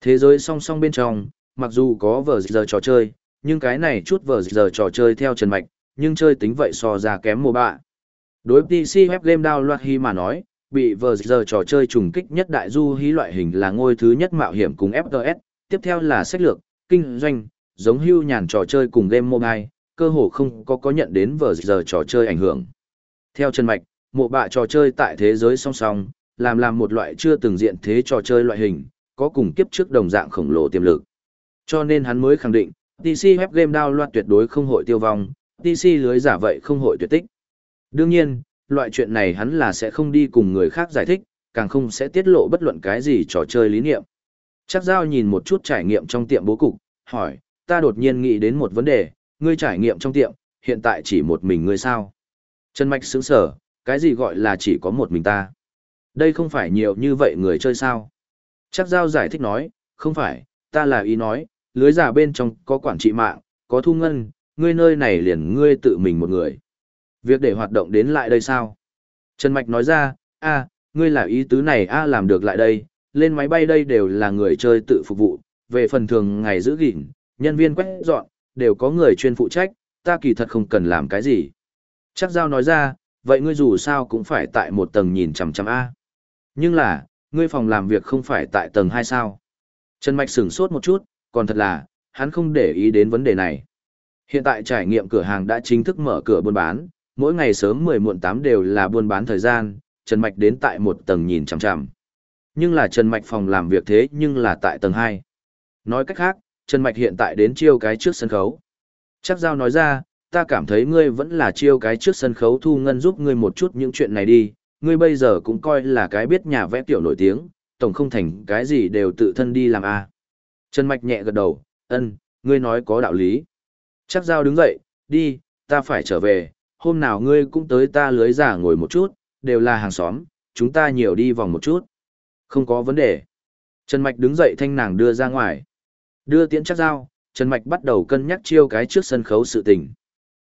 Thế giới song song bên trong, mặc dù có vở giờ trò chơi, nhưng cái này chút vở giờ trò chơi theo Trần Mạch, nhưng chơi tính vậy so ra kém mùa bạ. Đối PC web game download hi mà nói, bị vờ giờ trò chơi trùng kích nhất đại du hí loại hình là ngôi thứ nhất mạo hiểm cùng FPS, tiếp theo là sách lược, kinh doanh, giống hưu nhàn trò chơi cùng game mobile, cơ hồ không có có nhận đến vở giờ trò chơi ảnh hưởng. Theo Trần Mạch, mộ bạ trò chơi tại thế giới song song, làm làm một loại chưa từng diện thế trò chơi loại hình, có cùng kiếp trước đồng dạng khổng lồ tiềm lực. Cho nên hắn mới khẳng định, TC web game download tuyệt đối không hội tiêu vong, TC lưới giả vậy không hội tuyệt tích. Đương nhiên, loại chuyện này hắn là sẽ không đi cùng người khác giải thích, càng không sẽ tiết lộ bất luận cái gì trò chơi lý niệm. Chắc giao nhìn một chút trải nghiệm trong tiệm bố cục, hỏi, ta đột nhiên nghĩ đến một vấn đề, ngươi trải nghiệm trong tiệm, hiện tại chỉ một mình ngươi sao? Trần Mạch sững sở, cái gì gọi là chỉ có một mình ta? Đây không phải nhiều như vậy người chơi sao? Chắc giao giải thích nói, không phải, ta là ý nói, lưới giả bên trong có quản trị mạng, có thu ngân, ngươi nơi này liền ngươi tự mình một người. Việc để hoạt động đến lại đây sao? Trần Mạch nói ra, a ngươi là ý tứ này a làm được lại đây, lên máy bay đây đều là người chơi tự phục vụ, về phần thường ngày giữ gìn, nhân viên quét dọn, đều có người chuyên phụ trách, ta kỳ thật không cần làm cái gì. Chắc giao nói ra, vậy ngươi dù sao cũng phải tại một tầng nhìn chằm chằm A. Nhưng là, ngươi phòng làm việc không phải tại tầng 2 sao. Trần Mạch sửng sốt một chút, còn thật là, hắn không để ý đến vấn đề này. Hiện tại trải nghiệm cửa hàng đã chính thức mở cửa buôn bán, mỗi ngày sớm 10 muộn 8 đều là buôn bán thời gian, Trần Mạch đến tại một tầng nhìn chằm chằm. Nhưng là Trần Mạch phòng làm việc thế nhưng là tại tầng 2. Nói cách khác, Trần Mạch hiện tại đến chiêu cái trước sân khấu. Chắc giao nói ra, ta cảm thấy ngươi vẫn là chiêu cái trước sân khấu thu ngân giúp ngươi một chút những chuyện này đi, ngươi bây giờ cũng coi là cái biết nhà vẽ tiểu nổi tiếng, tổng không thành cái gì đều tự thân đi làm a à. Trần Mạch nhẹ gật đầu, ân, ngươi nói có đạo lý. Chắc giao đứng dậy, đi, ta phải trở về, hôm nào ngươi cũng tới ta lưới giả ngồi một chút, đều là hàng xóm, chúng ta nhiều đi vòng một chút. Không có vấn đề. Trần Mạch đứng dậy thanh nàng đưa ra ngoài. Đưa tiễn chắc giao, Trần Mạch bắt đầu cân nhắc chiêu cái trước sân khấu sự tình.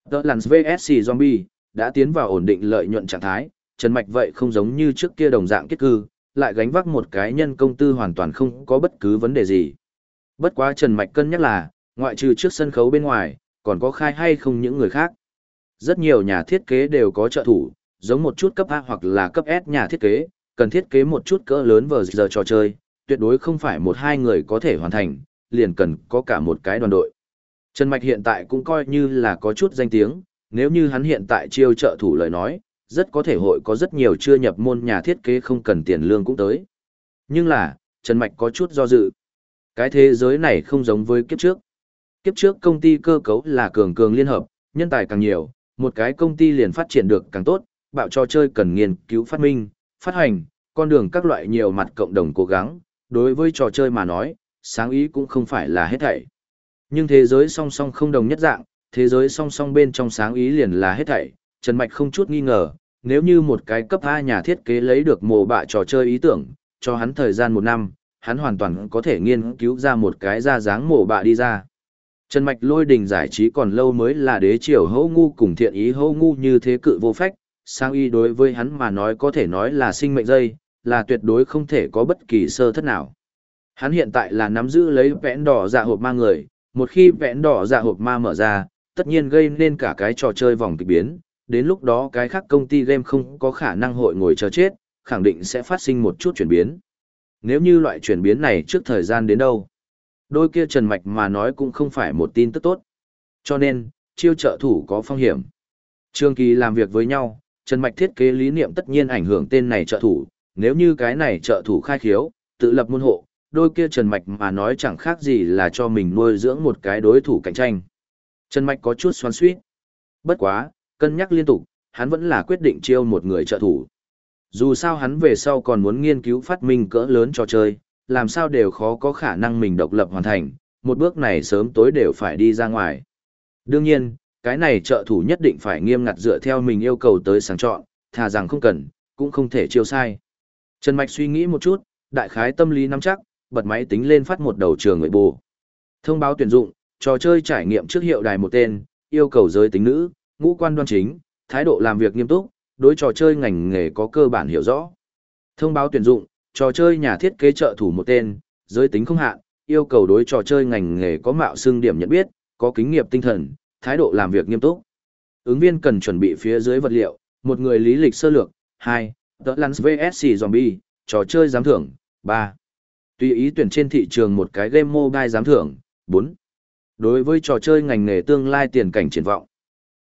Tờ Lance VSC Zombie đã tiến vào ổn định lợi nhuận trạng thái, Trần Mạch vậy không giống như trước kia đồng dạng kết cư, lại gánh vác một cái nhân công tư hoàn toàn không có bất cứ vấn đề gì. Bất quá Trần Mạch cân nhắc là, ngoại trừ trước sân khấu bên ngoài, còn có khai hay không những người khác. Rất nhiều nhà thiết kế đều có trợ thủ, giống một chút cấp A hoặc là cấp S nhà thiết kế, cần thiết kế một chút cỡ lớn vờ giờ trò chơi, tuyệt đối không phải một hai người có thể hoàn thành, liền cần có cả một cái đoàn đội. Trần Mạch hiện tại cũng coi như là có chút danh tiếng, nếu như hắn hiện tại chiêu trợ thủ lời nói, rất có thể hội có rất nhiều chưa nhập môn nhà thiết kế không cần tiền lương cũng tới. Nhưng là, Trần Mạch có chút do dự. Cái thế giới này không giống với kiếp trước. Kiếp trước công ty cơ cấu là cường cường liên hợp, nhân tài càng nhiều, một cái công ty liền phát triển được càng tốt, bạo cho chơi cần nghiên cứu phát minh, phát hành, con đường các loại nhiều mặt cộng đồng cố gắng, đối với trò chơi mà nói, sáng ý cũng không phải là hết thảy. Nhưng thế giới song song không đồng nhất dạng, thế giới song song bên trong sáng ý liền là hết thảy, Trần Mạch không chút nghi ngờ, nếu như một cái cấp A nhà thiết kế lấy được mồ bạ trò chơi ý tưởng, cho hắn thời gian một năm, hắn hoàn toàn có thể nghiên cứu ra một cái ra dáng mồ bạ đi ra. Trần Mạch lôi đình giải trí còn lâu mới là đế triều hâu ngu cùng thiện ý hâu ngu như thế cự vô phách, sang y đối với hắn mà nói có thể nói là sinh mệnh dây, là tuyệt đối không thể có bất kỳ sơ thất nào. Hắn hiện tại là nắm giữ lấy vẽn đỏ dạ hộp ma người, một khi vẽn đỏ dạ hộp ma mở ra, tất nhiên gây nên cả cái trò chơi vòng kịch biến, đến lúc đó cái khác công ty game không có khả năng hội ngồi chờ chết, khẳng định sẽ phát sinh một chút chuyển biến. Nếu như loại chuyển biến này trước thời gian đến đâu, đôi kia Trần Mạch mà nói cũng không phải một tin tức tốt. Cho nên, chiêu trợ thủ có phong hiểm. Trường kỳ làm việc với nhau, Trần Mạch thiết kế lý niệm tất nhiên ảnh hưởng tên này trợ thủ, nếu như cái này trợ thủ khai khiếu, tự lập môn hộ, đôi kia Trần Mạch mà nói chẳng khác gì là cho mình nuôi dưỡng một cái đối thủ cạnh tranh. Trần Mạch có chút xoan suýt. Bất quá, cân nhắc liên tục, hắn vẫn là quyết định chiêu một người trợ thủ. Dù sao hắn về sau còn muốn nghiên cứu phát minh cỡ lớn cho chơi, làm sao đều khó có khả năng mình độc lập hoàn thành, một bước này sớm tối đều phải đi ra ngoài. Đương nhiên, cái này trợ thủ nhất định phải nghiêm ngặt dựa theo mình yêu cầu tới sáng chọn, thà rằng không cần, cũng không thể chiêu sai. Trần Mạch suy nghĩ một chút, đại khái tâm lý nắm chắc, bật máy tính lên phát một đầu trường người bù. Thông báo tuyển dụng, trò chơi trải nghiệm trước hiệu đài một tên, yêu cầu giới tính nữ, ngũ quan đoan chính, thái độ làm việc nghiêm túc, đối trò chơi ngành nghề có cơ bản hiểu rõ. Thông báo tuyển dụng, trò chơi nhà thiết kế trợ thủ một tên, giới tính không hạn, yêu cầu đối trò chơi ngành nghề có mạo xương điểm nhận biết, có kinh nghiệm tinh thần, thái độ làm việc nghiêm túc. Ứng viên cần chuẩn bị phía dưới vật liệu, một người lý lịch sơ lược, 2. The Lance VSC Zombie, trò chơi giám thưởng, 3. Tùy ý tuyển trên thị trường một cái game mobile giám thưởng, 4. Đối với trò chơi ngành nghề tương lai tiền cảnh triển vọng.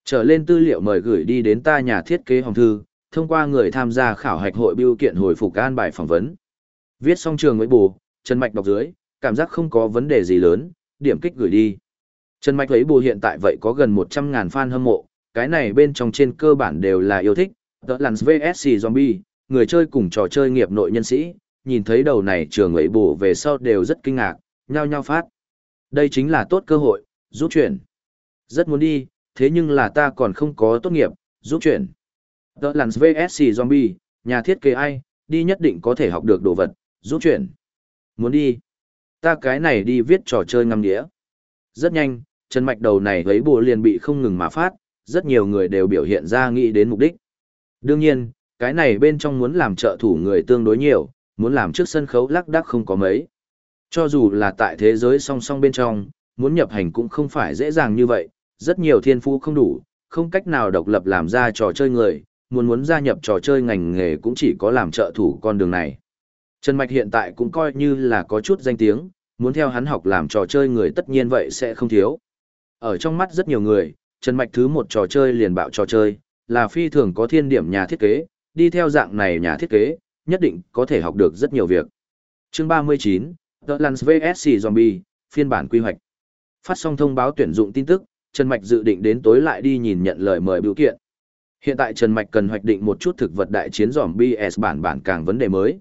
Trở lên tư liệu mời gửi đi đến ta nhà thiết kế hồng thư, thông qua người tham gia khảo hạch hội biêu kiện hồi phục an bài phỏng vấn. Viết xong trường với bù, Trần Mạch đọc dưới, cảm giác không có vấn đề gì lớn, điểm kích gửi đi. Trần Mạch thấy bù hiện tại vậy có gần 100.000 fan hâm mộ, cái này bên trong trên cơ bản đều là yêu thích, The là VSC Zombie, người chơi cùng trò chơi nghiệp nội nhân sĩ, nhìn thấy đầu này trường ấy bù về sau đều rất kinh ngạc, nhao nhao phát. Đây chính là tốt cơ hội, giúp chuyển. Rất muốn đi, thế nhưng là ta còn không có tốt nghiệp, giúp chuyển. The Lance VSC Zombie, nhà thiết kế ai, đi nhất định có thể học được đồ vật, giúp chuyển. Muốn đi. Ta cái này đi viết trò chơi ngâm đĩa. Rất nhanh, chân Mạch đầu này ấy bùa liền bị không ngừng mà phát, rất nhiều người đều biểu hiện ra nghĩ đến mục đích. Đương nhiên, cái này bên trong muốn làm trợ thủ người tương đối nhiều, muốn làm trước sân khấu lắc đắc không có mấy. Cho dù là tại thế giới song song bên trong, muốn nhập hành cũng không phải dễ dàng như vậy, rất nhiều thiên phú không đủ, không cách nào độc lập làm ra trò chơi người, muốn muốn gia nhập trò chơi ngành nghề cũng chỉ có làm trợ thủ con đường này. Trần Mạch hiện tại cũng coi như là có chút danh tiếng, muốn theo hắn học làm trò chơi người tất nhiên vậy sẽ không thiếu. Ở trong mắt rất nhiều người, Trần Mạch thứ một trò chơi liền bạo trò chơi, là phi thường có thiên điểm nhà thiết kế, đi theo dạng này nhà thiết kế, nhất định có thể học được rất nhiều việc. Chương 39, The Lands VSC Zombie, phiên bản quy hoạch. Phát xong thông báo tuyển dụng tin tức, Trần Mạch dự định đến tối lại đi nhìn nhận lời mời biểu kiện. Hiện tại Trần Mạch cần hoạch định một chút thực vật đại chiến zombie S bản bản càng vấn đề mới.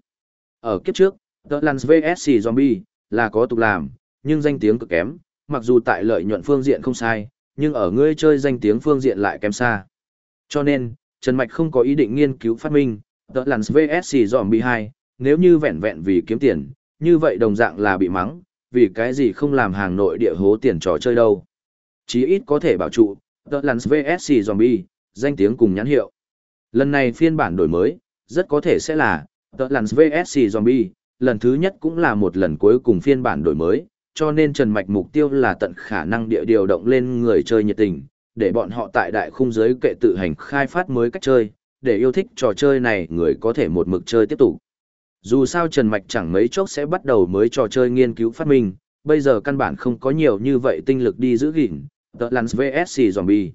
Ở kiếp trước, The Lands VSC Zombie là có tục làm, nhưng danh tiếng cực kém, mặc dù tại lợi nhuận phương diện không sai, nhưng ở ngươi chơi danh tiếng phương diện lại kém xa. Cho nên, Trần Mạch không có ý định nghiên cứu phát minh, The Lance VSC Zombie 2, nếu như vẹn vẹn vì kiếm tiền, như vậy đồng dạng là bị mắng, vì cái gì không làm hàng nội địa hố tiền trò chơi đâu. Chí ít có thể bảo trụ, The Lance VSC Zombie, danh tiếng cùng nhãn hiệu. Lần này phiên bản đổi mới, rất có thể sẽ là The Lance VSC Zombie, lần thứ nhất cũng là một lần cuối cùng phiên bản đổi mới, cho nên Trần Mạch mục tiêu là tận khả năng địa điều động lên người chơi nhiệt tình, để bọn họ tại đại khung giới kệ tự hành khai phát mới cách chơi, để yêu thích trò chơi này người có thể một mực chơi tiếp tục. Dù sao Trần Mạch chẳng mấy chốc sẽ bắt đầu mới trò chơi nghiên cứu phát minh, bây giờ căn bản không có nhiều như vậy tinh lực đi giữ gìn, The Lance VSC Zombie.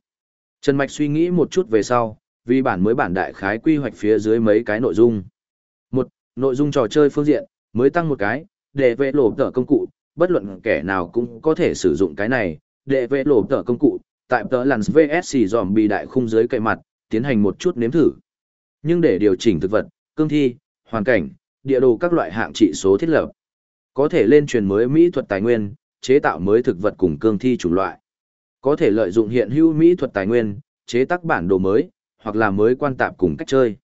Trần Mạch suy nghĩ một chút về sau, vì bản mới bản đại khái quy hoạch phía dưới mấy cái nội dung. Một, nội dung trò chơi phương diện, mới tăng một cái, để vệ lộ tờ công cụ, bất luận kẻ nào cũng có thể sử dụng cái này, để vệ lộ tờ công cụ, tại tờ làn VSC dòm bị đại khung dưới cậy mặt, tiến hành một chút nếm thử. Nhưng để điều chỉnh thực vật, cương thi, hoàn cảnh, địa đồ các loại hạng trị số thiết lập, có thể lên truyền mới mỹ thuật tài nguyên, chế tạo mới thực vật cùng cương thi chủng loại. Có thể lợi dụng hiện hữu mỹ thuật tài nguyên, chế tác bản đồ mới, hoặc là mới quan tạp cùng cách chơi.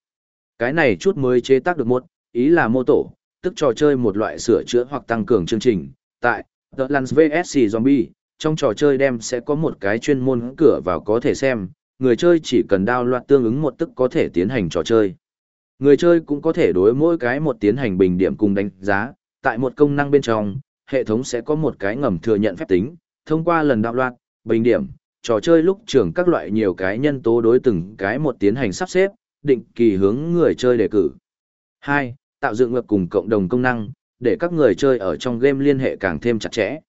Cái này chút mới chế tác được một, ý là mô tổ, tức trò chơi một loại sửa chữa hoặc tăng cường chương trình. Tại The Lands VSC Zombie, trong trò chơi đem sẽ có một cái chuyên môn cửa vào có thể xem, người chơi chỉ cần đao loạt tương ứng một tức có thể tiến hành trò chơi. Người chơi cũng có thể đối mỗi cái một tiến hành bình điểm cùng đánh giá, tại một công năng bên trong, hệ thống sẽ có một cái ngầm thừa nhận phép tính, thông qua lần đạo loạt, bình điểm, trò chơi lúc trưởng các loại nhiều cái nhân tố đối từng cái một tiến hành sắp xếp, định kỳ hướng người chơi đề cử. 2. Tạo dựng ngược cùng cộng đồng công năng, để các người chơi ở trong game liên hệ càng thêm chặt chẽ.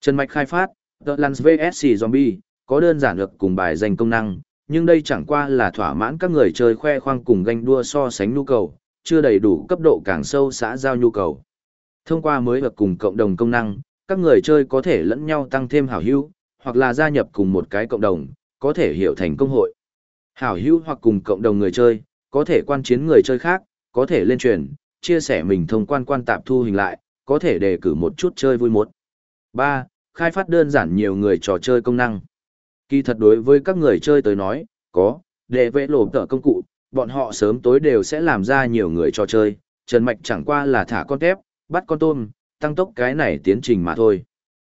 Trần Mạch khai phát, The Lance VSC Zombie, có đơn giản được cùng bài danh công năng, nhưng đây chẳng qua là thỏa mãn các người chơi khoe khoang cùng ganh đua so sánh nhu cầu, chưa đầy đủ cấp độ càng sâu xã giao nhu cầu. Thông qua mới hợp cùng cộng đồng công năng, các người chơi có thể lẫn nhau tăng thêm hảo hữu, hoặc là gia nhập cùng một cái cộng đồng, có thể hiểu thành công hội. Hảo hữu hoặc cùng cộng đồng người chơi, có thể quan chiến người chơi khác, có thể lên truyền, chia sẻ mình thông quan quan tạp thu hình lại, có thể đề cử một chút chơi vui một. 3. Khai phát đơn giản nhiều người trò chơi công năng. Kỳ thật đối với các người chơi tới nói, có, để vẽ lộ tờ công cụ, bọn họ sớm tối đều sẽ làm ra nhiều người trò chơi, Trần Mạch chẳng qua là thả con tép, bắt con tôm, tăng tốc cái này tiến trình mà thôi.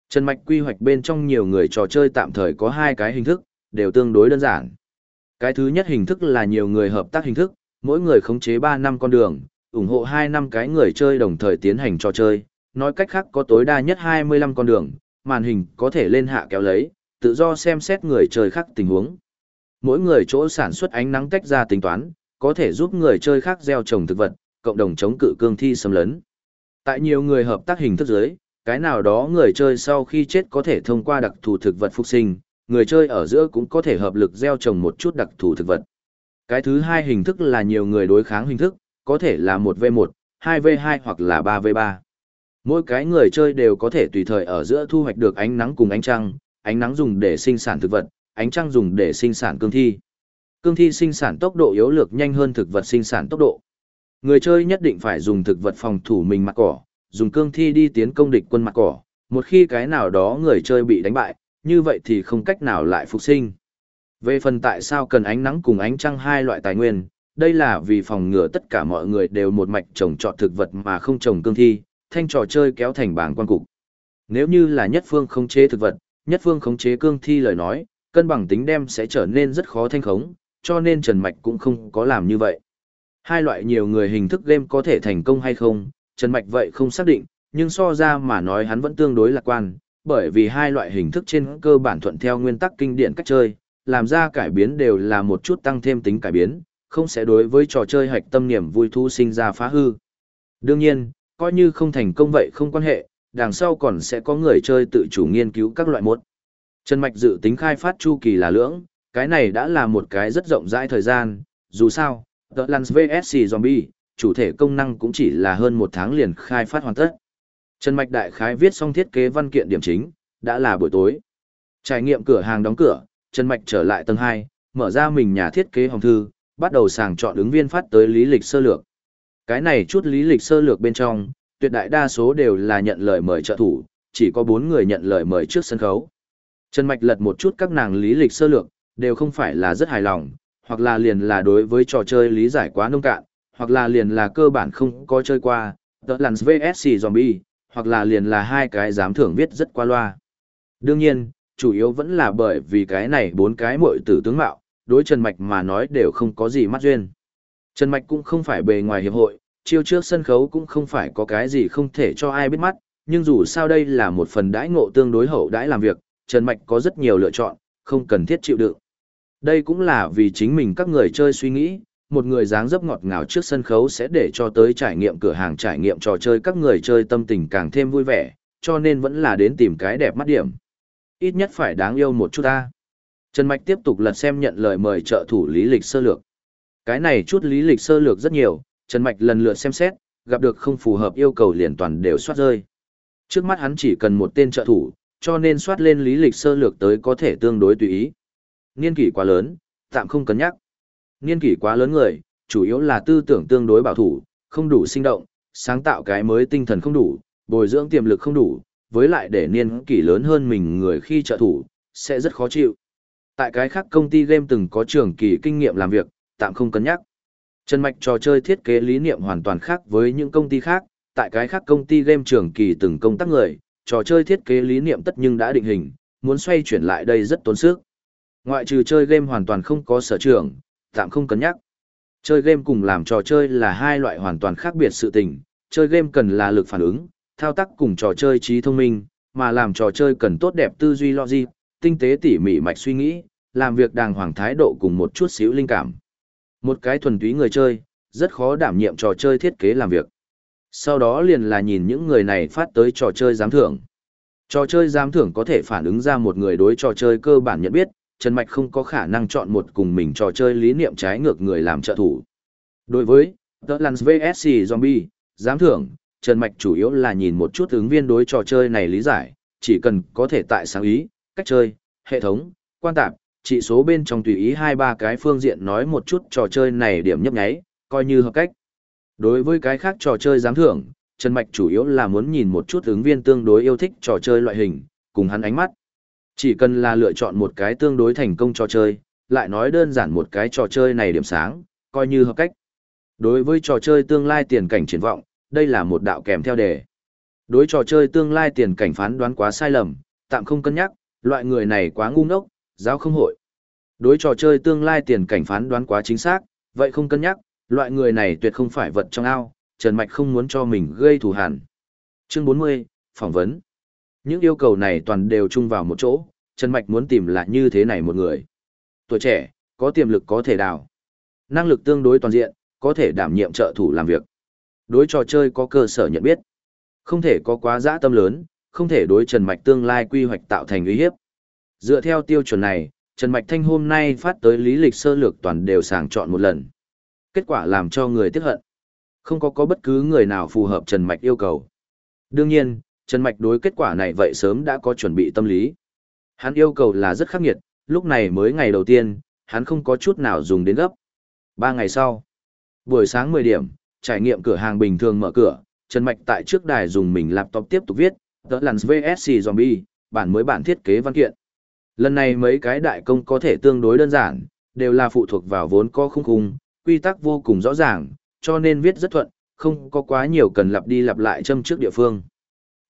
Trần Mạch quy hoạch bên trong nhiều người trò chơi tạm thời có hai cái hình thức, đều tương đối đơn giản. Cái thứ nhất hình thức là nhiều người hợp tác hình thức, mỗi người khống chế 3 năm con đường, ủng hộ 2 năm cái người chơi đồng thời tiến hành trò chơi, nói cách khác có tối đa nhất 25 con đường, màn hình có thể lên hạ kéo lấy, tự do xem xét người chơi khác tình huống. Mỗi người chỗ sản xuất ánh nắng tách ra tính toán, có thể giúp người chơi khác gieo trồng thực vật, cộng đồng chống cự cương thi xâm lấn. Tại nhiều người hợp tác hình thức giới, cái nào đó người chơi sau khi chết có thể thông qua đặc thù thực vật phục sinh, người chơi ở giữa cũng có thể hợp lực gieo trồng một chút đặc thù thực vật. Cái thứ hai hình thức là nhiều người đối kháng hình thức, có thể là 1v1, 2v2 hoặc là 3v3. Mỗi cái người chơi đều có thể tùy thời ở giữa thu hoạch được ánh nắng cùng ánh trăng, ánh nắng dùng để sinh sản thực vật, ánh trăng dùng để sinh sản cương thi. Cương thi sinh sản tốc độ yếu lược nhanh hơn thực vật sinh sản tốc độ. Người chơi nhất định phải dùng thực vật phòng thủ mình mặt cỏ, dùng cương thi đi tiến công địch quân mặt cỏ. Một khi cái nào đó người chơi bị đánh bại, như vậy thì không cách nào lại phục sinh. Về phần tại sao cần ánh nắng cùng ánh trăng hai loại tài nguyên, đây là vì phòng ngừa tất cả mọi người đều một mạch trồng trọt thực vật mà không trồng cương thi, thanh trò chơi kéo thành bảng quan cục. Nếu như là nhất phương không chế thực vật, nhất phương khống chế cương thi lời nói, cân bằng tính đem sẽ trở nên rất khó thanh khống, cho nên Trần Mạch cũng không có làm như vậy. Hai loại nhiều người hình thức game có thể thành công hay không, Trần Mạch vậy không xác định, nhưng so ra mà nói hắn vẫn tương đối lạc quan, bởi vì hai loại hình thức trên cơ bản thuận theo nguyên tắc kinh điển cách chơi, làm ra cải biến đều là một chút tăng thêm tính cải biến, không sẽ đối với trò chơi hạch tâm niềm vui thu sinh ra phá hư. Đương nhiên, coi như không thành công vậy không quan hệ, đằng sau còn sẽ có người chơi tự chủ nghiên cứu các loại mốt. Trần Mạch dự tính khai phát chu kỳ là lưỡng, cái này đã là một cái rất rộng rãi thời gian, dù sao, The Lance VSC Zombie, chủ thể công năng cũng chỉ là hơn một tháng liền khai phát hoàn tất. Trần Mạch đại khái viết xong thiết kế văn kiện điểm chính, đã là buổi tối. Trải nghiệm cửa hàng đóng cửa, Trần Mạch trở lại tầng 2, mở ra mình nhà thiết kế hồng thư, bắt đầu sàng chọn ứng viên phát tới lý lịch sơ lược. Cái này chút lý lịch sơ lược bên trong, tuyệt đại đa số đều là nhận lời mời trợ thủ, chỉ có 4 người nhận lời mời trước sân khấu. Trần Mạch lật một chút các nàng lý lịch sơ lược, đều không phải là rất hài lòng, hoặc là liền là đối với trò chơi lý giải quá nông cạn, hoặc là liền là cơ bản không có chơi qua, tớ lằn VSC Zombie, hoặc là liền là hai cái giám thưởng viết rất qua loa. Đương nhiên, chủ yếu vẫn là bởi vì cái này bốn cái muội tử tướng mạo, đối Trần Mạch mà nói đều không có gì mắt duyên. Trần Mạch cũng không phải bề ngoài hiệp hội, chiêu trước sân khấu cũng không phải có cái gì không thể cho ai biết mắt, nhưng dù sao đây là một phần đãi ngộ tương đối hậu đãi làm việc, Trần Mạch có rất nhiều lựa chọn, không cần thiết chịu đựng. Đây cũng là vì chính mình các người chơi suy nghĩ, một người dáng dấp ngọt ngào trước sân khấu sẽ để cho tới trải nghiệm cửa hàng trải nghiệm trò chơi các người chơi tâm tình càng thêm vui vẻ, cho nên vẫn là đến tìm cái đẹp mắt điểm. Ít nhất phải đáng yêu một chút ta. Trần Mạch tiếp tục lật xem nhận lời mời trợ thủ lý lịch sơ lược. Cái này chút lý lịch sơ lược rất nhiều, Trần Mạch lần lượt xem xét, gặp được không phù hợp yêu cầu liền toàn đều soát rơi. Trước mắt hắn chỉ cần một tên trợ thủ, cho nên soát lên lý lịch sơ lược tới có thể tương đối tùy ý. Niên kỷ quá lớn, tạm không cân nhắc. Niên kỷ quá lớn người, chủ yếu là tư tưởng tương đối bảo thủ, không đủ sinh động, sáng tạo cái mới tinh thần không đủ, bồi dưỡng tiềm lực không đủ, với lại để niên kỷ lớn hơn mình người khi trợ thủ, sẽ rất khó chịu. Tại cái khác công ty game từng có trường kỳ kinh nghiệm làm việc, tạm không cân nhắc. Trần Mạch trò chơi thiết kế lý niệm hoàn toàn khác với những công ty khác, tại cái khác công ty game trường kỳ từng công tác người, trò chơi thiết kế lý niệm tất nhưng đã định hình, muốn xoay chuyển lại đây rất tốn sức. Ngoại trừ chơi game hoàn toàn không có sở trường, tạm không cân nhắc. Chơi game cùng làm trò chơi là hai loại hoàn toàn khác biệt sự tình, chơi game cần là lực phản ứng, thao tác cùng trò chơi trí thông minh, mà làm trò chơi cần tốt đẹp tư duy logic, tinh tế tỉ mỉ mạch suy nghĩ, làm việc đàng hoàng thái độ cùng một chút xíu linh cảm. Một cái thuần túy người chơi, rất khó đảm nhiệm trò chơi thiết kế làm việc. Sau đó liền là nhìn những người này phát tới trò chơi giám thưởng. Trò chơi giám thưởng có thể phản ứng ra một người đối trò chơi cơ bản nhận biết, Trần Mạch không có khả năng chọn một cùng mình trò chơi lý niệm trái ngược người làm trợ thủ. Đối với The Lance VSC Zombie, giám thưởng, Trần Mạch chủ yếu là nhìn một chút ứng viên đối trò chơi này lý giải, chỉ cần có thể tại sáng ý, cách chơi, hệ thống, quan tạp, chỉ số bên trong tùy ý hai ba cái phương diện nói một chút trò chơi này điểm nhấp nháy, coi như hợp cách. Đối với cái khác trò chơi giám thưởng, Trần Mạch chủ yếu là muốn nhìn một chút ứng viên tương đối yêu thích trò chơi loại hình, cùng hắn ánh mắt. Chỉ cần là lựa chọn một cái tương đối thành công trò chơi, lại nói đơn giản một cái trò chơi này điểm sáng, coi như hợp cách. Đối với trò chơi tương lai tiền cảnh triển vọng, đây là một đạo kèm theo đề. Đối trò chơi tương lai tiền cảnh phán đoán quá sai lầm, tạm không cân nhắc, loại người này quá ngu ngốc, giáo không hội. Đối trò chơi tương lai tiền cảnh phán đoán quá chính xác, vậy không cân nhắc, loại người này tuyệt không phải vật trong ao, Trần Mạch không muốn cho mình gây thù hẳn. Chương 40, phỏng vấn. Những yêu cầu này toàn đều chung vào một chỗ, Trần Mạch muốn tìm là như thế này một người. Tuổi trẻ, có tiềm lực có thể đào. Năng lực tương đối toàn diện, có thể đảm nhiệm trợ thủ làm việc. Đối trò chơi có cơ sở nhận biết. Không thể có quá dã tâm lớn, không thể đối Trần Mạch tương lai quy hoạch tạo thành uy hiếp. Dựa theo tiêu chuẩn này, Trần Mạch Thanh hôm nay phát tới lý lịch sơ lược toàn đều sàng chọn một lần. Kết quả làm cho người tiếc hận. Không có có bất cứ người nào phù hợp Trần Mạch yêu cầu. Đương nhiên, Trần Mạch đối kết quả này vậy sớm đã có chuẩn bị tâm lý. Hắn yêu cầu là rất khắc nghiệt, lúc này mới ngày đầu tiên, hắn không có chút nào dùng đến gấp. Ba ngày sau, buổi sáng 10 điểm, trải nghiệm cửa hàng bình thường mở cửa, Trần Mạch tại trước đài dùng mình laptop tiếp tục viết, The Lance VSC Zombie, bản mới bản thiết kế văn kiện. Lần này mấy cái đại công có thể tương đối đơn giản, đều là phụ thuộc vào vốn có khung khung, quy tắc vô cùng rõ ràng, cho nên viết rất thuận, không có quá nhiều cần lặp đi lặp lại châm trước địa phương.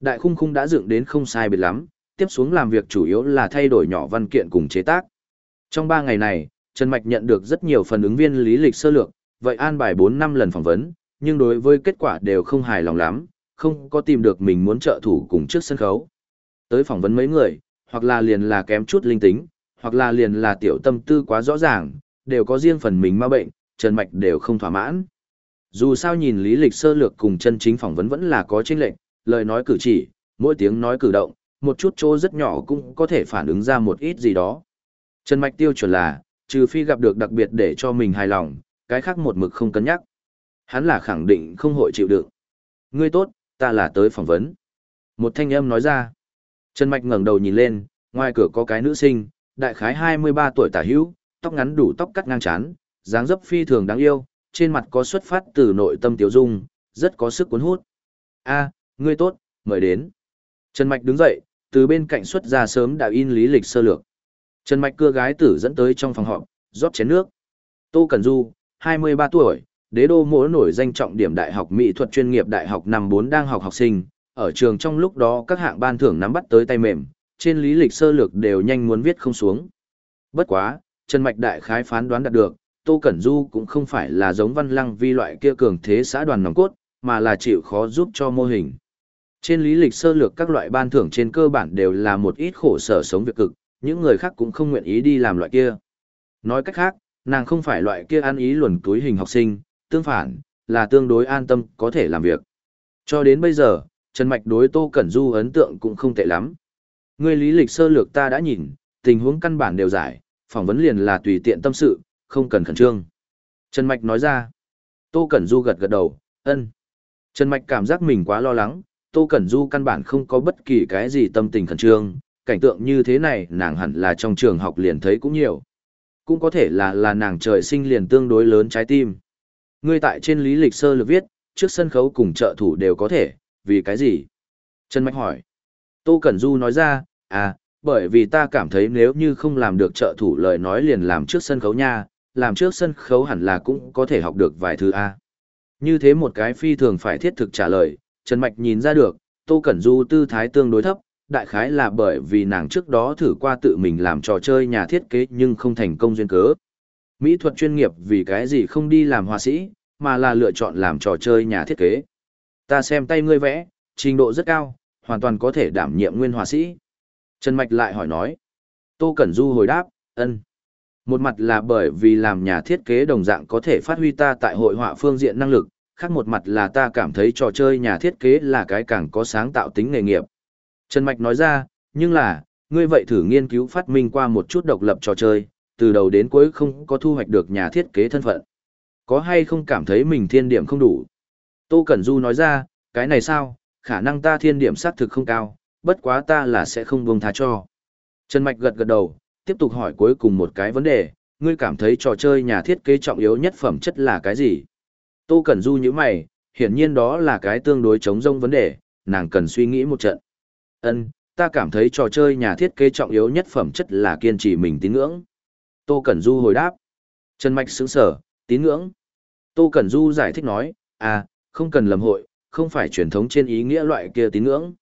Đại khung khung đã dựng đến không sai biệt lắm, tiếp xuống làm việc chủ yếu là thay đổi nhỏ văn kiện cùng chế tác. Trong 3 ngày này, Trần Mạch nhận được rất nhiều phần ứng viên lý lịch sơ lược, vậy an bài 4 năm lần phỏng vấn, nhưng đối với kết quả đều không hài lòng lắm, không có tìm được mình muốn trợ thủ cùng trước sân khấu. Tới phỏng vấn mấy người, hoặc là liền là kém chút linh tính, hoặc là liền là tiểu tâm tư quá rõ ràng, đều có riêng phần mình ma bệnh, Trần Mạch đều không thỏa mãn. Dù sao nhìn lý lịch sơ lược cùng chân chính phỏng vấn vẫn là có chênh lệch, lời nói cử chỉ, mỗi tiếng nói cử động, một chút chỗ rất nhỏ cũng có thể phản ứng ra một ít gì đó. Trần Mạch tiêu chuẩn là, trừ phi gặp được đặc biệt để cho mình hài lòng, cái khác một mực không cân nhắc. Hắn là khẳng định không hội chịu đựng. Ngươi tốt, ta là tới phỏng vấn. Một thanh âm nói ra. Trần Mạch ngẩng đầu nhìn lên, ngoài cửa có cái nữ sinh, đại khái 23 tuổi tả hữu, tóc ngắn đủ tóc cắt ngang trán, dáng dấp phi thường đáng yêu, trên mặt có xuất phát từ nội tâm tiểu dung, rất có sức cuốn hút. A, ngươi tốt, mời đến. Trần Mạch đứng dậy, từ bên cạnh xuất ra sớm đã in lý lịch sơ lược. Trần Mạch cưa gái tử dẫn tới trong phòng họp, rót chén nước. Tô Cẩn Du, 23 tuổi, đế đô mỗi nổi danh trọng điểm đại học mỹ thuật chuyên nghiệp đại học năm 4 đang học học sinh, ở trường trong lúc đó các hạng ban thưởng nắm bắt tới tay mềm, trên lý lịch sơ lược đều nhanh muốn viết không xuống. Bất quá, Trần Mạch đại khái phán đoán đạt được, Tô Cẩn Du cũng không phải là giống văn lăng vi loại kia cường thế xã đoàn nòng cốt, mà là chịu khó giúp cho mô hình. Trên lý lịch sơ lược các loại ban thưởng trên cơ bản đều là một ít khổ sở sống việc cực, những người khác cũng không nguyện ý đi làm loại kia. Nói cách khác, nàng không phải loại kia ăn ý luồn túi hình học sinh, tương phản, là tương đối an tâm có thể làm việc. Cho đến bây giờ, Trần Mạch đối Tô Cẩn Du ấn tượng cũng không tệ lắm. Người lý lịch sơ lược ta đã nhìn, tình huống căn bản đều giải, phỏng vấn liền là tùy tiện tâm sự, không cần khẩn trương. Trần Mạch nói ra. Tô Cẩn Du gật gật đầu, ân. Trần Mạch cảm giác mình quá lo lắng, Tô Cẩn Du căn bản không có bất kỳ cái gì tâm tình khẩn trương, cảnh tượng như thế này nàng hẳn là trong trường học liền thấy cũng nhiều. Cũng có thể là là nàng trời sinh liền tương đối lớn trái tim. Ngươi tại trên lý lịch sơ lược viết, trước sân khấu cùng trợ thủ đều có thể, vì cái gì? Trần Mạch hỏi. Tô Cẩn Du nói ra, à, bởi vì ta cảm thấy nếu như không làm được trợ thủ lời nói liền làm trước sân khấu nha, làm trước sân khấu hẳn là cũng có thể học được vài thứ A. Như thế một cái phi thường phải thiết thực trả lời, Trần Mạch nhìn ra được, Tô Cẩn Du tư thái tương đối thấp, đại khái là bởi vì nàng trước đó thử qua tự mình làm trò chơi nhà thiết kế nhưng không thành công duyên cớ. Mỹ thuật chuyên nghiệp vì cái gì không đi làm họa sĩ, mà là lựa chọn làm trò chơi nhà thiết kế. Ta xem tay ngươi vẽ, trình độ rất cao, hoàn toàn có thể đảm nhiệm nguyên hòa sĩ. Trần Mạch lại hỏi nói. Tô Cẩn Du hồi đáp, ân. Một mặt là bởi vì làm nhà thiết kế đồng dạng có thể phát huy ta tại hội họa phương diện năng lực, khác một mặt là ta cảm thấy trò chơi nhà thiết kế là cái càng có sáng tạo tính nghề nghiệp. Trần Mạch nói ra, nhưng là, ngươi vậy thử nghiên cứu phát minh qua một chút độc lập trò chơi, từ đầu đến cuối không có thu hoạch được nhà thiết kế thân phận. Có hay không cảm thấy mình thiên điểm không đủ? Tô Cẩn Du nói ra, cái này sao, khả năng ta thiên điểm xác thực không cao, bất quá ta là sẽ không buông tha cho. Trần Mạch gật gật đầu, tiếp tục hỏi cuối cùng một cái vấn đề, ngươi cảm thấy trò chơi nhà thiết kế trọng yếu nhất phẩm chất là cái gì? Tô Cẩn Du như mày, hiển nhiên đó là cái tương đối chống rông vấn đề, nàng cần suy nghĩ một trận. Ân, ta cảm thấy trò chơi nhà thiết kế trọng yếu nhất phẩm chất là kiên trì mình tín ngưỡng. Tô Cẩn Du hồi đáp. Trần Mạch sững sở, tín ngưỡng. Tô Cẩn Du giải thích nói, à, không cần lầm hội, không phải truyền thống trên ý nghĩa loại kia tín ngưỡng.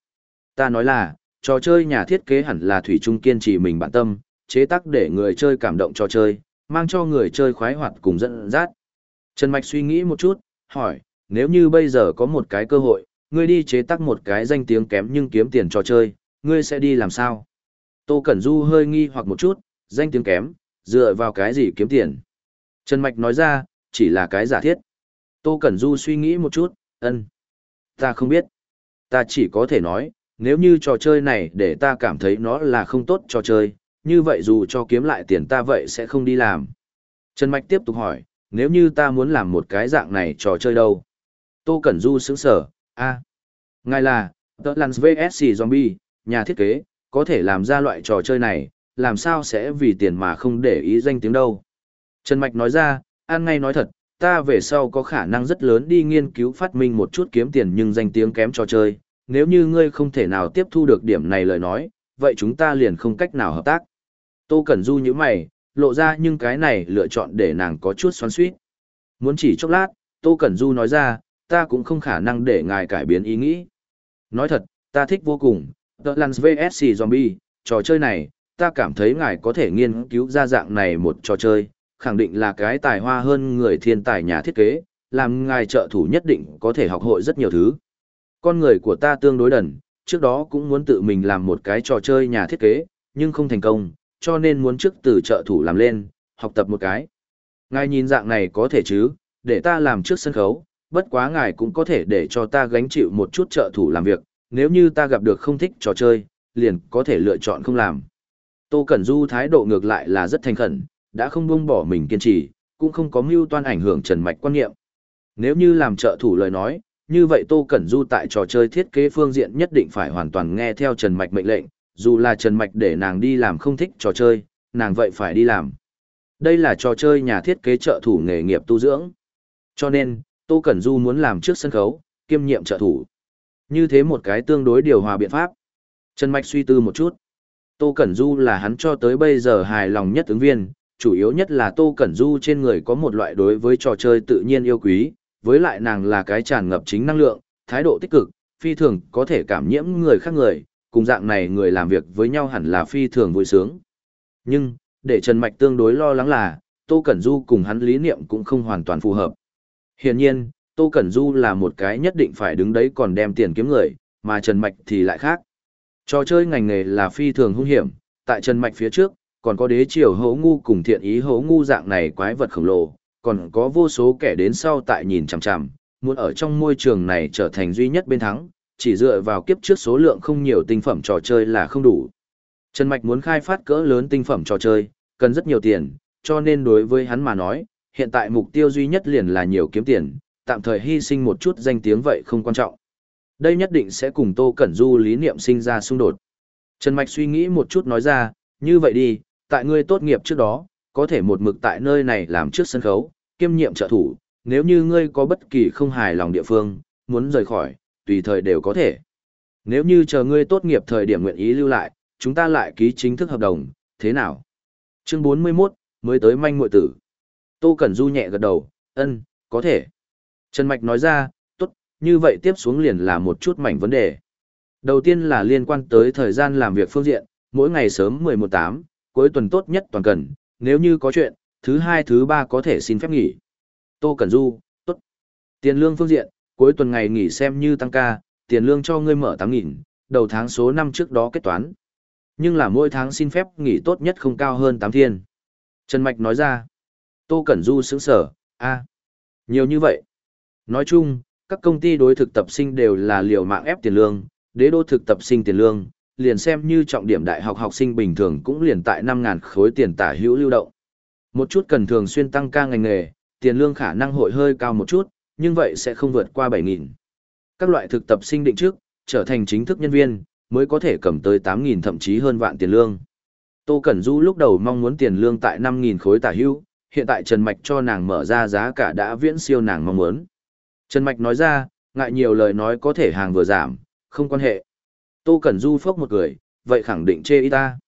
Ta nói là, trò chơi nhà thiết kế hẳn là thủy chung kiên trì mình bản tâm, chế tác để người chơi cảm động trò chơi, mang cho người chơi khoái hoạt cùng dẫn dắt. Trần Mạch suy nghĩ một chút, hỏi, nếu như bây giờ có một cái cơ hội, ngươi đi chế tác một cái danh tiếng kém nhưng kiếm tiền trò chơi, ngươi sẽ đi làm sao? Tô Cẩn Du hơi nghi hoặc một chút, danh tiếng kém, dựa vào cái gì kiếm tiền? Trần Mạch nói ra, chỉ là cái giả thiết. Tô Cẩn Du suy nghĩ một chút, ân. Ta không biết. Ta chỉ có thể nói, nếu như trò chơi này để ta cảm thấy nó là không tốt trò chơi, như vậy dù cho kiếm lại tiền ta vậy sẽ không đi làm. Trần Mạch tiếp tục hỏi, nếu như ta muốn làm một cái dạng này trò chơi đâu? Tô Cẩn Du sững sở, a Ngài là, The Lance VSC Zombie, nhà thiết kế, có thể làm ra loại trò chơi này, làm sao sẽ vì tiền mà không để ý danh tiếng đâu. Trần Mạch nói ra, an ngay nói thật, ta về sau có khả năng rất lớn đi nghiên cứu phát minh một chút kiếm tiền nhưng danh tiếng kém cho chơi, nếu như ngươi không thể nào tiếp thu được điểm này lời nói, vậy chúng ta liền không cách nào hợp tác. Tô Cẩn Du như mày, lộ ra nhưng cái này lựa chọn để nàng có chút xoắn suýt. Muốn chỉ chốc lát, Tô Cẩn Du nói ra, ta cũng không khả năng để ngài cải biến ý nghĩ. Nói thật, ta thích vô cùng, The Lance VSC Zombie, trò chơi này, ta cảm thấy ngài có thể nghiên cứu ra dạng này một trò chơi, khẳng định là cái tài hoa hơn người thiên tài nhà thiết kế, làm ngài trợ thủ nhất định có thể học hội rất nhiều thứ. Con người của ta tương đối đần, trước đó cũng muốn tự mình làm một cái trò chơi nhà thiết kế, nhưng không thành công, cho nên muốn trước từ trợ thủ làm lên, học tập một cái. Ngài nhìn dạng này có thể chứ, để ta làm trước sân khấu, bất quá ngài cũng có thể để cho ta gánh chịu một chút trợ thủ làm việc, nếu như ta gặp được không thích trò chơi, liền có thể lựa chọn không làm. Tô Cẩn Du thái độ ngược lại là rất thành khẩn, đã không buông bỏ mình kiên trì, cũng không có mưu toan ảnh hưởng Trần Mạch quan niệm. Nếu như làm trợ thủ lời nói, như vậy Tô Cẩn Du tại trò chơi thiết kế phương diện nhất định phải hoàn toàn nghe theo Trần Mạch mệnh lệnh, dù là Trần Mạch để nàng đi làm không thích trò chơi, nàng vậy phải đi làm. Đây là trò chơi nhà thiết kế trợ thủ nghề nghiệp tu dưỡng. Cho nên, Tô Cẩn Du muốn làm trước sân khấu, kiêm nhiệm trợ thủ. Như thế một cái tương đối điều hòa biện pháp. Trần Mạch suy tư một chút. Tô Cẩn Du là hắn cho tới bây giờ hài lòng nhất ứng viên, chủ yếu nhất là Tô Cẩn Du trên người có một loại đối với trò chơi tự nhiên yêu quý, với lại nàng là cái tràn ngập chính năng lượng, thái độ tích cực, phi thường có thể cảm nhiễm người khác người, cùng dạng này người làm việc với nhau hẳn là phi thường vui sướng. Nhưng, để Trần Mạch tương đối lo lắng là, Tô Cẩn Du cùng hắn lý niệm cũng không hoàn toàn phù hợp. Hiển nhiên, Tô Cẩn Du là một cái nhất định phải đứng đấy còn đem tiền kiếm người, mà Trần Mạch thì lại khác. Trò chơi ngành nghề là phi thường hung hiểm, tại Trần Mạch phía trước, còn có đế triều hấu ngu cùng thiện ý hấu ngu dạng này quái vật khổng lồ, còn có vô số kẻ đến sau tại nhìn chằm chằm, muốn ở trong môi trường này trở thành duy nhất bên thắng, chỉ dựa vào kiếp trước số lượng không nhiều tinh phẩm trò chơi là không đủ. Trần Mạch muốn khai phát cỡ lớn tinh phẩm trò chơi, cần rất nhiều tiền, cho nên đối với hắn mà nói, hiện tại mục tiêu duy nhất liền là nhiều kiếm tiền, tạm thời hy sinh một chút danh tiếng vậy không quan trọng. Đây nhất định sẽ cùng Tô Cẩn Du lý niệm sinh ra xung đột. Trần Mạch suy nghĩ một chút nói ra, như vậy đi, tại ngươi tốt nghiệp trước đó, có thể một mực tại nơi này làm trước sân khấu, kiêm nhiệm trợ thủ, nếu như ngươi có bất kỳ không hài lòng địa phương, muốn rời khỏi, tùy thời đều có thể. Nếu như chờ ngươi tốt nghiệp thời điểm nguyện ý lưu lại, chúng ta lại ký chính thức hợp đồng, thế nào? Chương 41, mới tới manh muội tử. Tô Cẩn Du nhẹ gật đầu, ân, có thể. Trần Mạch nói ra, tốt, như vậy tiếp xuống liền là một chút mảnh vấn đề. Đầu tiên là liên quan tới thời gian làm việc phương diện, mỗi ngày sớm 11-8, cuối tuần tốt nhất toàn cần, nếu như có chuyện, thứ hai thứ ba có thể xin phép nghỉ. Tô Cẩn Du, tốt. Tiền lương phương diện, cuối tuần ngày nghỉ xem như tăng ca, tiền lương cho ngươi mở 8.000, đầu tháng số năm trước đó kết toán. Nhưng là mỗi tháng xin phép nghỉ tốt nhất không cao hơn 8 thiên. Trần Mạch nói ra. Tô Cẩn Du sững sở, a nhiều như vậy. Nói chung, các công ty đối thực tập sinh đều là liều mạng ép tiền lương, đế đô thực tập sinh tiền lương, liền xem như trọng điểm đại học học sinh bình thường cũng liền tại 5.000 khối tiền tả hữu lưu động. Một chút cần thường xuyên tăng ca ngành nghề, tiền lương khả năng hội hơi cao một chút, nhưng vậy sẽ không vượt qua 7.000. Các loại thực tập sinh định trước, trở thành chính thức nhân viên, mới có thể cầm tới 8.000 thậm chí hơn vạn tiền lương. Tô Cẩn Du lúc đầu mong muốn tiền lương tại 5.000 khối tả hữu, hiện tại Trần Mạch cho nàng mở ra giá cả đã viễn siêu nàng mong muốn. Trần Mạch nói ra, ngại nhiều lời nói có thể hàng vừa giảm, không quan hệ. Tô Cẩn Du phốc một cười, vậy khẳng định chê y ta.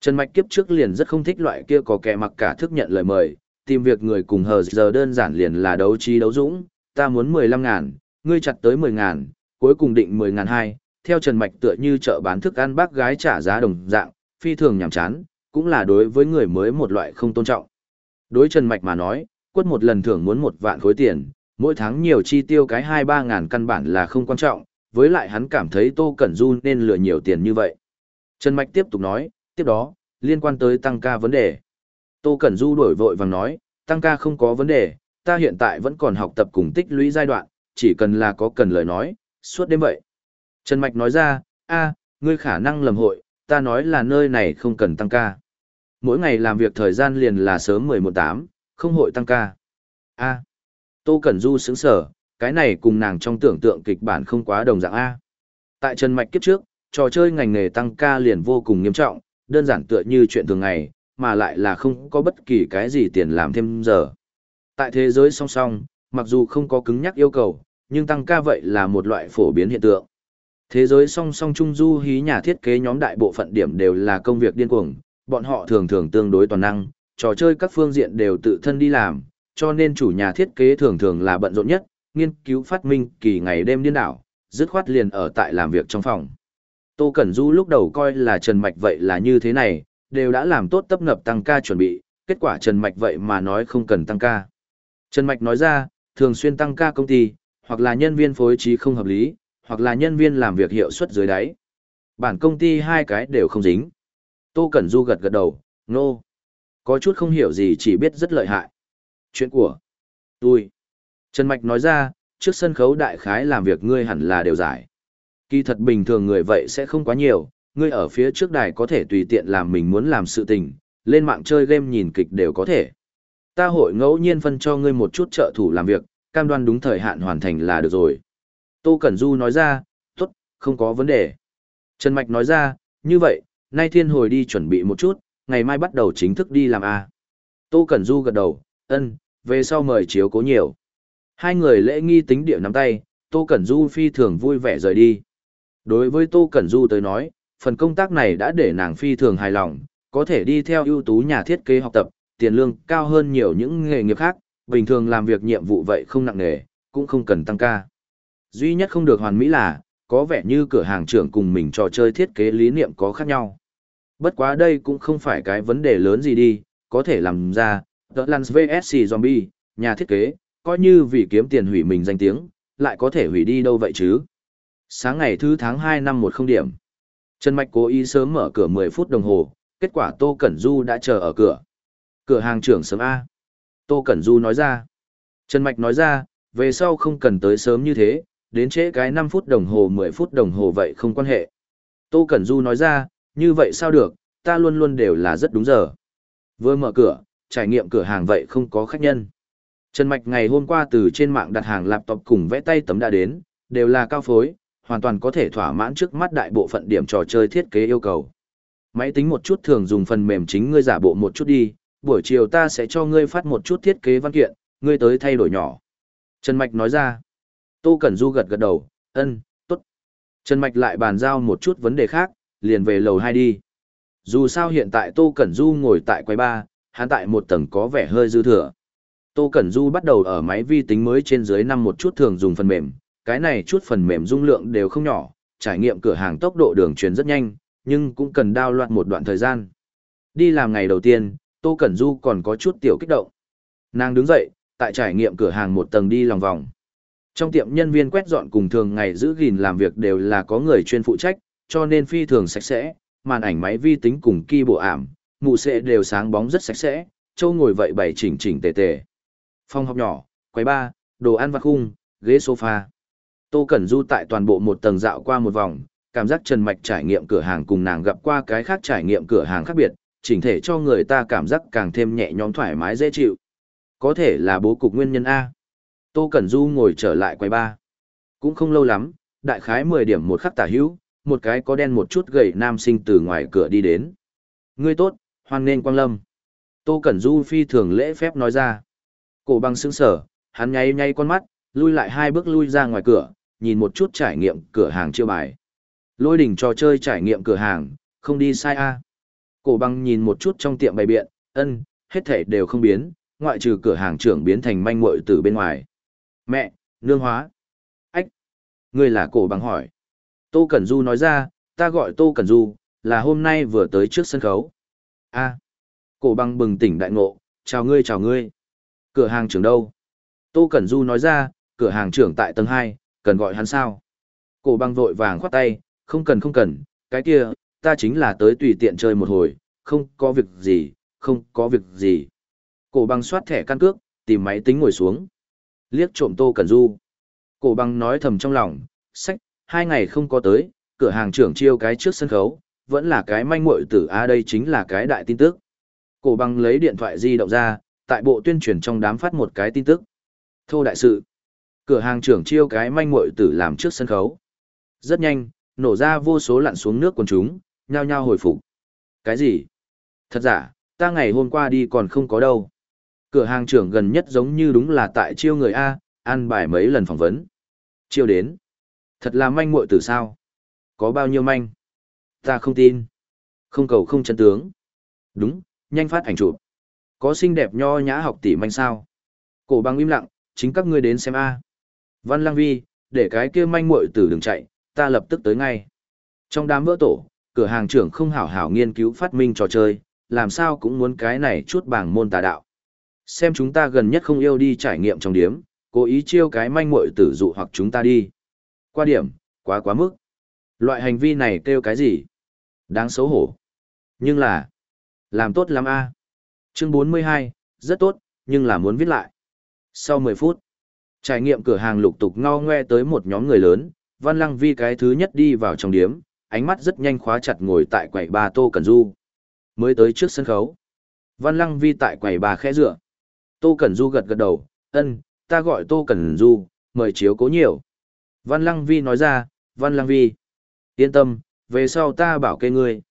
Trần Mạch kiếp trước liền rất không thích loại kia có kẻ mặc cả thức nhận lời mời, tìm việc người cùng hờ giờ đơn giản liền là đấu trí đấu dũng, ta muốn 15 ngàn, ngươi chặt tới 10 ngàn, cuối cùng định 10 ngàn hai, theo Trần Mạch tựa như chợ bán thức ăn bác gái trả giá đồng dạng, phi thường nhảm chán, cũng là đối với người mới một loại không tôn trọng. Đối Trần Mạch mà nói, quất một lần thưởng muốn một vạn khối tiền, mỗi tháng nhiều chi tiêu cái 2-3 ngàn căn bản là không quan trọng, với lại hắn cảm thấy Tô Cẩn Du nên lừa nhiều tiền như vậy. Trần Mạch tiếp tục nói, tiếp đó, liên quan tới tăng ca vấn đề. Tô Cẩn Du đổi vội vàng nói, tăng ca không có vấn đề, ta hiện tại vẫn còn học tập cùng tích lũy giai đoạn, chỉ cần là có cần lời nói, suốt đêm vậy. Trần Mạch nói ra, a ngươi khả năng lầm hội, ta nói là nơi này không cần tăng ca. Mỗi ngày làm việc thời gian liền là sớm 11-8, không hội tăng ca. a Tô Cẩn Du sững sở, cái này cùng nàng trong tưởng tượng kịch bản không quá đồng dạng A. Tại Trần Mạch kiếp trước, trò chơi ngành nghề tăng ca liền vô cùng nghiêm trọng, đơn giản tựa như chuyện thường ngày, mà lại là không có bất kỳ cái gì tiền làm thêm giờ. Tại thế giới song song, mặc dù không có cứng nhắc yêu cầu, nhưng tăng ca vậy là một loại phổ biến hiện tượng. Thế giới song song trung du hí nhà thiết kế nhóm đại bộ phận điểm đều là công việc điên cuồng, bọn họ thường thường tương đối toàn năng, trò chơi các phương diện đều tự thân đi làm, cho nên chủ nhà thiết kế thường thường là bận rộn nhất, nghiên cứu phát minh kỳ ngày đêm điên đảo, dứt khoát liền ở tại làm việc trong phòng. Tô Cẩn Du lúc đầu coi là Trần Mạch vậy là như thế này, đều đã làm tốt tấp ngập tăng ca chuẩn bị, kết quả Trần Mạch vậy mà nói không cần tăng ca. Trần Mạch nói ra, thường xuyên tăng ca công ty, hoặc là nhân viên phối trí không hợp lý, hoặc là nhân viên làm việc hiệu suất dưới đáy. Bản công ty hai cái đều không dính. Tô Cẩn Du gật gật đầu, nô. No. Có chút không hiểu gì chỉ biết rất lợi hại. Chuyện của tôi. Trần Mạch nói ra, trước sân khấu đại khái làm việc ngươi hẳn là đều giải. Kỳ thật bình thường người vậy sẽ không quá nhiều, ngươi ở phía trước đài có thể tùy tiện làm mình muốn làm sự tình, lên mạng chơi game nhìn kịch đều có thể. Ta hội ngẫu nhiên phân cho ngươi một chút trợ thủ làm việc, cam đoan đúng thời hạn hoàn thành là được rồi. Tô Cẩn Du nói ra, tốt, không có vấn đề. Trần Mạch nói ra, như vậy, nay thiên hồi đi chuẩn bị một chút, ngày mai bắt đầu chính thức đi làm A. Tô Cẩn Du gật đầu, ân, về sau mời chiếu cố nhiều. Hai người lễ nghi tính địa nắm tay, Tô Cẩn Du phi thường vui vẻ rời đi. Đối với Tô Cẩn Du tới nói, phần công tác này đã để nàng phi thường hài lòng, có thể đi theo ưu tú nhà thiết kế học tập, tiền lương cao hơn nhiều những nghề nghiệp khác, bình thường làm việc nhiệm vụ vậy không nặng nề, cũng không cần tăng ca. Duy nhất không được hoàn mỹ là, có vẻ như cửa hàng trưởng cùng mình trò chơi thiết kế lý niệm có khác nhau. Bất quá đây cũng không phải cái vấn đề lớn gì đi, có thể làm ra, The Lance VSC Zombie, nhà thiết kế, coi như vì kiếm tiền hủy mình danh tiếng, lại có thể hủy đi đâu vậy chứ. Sáng ngày thứ tháng 2 năm 10 điểm. Trần Mạch cố ý sớm mở cửa 10 phút đồng hồ, kết quả Tô Cẩn Du đã chờ ở cửa. Cửa hàng trưởng sớm A. Tô Cẩn Du nói ra. Trần Mạch nói ra, về sau không cần tới sớm như thế, đến trễ cái 5 phút đồng hồ 10 phút đồng hồ vậy không quan hệ. Tô Cẩn Du nói ra, như vậy sao được, ta luôn luôn đều là rất đúng giờ. Vừa mở cửa, trải nghiệm cửa hàng vậy không có khách nhân. Trần Mạch ngày hôm qua từ trên mạng đặt hàng laptop cùng vẽ tay tấm đã đến, đều là cao phối, hoàn toàn có thể thỏa mãn trước mắt đại bộ phận điểm trò chơi thiết kế yêu cầu. Máy tính một chút thường dùng phần mềm chính ngươi giả bộ một chút đi, buổi chiều ta sẽ cho ngươi phát một chút thiết kế văn kiện, ngươi tới thay đổi nhỏ. Trần Mạch nói ra. Tô Cẩn Du gật gật đầu, ân, tốt. Trần Mạch lại bàn giao một chút vấn đề khác, liền về lầu 2 đi. Dù sao hiện tại Tô Cẩn Du ngồi tại quầy ba, hắn tại một tầng có vẻ hơi dư thừa. Tô Cẩn Du bắt đầu ở máy vi tính mới trên dưới năm một chút thường dùng phần mềm, cái này chút phần mềm dung lượng đều không nhỏ, trải nghiệm cửa hàng tốc độ đường truyền rất nhanh, nhưng cũng cần đao loạn một đoạn thời gian. Đi làm ngày đầu tiên, Tô Cẩn Du còn có chút tiểu kích động. Nàng đứng dậy, tại trải nghiệm cửa hàng một tầng đi lòng vòng. Trong tiệm nhân viên quét dọn cùng thường ngày giữ gìn làm việc đều là có người chuyên phụ trách, cho nên phi thường sạch sẽ, màn ảnh máy vi tính cùng ki bộ ảm, mụ sẽ đều sáng bóng rất sạch sẽ, châu ngồi vậy bày chỉnh chỉnh tề tề. Phòng học nhỏ, quầy ba, đồ ăn vặt khung, ghế sofa. Tô Cẩn Du tại toàn bộ một tầng dạo qua một vòng, cảm giác Trần Mạch trải nghiệm cửa hàng cùng nàng gặp qua cái khác trải nghiệm cửa hàng khác biệt, chỉnh thể cho người ta cảm giác càng thêm nhẹ nhõm thoải mái dễ chịu. Có thể là bố cục nguyên nhân A. Tô Cẩn Du ngồi trở lại quầy ba. Cũng không lâu lắm, đại khái 10 điểm một khắc tả hữu, một cái có đen một chút gầy nam sinh từ ngoài cửa đi đến. Ngươi tốt, hoan nên quang lâm. Tô Cẩn Du phi thường lễ phép nói ra. Cổ băng sững sở, hắn nháy nháy con mắt, lui lại hai bước lui ra ngoài cửa, nhìn một chút trải nghiệm cửa hàng chiêu bài. Lôi đỉnh trò chơi trải nghiệm cửa hàng, không đi sai a. Cổ băng nhìn một chút trong tiệm bày biện, ân, hết thảy đều không biến, ngoại trừ cửa hàng trưởng biến thành manh muội từ bên ngoài. Mẹ, nương hóa. Ách. Ngươi là cổ băng hỏi. Tô Cẩn Du nói ra, ta gọi Tô Cẩn Du, là hôm nay vừa tới trước sân khấu. a Cổ băng bừng tỉnh đại ngộ, chào ngươi chào ngươi. Cửa hàng trưởng đâu? Tô Cẩn Du nói ra, cửa hàng trưởng tại tầng 2, cần gọi hắn sao? Cổ băng vội vàng khoát tay, không cần không cần, cái kia, ta chính là tới tùy tiện chơi một hồi, không có việc gì, không có việc gì. Cổ băng soát thẻ căn cước, tìm máy tính ngồi xuống. Liếc trộm Tô Cẩn Du. Cổ băng nói thầm trong lòng, sách, hai ngày không có tới, cửa hàng trưởng chiêu cái trước sân khấu, vẫn là cái manh muội tử A đây chính là cái đại tin tức. Cổ băng lấy điện thoại di động ra, tại bộ tuyên truyền trong đám phát một cái tin tức. Thô đại sự. Cửa hàng trưởng chiêu cái manh muội tử làm trước sân khấu. Rất nhanh, nổ ra vô số lặn xuống nước quần chúng, nhao nhao hồi phục. Cái gì? Thật giả, ta ngày hôm qua đi còn không có đâu. Cửa hàng trưởng gần nhất giống như đúng là tại chiêu người A, ăn bài mấy lần phỏng vấn. Chiêu đến. Thật là manh muội tử sao? Có bao nhiêu manh? Ta không tin. Không cầu không chân tướng. Đúng, nhanh phát ảnh chụp. Có xinh đẹp nho nhã học tỷ manh sao? Cổ băng im lặng, chính các ngươi đến xem A. Văn Lang Vi, để cái kia manh muội tử đừng chạy, ta lập tức tới ngay. Trong đám vỡ tổ, cửa hàng trưởng không hảo hảo nghiên cứu phát minh trò chơi, làm sao cũng muốn cái này chút bảng môn tà đạo. Xem chúng ta gần nhất không yêu đi trải nghiệm trong điếm, cố ý chiêu cái manh muội tử dụ hoặc chúng ta đi. Qua điểm, quá quá mức. Loại hành vi này kêu cái gì? Đáng xấu hổ. Nhưng là, làm tốt lắm a. Chương 42, rất tốt, nhưng là muốn viết lại. Sau 10 phút, trải nghiệm cửa hàng lục tục ngo ngoe tới một nhóm người lớn, Văn Lăng Vi cái thứ nhất đi vào trong điếm, ánh mắt rất nhanh khóa chặt ngồi tại quầy ba Tô Cẩn Du. Mới tới trước sân khấu. Văn Lăng Vi tại quầy ba khẽ dựa. Tô Cẩn Du gật gật đầu, ân, ta gọi Tô Cẩn Du, mời chiếu cố nhiều. Văn Lăng Vi nói ra, Văn Lăng Vi, yên tâm, về sau ta bảo kê ngươi.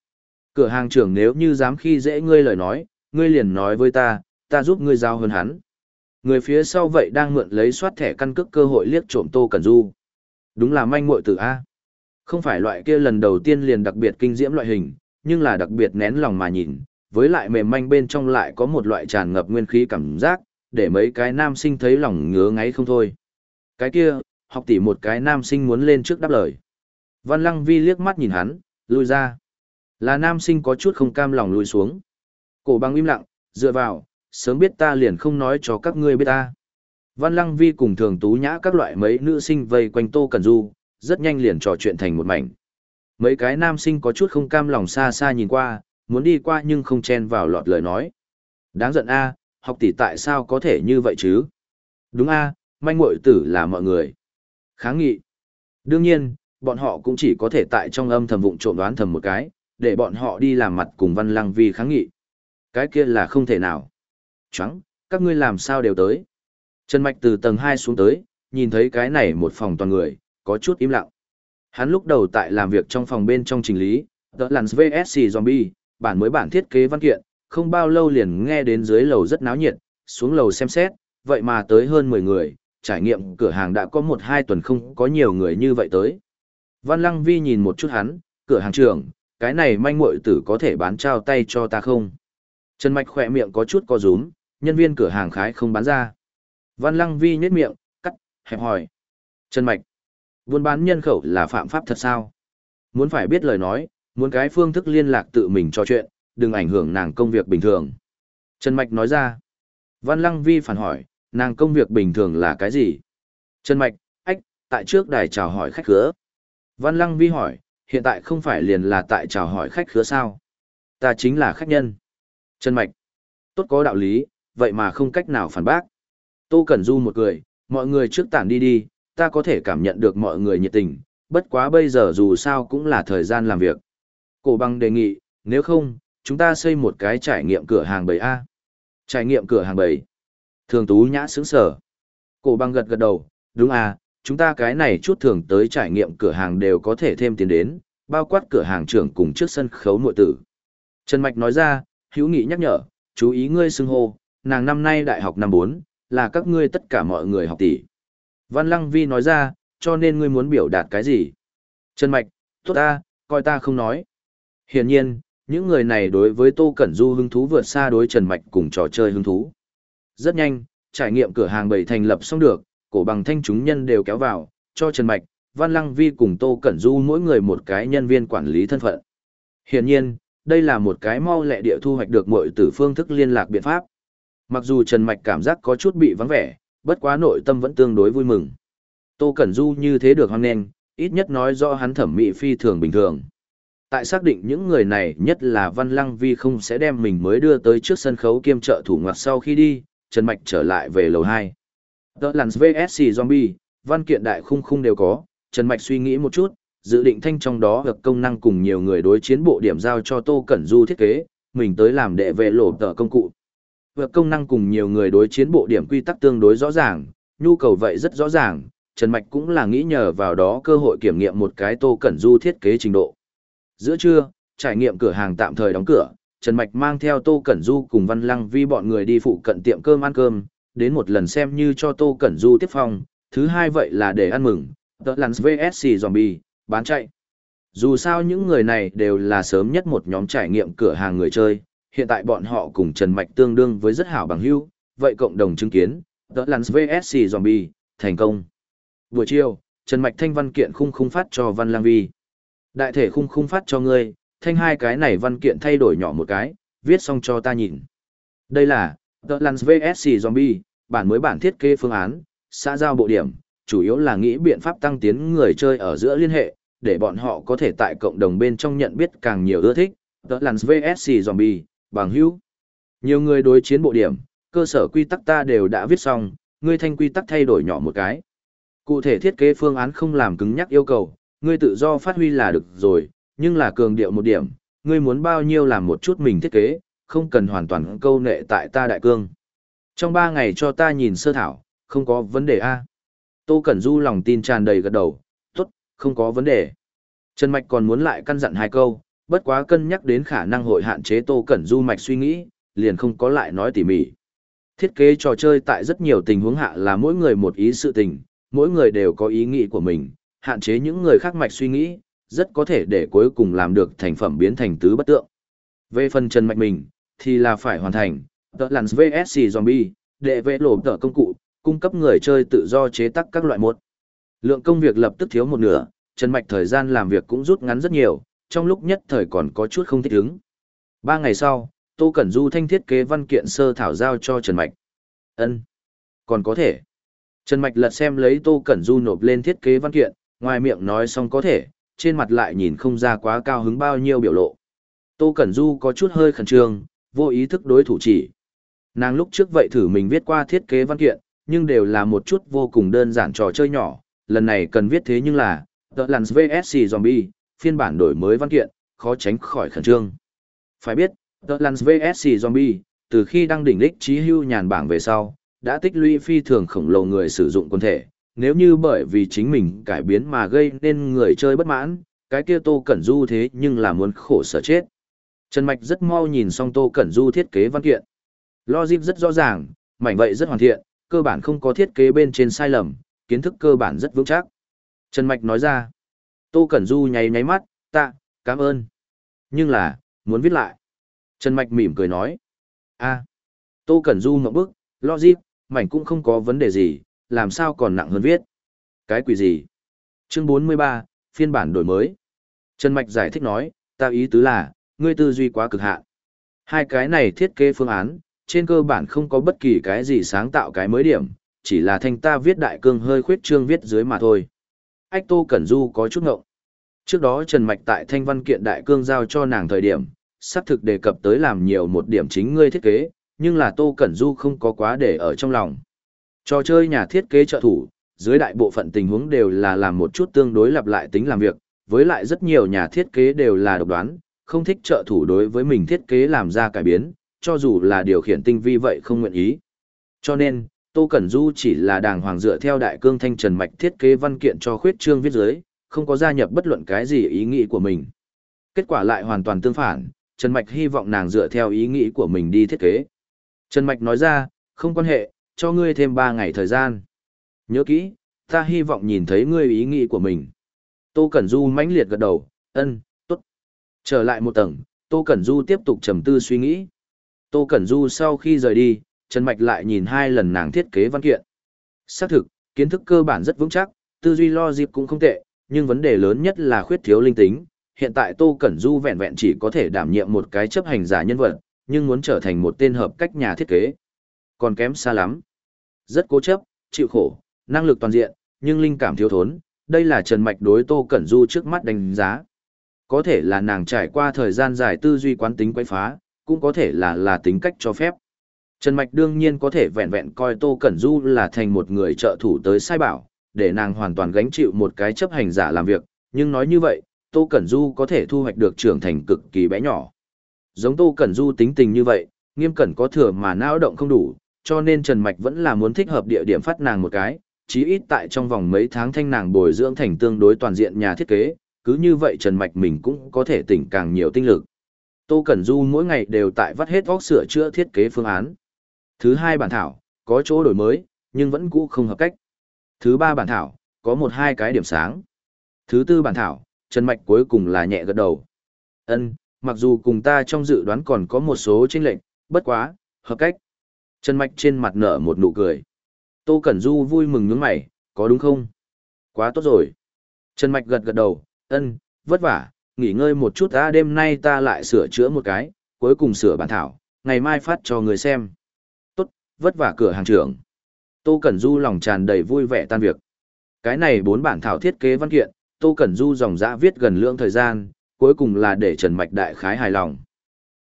Cửa hàng trưởng nếu như dám khi dễ ngươi lời nói, ngươi liền nói với ta, ta giúp ngươi giao hơn hắn. Người phía sau vậy đang mượn lấy soát thẻ căn cước cơ hội liếc trộm Tô Cẩn Du. Đúng là manh muội tử A. Không phải loại kia lần đầu tiên liền đặc biệt kinh diễm loại hình, nhưng là đặc biệt nén lòng mà nhìn, với lại mềm manh bên trong lại có một loại tràn ngập nguyên khí cảm giác, để mấy cái nam sinh thấy lòng ngứa ngáy không thôi. Cái kia, học tỷ một cái nam sinh muốn lên trước đáp lời. Văn Lăng Vi liếc mắt nhìn hắn, lui ra. Là nam sinh có chút không cam lòng lùi xuống. Cổ băng im lặng, dựa vào, sớm biết ta liền không nói cho các ngươi biết ta. Văn Lăng Vi cùng thường tú nhã các loại mấy nữ sinh vây quanh Tô cẩn Du, rất nhanh liền trò chuyện thành một mảnh. Mấy cái nam sinh có chút không cam lòng xa xa nhìn qua, muốn đi qua nhưng không chen vào lọt lời nói. Đáng giận a, học tỷ tại sao có thể như vậy chứ? Đúng a, manh muội tử là mọi người. Kháng nghị. Đương nhiên, bọn họ cũng chỉ có thể tại trong âm thầm vụng trộm đoán thầm một cái, để bọn họ đi làm mặt cùng Văn Lăng Vi kháng nghị. Cái kia là không thể nào. Choáng, các ngươi làm sao đều tới. Trần Mạch từ tầng 2 xuống tới, nhìn thấy cái này một phòng toàn người, có chút im lặng. Hắn lúc đầu tại làm việc trong phòng bên trong trình lý, The Lance VSC Zombie, bản mới bản thiết kế văn kiện, không bao lâu liền nghe đến dưới lầu rất náo nhiệt, xuống lầu xem xét, vậy mà tới hơn 10 người, trải nghiệm cửa hàng đã có một hai tuần không có nhiều người như vậy tới. Văn Lăng Vi nhìn một chút hắn, cửa hàng trưởng, cái này manh muội tử có thể bán trao tay cho ta không? Trần Mạch khỏe miệng có chút co rúm, nhân viên cửa hàng khái không bán ra. Văn Lăng Vi nhếch miệng, cắt, hẹp hỏi. Trần Mạch, buôn bán nhân khẩu là phạm pháp thật sao? Muốn phải biết lời nói, muốn cái phương thức liên lạc tự mình cho chuyện, đừng ảnh hưởng nàng công việc bình thường. Trần Mạch nói ra. Văn Lăng Vi phản hỏi, nàng công việc bình thường là cái gì? Trần Mạch, ách, tại trước đài chào hỏi khách khứa. Văn Lăng Vi hỏi, hiện tại không phải liền là tại chào hỏi khách khứa sao? Ta chính là khách nhân. Trần Mạch, tốt có đạo lý, vậy mà không cách nào phản bác. Tô Cẩn Du một cười, mọi người trước tản đi đi, ta có thể cảm nhận được mọi người nhiệt tình, bất quá bây giờ dù sao cũng là thời gian làm việc. Cổ băng đề nghị, nếu không, chúng ta xây một cái trải nghiệm cửa hàng bầy A. Trải nghiệm cửa hàng bầy. Thường tú nhã sướng sở. Cổ băng gật gật đầu, đúng à, chúng ta cái này chút thường tới trải nghiệm cửa hàng đều có thể thêm tiền đến, bao quát cửa hàng trưởng cùng trước sân khấu nội tử. Trần Mạch nói ra, hữu nghị nhắc nhở, chú ý ngươi xưng hô, nàng năm nay đại học năm 4, là các ngươi tất cả mọi người học tỷ. Văn Lăng Vi nói ra, cho nên ngươi muốn biểu đạt cái gì? Trần Mạch, tốt ta, coi ta không nói. Hiển nhiên, những người này đối với Tô Cẩn Du hứng thú vượt xa đối Trần Mạch cùng trò chơi hứng thú. Rất nhanh, trải nghiệm cửa hàng bảy thành lập xong được, cổ bằng thanh chúng nhân đều kéo vào, cho Trần Mạch, Văn Lăng Vi cùng Tô Cẩn Du mỗi người một cái nhân viên quản lý thân phận. Hiển nhiên, đây là một cái mau lẹ địa thu hoạch được mọi tử phương thức liên lạc biện pháp. Mặc dù Trần Mạch cảm giác có chút bị vắng vẻ, bất quá nội tâm vẫn tương đối vui mừng. Tô Cẩn Du như thế được hoang nghênh, ít nhất nói rõ hắn thẩm mỹ phi thường bình thường. Tại xác định những người này nhất là Văn Lăng Vi không sẽ đem mình mới đưa tới trước sân khấu kiêm trợ thủ ngoặt sau khi đi, Trần Mạch trở lại về lầu 2. The làn VSC Zombie, văn kiện đại khung khung đều có, Trần Mạch suy nghĩ một chút, dự định thanh trong đó được công năng cùng nhiều người đối chiến bộ điểm giao cho Tô Cẩn Du thiết kế, mình tới làm đệ vệ lộ tờ công cụ. Việc công năng cùng nhiều người đối chiến bộ điểm quy tắc tương đối rõ ràng, nhu cầu vậy rất rõ ràng, Trần Mạch cũng là nghĩ nhờ vào đó cơ hội kiểm nghiệm một cái Tô Cẩn Du thiết kế trình độ. Giữa trưa, trải nghiệm cửa hàng tạm thời đóng cửa, Trần Mạch mang theo Tô Cẩn Du cùng Văn Lăng Vi bọn người đi phụ cận tiệm cơm ăn cơm, đến một lần xem như cho Tô Cẩn Du tiếp phong, thứ hai vậy là để ăn mừng, The Lance VSC Zombie, bán chạy. Dù sao những người này đều là sớm nhất một nhóm trải nghiệm cửa hàng người chơi, hiện tại bọn họ cùng Trần Mạch tương đương với rất hảo bằng hữu, vậy cộng đồng chứng kiến, The Lance VSC Zombie, thành công. Buổi chiều, Trần Mạch thanh văn kiện khung khung phát cho Văn Lang Vi. Đại thể khung khung phát cho ngươi, thanh hai cái này văn kiện thay đổi nhỏ một cái, viết xong cho ta nhìn. Đây là, The Lance VSC Zombie, bản mới bản thiết kế phương án, xã giao bộ điểm, chủ yếu là nghĩ biện pháp tăng tiến người chơi ở giữa liên hệ, để bọn họ có thể tại cộng đồng bên trong nhận biết càng nhiều ưa thích. tớ làn VSC Zombie, bằng hữu. Nhiều người đối chiến bộ điểm, cơ sở quy tắc ta đều đã viết xong, ngươi thanh quy tắc thay đổi nhỏ một cái. Cụ thể thiết kế phương án không làm cứng nhắc yêu cầu, ngươi tự do phát huy là được rồi, nhưng là cường điệu một điểm, ngươi muốn bao nhiêu làm một chút mình thiết kế, không cần hoàn toàn câu nệ tại ta đại cương. Trong ba ngày cho ta nhìn sơ thảo, không có vấn đề A. Tô Cẩn Du lòng tin tràn đầy gật đầu, tốt, không có vấn đề. Trần Mạch còn muốn lại căn dặn hai câu, bất quá cân nhắc đến khả năng hội hạn chế Tô Cẩn Du Mạch suy nghĩ, liền không có lại nói tỉ mỉ. Thiết kế trò chơi tại rất nhiều tình huống hạ là mỗi người một ý sự tình, mỗi người đều có ý nghĩ của mình, hạn chế những người khác mạch suy nghĩ, rất có thể để cuối cùng làm được thành phẩm biến thành tứ bất tượng. Về phần Trần Mạch mình, thì là phải hoàn thành, tợ làn VSC Zombie, để vệ lộ tợ công cụ, cung cấp người chơi tự do chế tác các loại một. Lượng công việc lập tức thiếu một nửa, Trần Mạch thời gian làm việc cũng rút ngắn rất nhiều, trong lúc nhất thời còn có chút không thích ứng. Ba ngày sau, Tô Cẩn Du thanh thiết kế văn kiện sơ thảo giao cho Trần Mạch. ân Còn có thể. Trần Mạch lật xem lấy Tô Cẩn Du nộp lên thiết kế văn kiện, ngoài miệng nói xong có thể, trên mặt lại nhìn không ra quá cao hứng bao nhiêu biểu lộ. Tô Cẩn Du có chút hơi khẩn trương, vô ý thức đối thủ chỉ. Nàng lúc trước vậy thử mình viết qua thiết kế văn kiện, nhưng đều là một chút vô cùng đơn giản trò chơi nhỏ, lần này cần viết thế nhưng là, The Lands VSC Zombie, phiên bản đổi mới văn kiện, khó tránh khỏi khẩn trương. Phải biết, The Lands VSC Zombie, từ khi đăng đỉnh đích trí hưu nhàn bảng về sau, đã tích lũy phi thường khổng lồ người sử dụng quân thể. Nếu như bởi vì chính mình cải biến mà gây nên người chơi bất mãn, cái kia Tô Cẩn Du thế nhưng là muốn khổ sở chết. Trần Mạch rất mau nhìn xong Tô Cẩn Du thiết kế văn kiện. Logic rất rõ ràng, mảnh vậy rất hoàn thiện, cơ bản không có thiết kế bên trên sai lầm, kiến thức cơ bản rất vững chắc. Trần Mạch nói ra. Tô Cẩn Du nháy nháy mắt, tạ, cảm ơn. Nhưng là, muốn viết lại. Trần Mạch mỉm cười nói. a Tô Cẩn Du ngậm bức, logic, mảnh cũng không có vấn đề gì, làm sao còn nặng hơn viết. Cái quỷ gì? Chương 43, phiên bản đổi mới. Trần Mạch giải thích nói, ta ý tứ là, ngươi tư duy quá cực hạn. Hai cái này thiết kế phương án, trên cơ bản không có bất kỳ cái gì sáng tạo cái mới điểm, chỉ là thanh ta viết đại cương hơi khuyết trương viết dưới mà thôi. Ách Tô Cẩn Du có chút ngộng. Trước đó Trần Mạch tại thanh văn kiện đại cương giao cho nàng thời điểm, xác thực đề cập tới làm nhiều một điểm chính ngươi thiết kế, nhưng là Tô Cẩn Du không có quá để ở trong lòng. Trò chơi nhà thiết kế trợ thủ, dưới đại bộ phận tình huống đều là làm một chút tương đối lặp lại tính làm việc, với lại rất nhiều nhà thiết kế đều là độc đoán, không thích trợ thủ đối với mình thiết kế làm ra cải biến, cho dù là điều khiển tinh vi vậy không nguyện ý. Cho nên, Tô Cẩn Du chỉ là đàng hoàng dựa theo đại cương thanh trần mạch thiết kế văn kiện cho khuyết trương viết dưới, không có gia nhập bất luận cái gì ý nghĩ của mình. Kết quả lại hoàn toàn tương phản, Trần Mạch hy vọng nàng dựa theo ý nghĩ của mình đi thiết kế. Trần Mạch nói ra, không quan hệ, cho ngươi thêm 3 ngày thời gian. Nhớ kỹ, ta hy vọng nhìn thấy ngươi ý nghĩ của mình. Tô Cẩn Du mãnh liệt gật đầu, ân, tốt. Trở lại một tầng, Tô Cẩn Du tiếp tục trầm tư suy nghĩ. Tô Cẩn Du sau khi rời đi, Trần Mạch lại nhìn hai lần nàng thiết kế văn kiện. Xác thực, kiến thức cơ bản rất vững chắc, tư duy lo dịp cũng không tệ, nhưng vấn đề lớn nhất là khuyết thiếu linh tính. Hiện tại Tô Cẩn Du vẹn vẹn chỉ có thể đảm nhiệm một cái chấp hành giả nhân vật, nhưng muốn trở thành một tên hợp cách nhà thiết kế. Còn kém xa lắm. Rất cố chấp, chịu khổ, năng lực toàn diện, nhưng linh cảm thiếu thốn, đây là Trần Mạch đối Tô Cẩn Du trước mắt đánh giá. Có thể là nàng trải qua thời gian dài tư duy quán tính quấy phá, cũng có thể là là tính cách cho phép. Trần Mạch đương nhiên có thể vẹn vẹn coi Tô Cẩn Du là thành một người trợ thủ tới sai bảo, để nàng hoàn toàn gánh chịu một cái chấp hành giả làm việc, nhưng nói như vậy, Tô Cẩn Du có thể thu hoạch được trưởng thành cực kỳ bé nhỏ. Giống Tô Cẩn Du tính tình như vậy, nghiêm cẩn có thừa mà não động không đủ, cho nên Trần Mạch vẫn là muốn thích hợp địa điểm phát nàng một cái, chí ít tại trong vòng mấy tháng thanh nàng bồi dưỡng thành tương đối toàn diện nhà thiết kế, cứ như vậy Trần Mạch mình cũng có thể tỉnh càng nhiều tinh lực. Tô Cẩn Du mỗi ngày đều tại vắt hết vóc sửa chữa thiết kế phương án. Thứ hai bản thảo, có chỗ đổi mới, nhưng vẫn cũ không hợp cách. Thứ ba bản thảo, có một hai cái điểm sáng. Thứ tư bản thảo, Trần Mạch cuối cùng là nhẹ gật đầu. Ân, mặc dù cùng ta trong dự đoán còn có một số chênh lệnh, bất quá, hợp cách. Trần Mạch trên mặt nở một nụ cười. Tô Cẩn Du vui mừng nhướng mày, có đúng không? Quá tốt rồi. Trần Mạch gật gật đầu, ân, vất vả, nghỉ ngơi một chút ta đêm nay ta lại sửa chữa một cái, cuối cùng sửa bản thảo, ngày mai phát cho người xem. Tốt, vất vả cửa hàng trưởng. Tô Cẩn Du lòng tràn đầy vui vẻ tan việc. Cái này bốn bản thảo thiết kế văn kiện, Tô Cẩn Du dòng dã viết gần lượng thời gian, cuối cùng là để Trần Mạch đại khái hài lòng.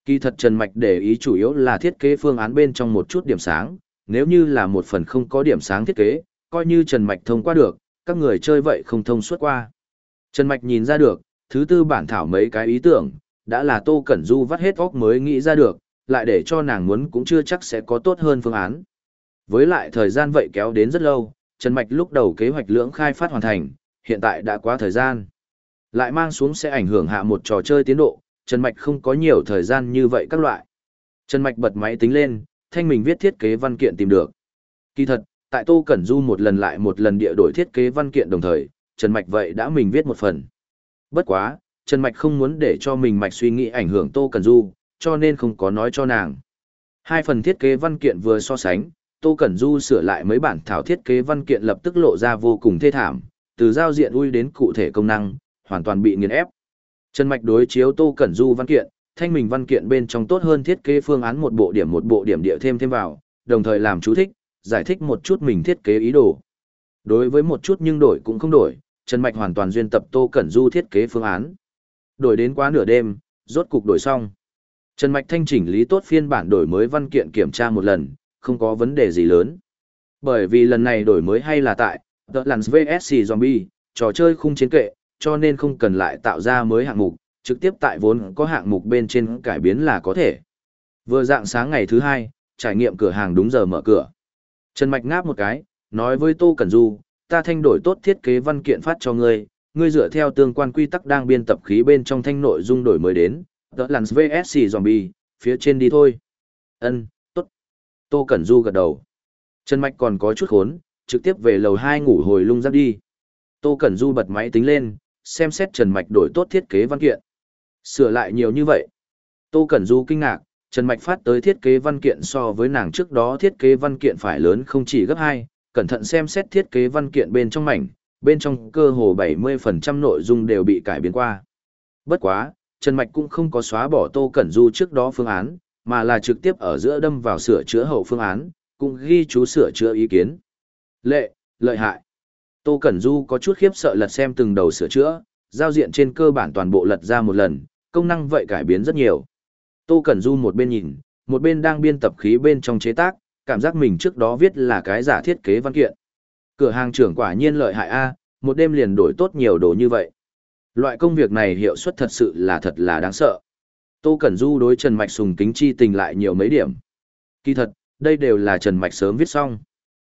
Kỳ thật Trần Mạch để ý chủ yếu là thiết kế phương án bên trong một chút điểm sáng, nếu như là một phần không có điểm sáng thiết kế, coi như Trần Mạch thông qua được, các người chơi vậy không thông suốt qua. Trần Mạch nhìn ra được, thứ tư bản thảo mấy cái ý tưởng, đã là Tô Cẩn Du vắt hết óc mới nghĩ ra được, lại để cho nàng muốn cũng chưa chắc sẽ có tốt hơn phương án. Với lại thời gian vậy kéo đến rất lâu, Trần Mạch lúc đầu kế hoạch lưỡng khai phát hoàn thành, hiện tại đã quá thời gian. Lại mang xuống sẽ ảnh hưởng hạ một trò chơi tiến độ, Trần Mạch không có nhiều thời gian như vậy các loại. Trần Mạch bật máy tính lên, thanh mình viết thiết kế văn kiện tìm được. Kỳ thật, tại Tô Cẩn Du một lần lại một lần địa đổi thiết kế văn kiện đồng thời, Trần Mạch vậy đã mình viết một phần. Bất quá, Trần Mạch không muốn để cho mình mạch suy nghĩ ảnh hưởng Tô Cẩn Du, cho nên không có nói cho nàng. Hai phần thiết kế văn kiện vừa so sánh, Tô Cẩn Du sửa lại mấy bản thảo thiết kế văn kiện lập tức lộ ra vô cùng thê thảm, từ giao diện ui đến cụ thể công năng, hoàn toàn bị nghiền ép. Trần Mạch đối chiếu Tô Cẩn Du văn kiện, thanh mình văn kiện bên trong tốt hơn thiết kế phương án một bộ điểm một bộ điểm địa thêm thêm vào, đồng thời làm chú thích, giải thích một chút mình thiết kế ý đồ. Đối với một chút nhưng đổi cũng không đổi, Trần Mạch hoàn toàn duyên tập Tô Cẩn Du thiết kế phương án. Đổi đến quá nửa đêm, rốt cục đổi xong. Trần Mạch thanh chỉnh lý tốt phiên bản đổi mới văn kiện kiểm tra một lần, không có vấn đề gì lớn. Bởi vì lần này đổi mới hay là tại The Lands VSC Zombie, trò chơi khung chiến kệ, cho nên không cần lại tạo ra mới hạng mục, trực tiếp tại vốn có hạng mục bên trên cải biến là có thể. Vừa dạng sáng ngày thứ hai, trải nghiệm cửa hàng đúng giờ mở cửa. Trần Mạch ngáp một cái, nói với Tô Cẩn Du, ta thanh đổi tốt thiết kế văn kiện phát cho ngươi, ngươi dựa theo tương quan quy tắc đang biên tập khí bên trong thanh nội dung đổi mới đến, The Lands VSC Zombie, phía trên đi thôi. Ân, tốt. Tô Cẩn Du gật đầu. Trần Mạch còn có chút khốn, trực tiếp về lầu 2 ngủ hồi lung giáp đi. Tô Cẩn Du bật máy tính lên, xem xét Trần Mạch đổi tốt thiết kế văn kiện. Sửa lại nhiều như vậy. Tô Cẩn Du kinh ngạc, Trần Mạch phát tới thiết kế văn kiện so với nàng trước đó thiết kế văn kiện phải lớn không chỉ gấp 2, cẩn thận xem xét thiết kế văn kiện bên trong mảnh, bên trong cơ hồ 70% nội dung đều bị cải biến qua. Bất quá, Trần Mạch cũng không có xóa bỏ Tô Cẩn Du trước đó phương án, mà là trực tiếp ở giữa đâm vào sửa chữa hậu phương án, cũng ghi chú sửa chữa ý kiến. Lệ, lợi hại. Tô Cẩn Du có chút khiếp sợ lật xem từng đầu sửa chữa, giao diện trên cơ bản toàn bộ lật ra một lần, công năng vậy cải biến rất nhiều. Tô Cẩn Du một bên nhìn, một bên đang biên tập khí bên trong chế tác, cảm giác mình trước đó viết là cái giả thiết kế văn kiện. Cửa hàng trưởng quả nhiên lợi hại A, một đêm liền đổi tốt nhiều đồ như vậy. Loại công việc này hiệu suất thật sự là thật là đáng sợ. Tô Cẩn Du đối Trần Mạch sùng kính chi tình lại nhiều mấy điểm. Kỳ thật, đây đều là Trần Mạch sớm viết xong.